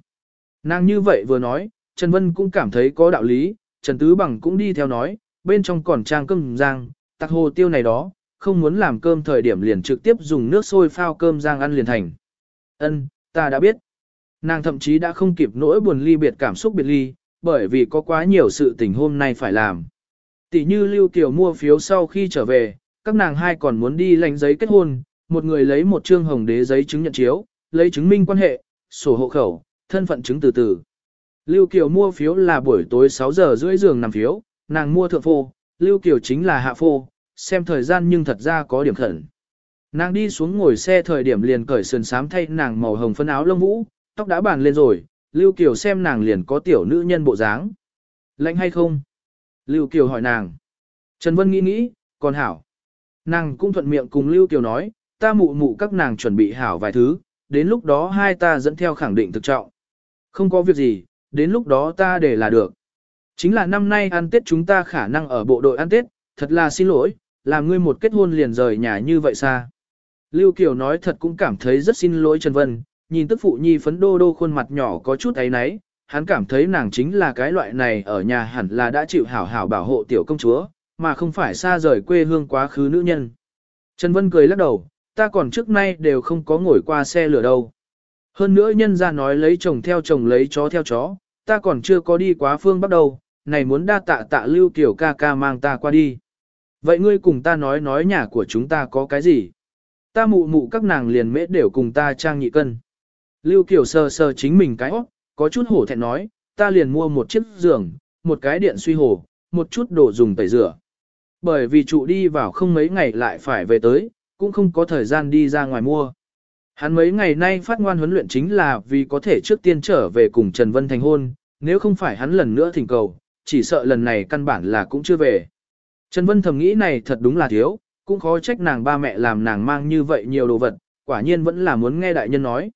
Nàng như vậy vừa nói, Trần Vân cũng cảm thấy có đạo lý, Trần Tứ Bằng cũng đi theo nói, bên trong còn trang cơm giang, tặc hồ tiêu này đó, không muốn làm cơm thời điểm liền trực tiếp dùng nước sôi phao cơm giang ăn liền thành. Ân, ta đã biết. Nàng thậm chí đã không kịp nỗi buồn ly biệt cảm xúc biệt ly, bởi vì có quá nhiều sự tình hôm nay phải làm. Tỷ như Lưu Kiều mua phiếu sau khi trở về, các nàng hai còn muốn đi lãnh giấy kết hôn, một người lấy một trương hồng đế giấy chứng nhận chiếu, lấy chứng minh quan hệ, sổ hộ khẩu, thân phận chứng từ từ. Lưu Kiều mua phiếu là buổi tối 6 giờ rưỡi giường nằm phiếu, nàng mua thượng phô, Lưu Kiều chính là hạ phô, xem thời gian nhưng thật ra có điểm khẩn. Nàng đi xuống ngồi xe thời điểm liền cởi sườn sám thay nàng màu hồng phân áo lông vũ, tóc đã bàn lên rồi, Lưu Kiều xem nàng liền có tiểu nữ nhân bộ dáng. Lạnh hay không? Lưu Kiều hỏi nàng. Trần Vân nghĩ nghĩ, còn hảo. Nàng cũng thuận miệng cùng Lưu Kiều nói, ta mụ mụ các nàng chuẩn bị hảo vài thứ, đến lúc đó hai ta dẫn theo khẳng định thực trọng. Không có việc gì, đến lúc đó ta để là được. Chính là năm nay ăn Tết chúng ta khả năng ở bộ đội ăn Tết, thật là xin lỗi, làm ngươi một kết hôn liền rời nhà như vậy xa. Lưu Kiều nói thật cũng cảm thấy rất xin lỗi Trần Vân, nhìn tức phụ nhi phấn đô đô khuôn mặt nhỏ có chút ấy náy, hắn cảm thấy nàng chính là cái loại này ở nhà hẳn là đã chịu hảo hảo bảo hộ tiểu công chúa, mà không phải xa rời quê hương quá khứ nữ nhân. Trần Vân cười lắc đầu, ta còn trước nay đều không có ngồi qua xe lửa đâu. Hơn nữa nhân ra nói lấy chồng theo chồng lấy chó theo chó, ta còn chưa có đi quá phương bắt đầu, này muốn đa tạ tạ lưu tiểu ca ca mang ta qua đi. Vậy ngươi cùng ta nói nói nhà của chúng ta có cái gì? Ta mụ mụ các nàng liền mễ đều cùng ta trang nhị cân. Lưu Kiều sờ sờ chính mình cái óc, có chút hổ thẹn nói, ta liền mua một chiếc giường, một cái điện suy hồ, một chút đồ dùng tẩy rửa. Bởi vì trụ đi vào không mấy ngày lại phải về tới, cũng không có thời gian đi ra ngoài mua. Hắn mấy ngày nay phát ngoan huấn luyện chính là vì có thể trước tiên trở về cùng Trần Vân thành hôn, nếu không phải hắn lần nữa thỉnh cầu, chỉ sợ lần này căn bản là cũng chưa về. Trần Vân thầm nghĩ này thật đúng là thiếu, cũng khó trách nàng ba mẹ làm nàng mang như vậy nhiều đồ vật, quả nhiên vẫn là muốn nghe đại nhân nói.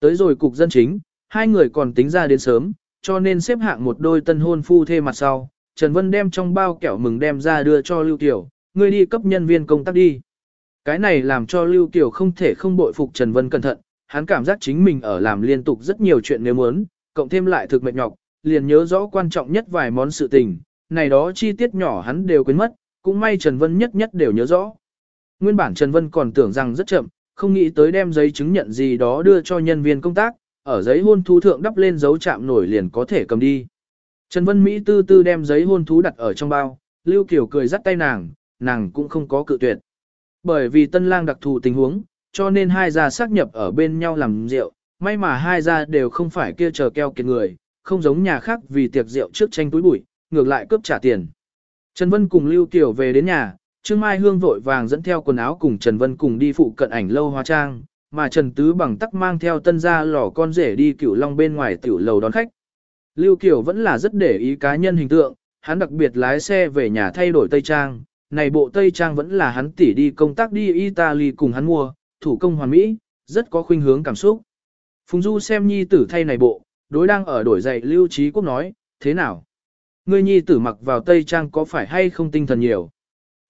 Tới rồi cục dân chính, hai người còn tính ra đến sớm, cho nên xếp hạng một đôi tân hôn phu thê mặt sau. Trần Vân đem trong bao kẹo mừng đem ra đưa cho Lưu Tiểu, ngươi đi cấp nhân viên công tác đi. Cái này làm cho Lưu Tiểu không thể không bội phục Trần Vân cẩn thận, hắn cảm giác chính mình ở làm liên tục rất nhiều chuyện nếu muốn, cộng thêm lại thực mệt nhọc, liền nhớ rõ quan trọng nhất vài món sự tình, này đó chi tiết nhỏ hắn đều quên mất, cũng may Trần Vân nhất nhất đều nhớ rõ. Nguyên bản Trần Vân còn tưởng rằng rất chậm, không nghĩ tới đem giấy chứng nhận gì đó đưa cho nhân viên công tác, ở giấy hôn thú thượng đắp lên dấu chạm nổi liền có thể cầm đi. Trần Vân Mỹ tư tư đem giấy hôn thú đặt ở trong bao, Lưu Kiều cười dắt tay nàng, nàng cũng không có cự tuyệt. Bởi vì tân lang đặc thù tình huống, cho nên hai gia xác nhập ở bên nhau làm rượu, may mà hai gia đều không phải kia chờ keo kiệt người, không giống nhà khác vì tiệc rượu trước tranh túi bụi, ngược lại cướp trả tiền. Trần Vân cùng Lưu Kiều về đến nhà, Trương Mai Hương vội vàng dẫn theo quần áo cùng Trần Vân cùng đi phụ cận ảnh lâu hóa trang, mà Trần Tứ bằng tắc mang theo tân gia lò con rể đi cửu long bên ngoài tiểu lầu đón khách. Lưu Kiều vẫn là rất để ý cá nhân hình tượng, hắn đặc biệt lái xe về nhà thay đổi Tây Trang, này bộ Tây Trang vẫn là hắn tỉ đi công tác đi Italy cùng hắn mua, thủ công hoàn mỹ, rất có khuynh hướng cảm xúc. Phùng Du xem nhi tử thay này bộ, đối đang ở đổi dạy Lưu Trí Quốc nói, thế nào? Ngươi nhi tử mặc vào Tây Trang có phải hay không tinh thần nhiều?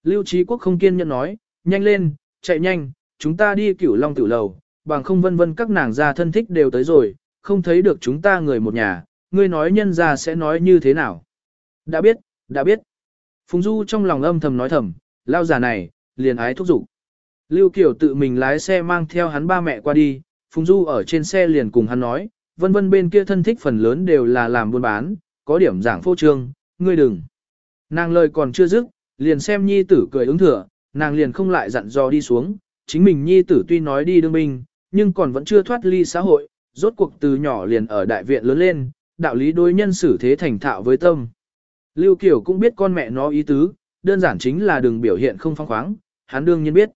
Lưu Trí Quốc không kiên nhẫn nói, nhanh lên, chạy nhanh, chúng ta đi cửu long tử lầu, bằng không vân vân các nàng gia thân thích đều tới rồi, không thấy được chúng ta người một nhà, ngươi nói nhân gia sẽ nói như thế nào. Đã biết, đã biết. Phùng Du trong lòng âm thầm nói thầm, lao già này, liền ái thúc giục. Lưu Kiều tự mình lái xe mang theo hắn ba mẹ qua đi, Phùng Du ở trên xe liền cùng hắn nói, vân vân bên kia thân thích phần lớn đều là làm buôn bán, có điểm giảng phô trương, ngươi đừng. Nàng lời còn chưa dứt, liền xem nhi tử cười ứng thừa, nàng liền không lại dặn dò đi xuống, chính mình nhi tử tuy nói đi đương binh, nhưng còn vẫn chưa thoát ly xã hội, rốt cuộc từ nhỏ liền ở đại viện lớn lên, đạo lý đối nhân xử thế thành thạo với tâm. Lưu Kiều cũng biết con mẹ nó ý tứ, đơn giản chính là đừng biểu hiện không phong khoáng, hắn đương nhiên biết.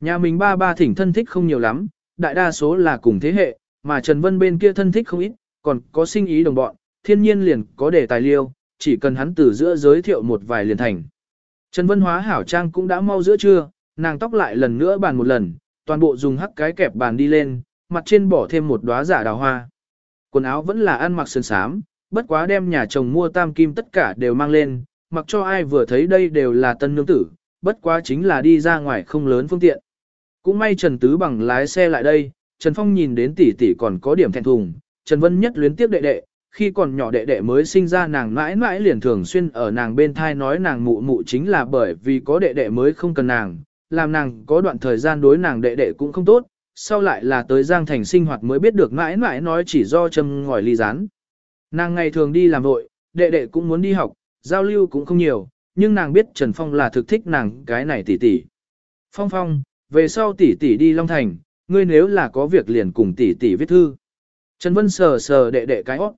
Nhà mình ba ba thỉnh thân thích không nhiều lắm, đại đa số là cùng thế hệ, mà Trần Vân bên kia thân thích không ít, còn có sinh ý đồng bọn, thiên nhiên liền có đề tài liêu, chỉ cần hắn từ giữa giới thiệu một vài liền thành. Trần Vân Hóa hảo trang cũng đã mau giữa trưa, nàng tóc lại lần nữa bàn một lần, toàn bộ dùng hắc cái kẹp bàn đi lên, mặt trên bỏ thêm một đóa giả đào hoa. Quần áo vẫn là ăn mặc sơn sám, bất quá đem nhà chồng mua tam kim tất cả đều mang lên, mặc cho ai vừa thấy đây đều là tân nương tử, bất quá chính là đi ra ngoài không lớn phương tiện. Cũng may Trần Tứ bằng lái xe lại đây, Trần Phong nhìn đến tỷ tỷ còn có điểm thẹn thùng, Trần Vân nhất luyến tiếp đệ đệ, khi còn nhỏ đệ đệ mới sinh ra nàng mãi mãi liền thường xuyên ở nàng bên thai nói nàng mụ mụ chính là bởi vì có đệ đệ mới không cần nàng, làm nàng có đoạn thời gian đối nàng đệ đệ cũng không tốt, sau lại là tới Giang Thành sinh hoạt mới biết được mãi mãi nói chỉ do châm ngòi ly rán. Nàng ngày thường đi làm vội, đệ đệ cũng muốn đi học, giao lưu cũng không nhiều, nhưng nàng biết Trần Phong là thực thích nàng cái này tỷ tỷ. Phong Phong, về sau tỷ tỷ đi Long Thành, ngươi nếu là có việc liền cùng tỷ tỷ viết thư. Trần Vân sờ sờ đệ đệ cái hót.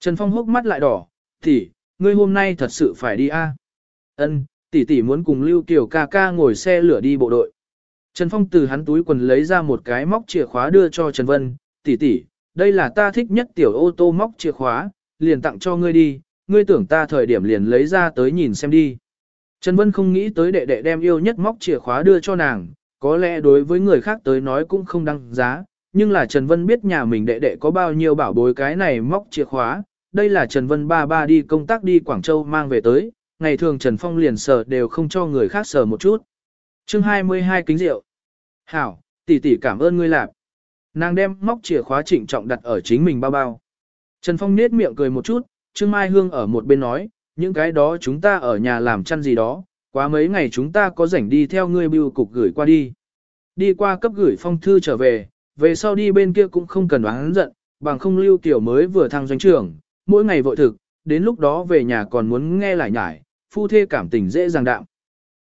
Trần Phong hốc mắt lại đỏ, tỷ, ngươi hôm nay thật sự phải đi a? Ân, tỷ tỷ muốn cùng Lưu Kiều ca ca ngồi xe lửa đi bộ đội. Trần Phong từ hắn túi quần lấy ra một cái móc chìa khóa đưa cho Trần Vân, tỷ tỷ, đây là ta thích nhất tiểu ô tô móc chìa khóa, liền tặng cho ngươi đi, ngươi tưởng ta thời điểm liền lấy ra tới nhìn xem đi. Trần Vân không nghĩ tới đệ đệ đem yêu nhất móc chìa khóa đưa cho nàng, có lẽ đối với người khác tới nói cũng không đăng giá, nhưng là Trần Vân biết nhà mình đệ đệ có bao nhiêu bảo bối cái này móc chìa khóa, đây là Trần Vân ba ba đi công tác đi Quảng Châu mang về tới, ngày thường Trần Phong liền sờ đều không cho người khác sờ một chút. chương 22 kính rượu. Hảo, tỷ tỷ cảm ơn ngươi lạp. Nàng đem móc chìa khóa trịnh trọng đặt ở chính mình bao bao. Trần Phong nết miệng cười một chút, Trương Mai Hương ở một bên nói, những cái đó chúng ta ở nhà làm chăn gì đó, quá mấy ngày chúng ta có rảnh đi theo ngươi bưu cục gửi qua đi. Đi qua cấp gửi phong thư trở về, về sau đi bên kia cũng không cần oán giận, bằng không lưu tiểu mới vừa thăng doanh trưởng, mỗi ngày vội thực, đến lúc đó về nhà còn muốn nghe lại nhải, phu thê cảm tình dễ dàng đạm.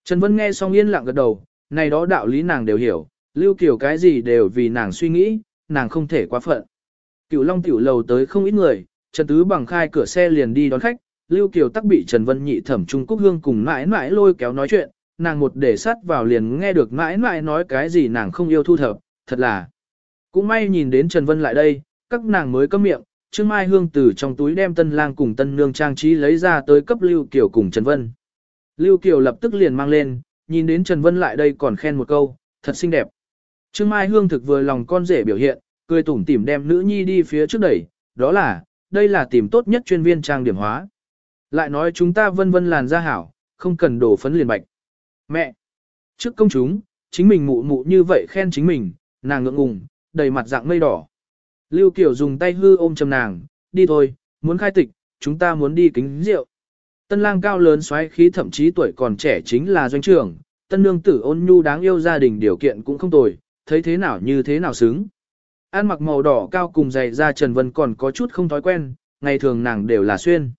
Trần Vân nghe xong yên lặng gật đầu, này đó đạo lý nàng đều hiểu, lưu Kiều cái gì đều vì nàng suy nghĩ, nàng không thể quá phận. Cửu Long tiểu lầu tới không ít người, Trần Tứ bằng khai cửa xe liền đi đón khách, Lưu Kiều tắc bị Trần Vân Nhị thẩm Trung Cúc Hương cùng mãi mãi lôi kéo nói chuyện, nàng một để sát vào liền nghe được mãi mãi nói cái gì nàng không yêu thu thập, thật là. Cũng may nhìn đến Trần Vân lại đây, các nàng mới cấm miệng, Trương Mai Hương từ trong túi đem tân lang cùng tân nương trang trí lấy ra tới cấp Lưu Kiều cùng Trần Vân. Lưu Kiều lập tức liền mang lên, nhìn đến Trần Vân lại đây còn khen một câu, thật xinh đẹp. Trương Mai Hương thực vừa lòng con rể biểu hiện, cười tủm tỉm đem nữ nhi đi phía trước đẩy, đó là, đây là tìm tốt nhất chuyên viên trang điểm hóa. Lại nói chúng ta vân vân làn da hảo, không cần đổ phấn liền bạch. Mẹ! Trước công chúng, chính mình mụ mụ như vậy khen chính mình, nàng ngượng ngùng, đầy mặt dạng mây đỏ. Lưu Kiều dùng tay hư ôm chầm nàng, đi thôi, muốn khai tịch, chúng ta muốn đi kính rượu. Tân lang cao lớn xoáy khí thậm chí tuổi còn trẻ chính là doanh trưởng, tân nương tử ôn nhu đáng yêu gia đình điều kiện cũng không tồi, thấy thế nào như thế nào xứng. An mặc màu đỏ cao cùng giày da Trần Vân còn có chút không thói quen, ngày thường nàng đều là xuyên.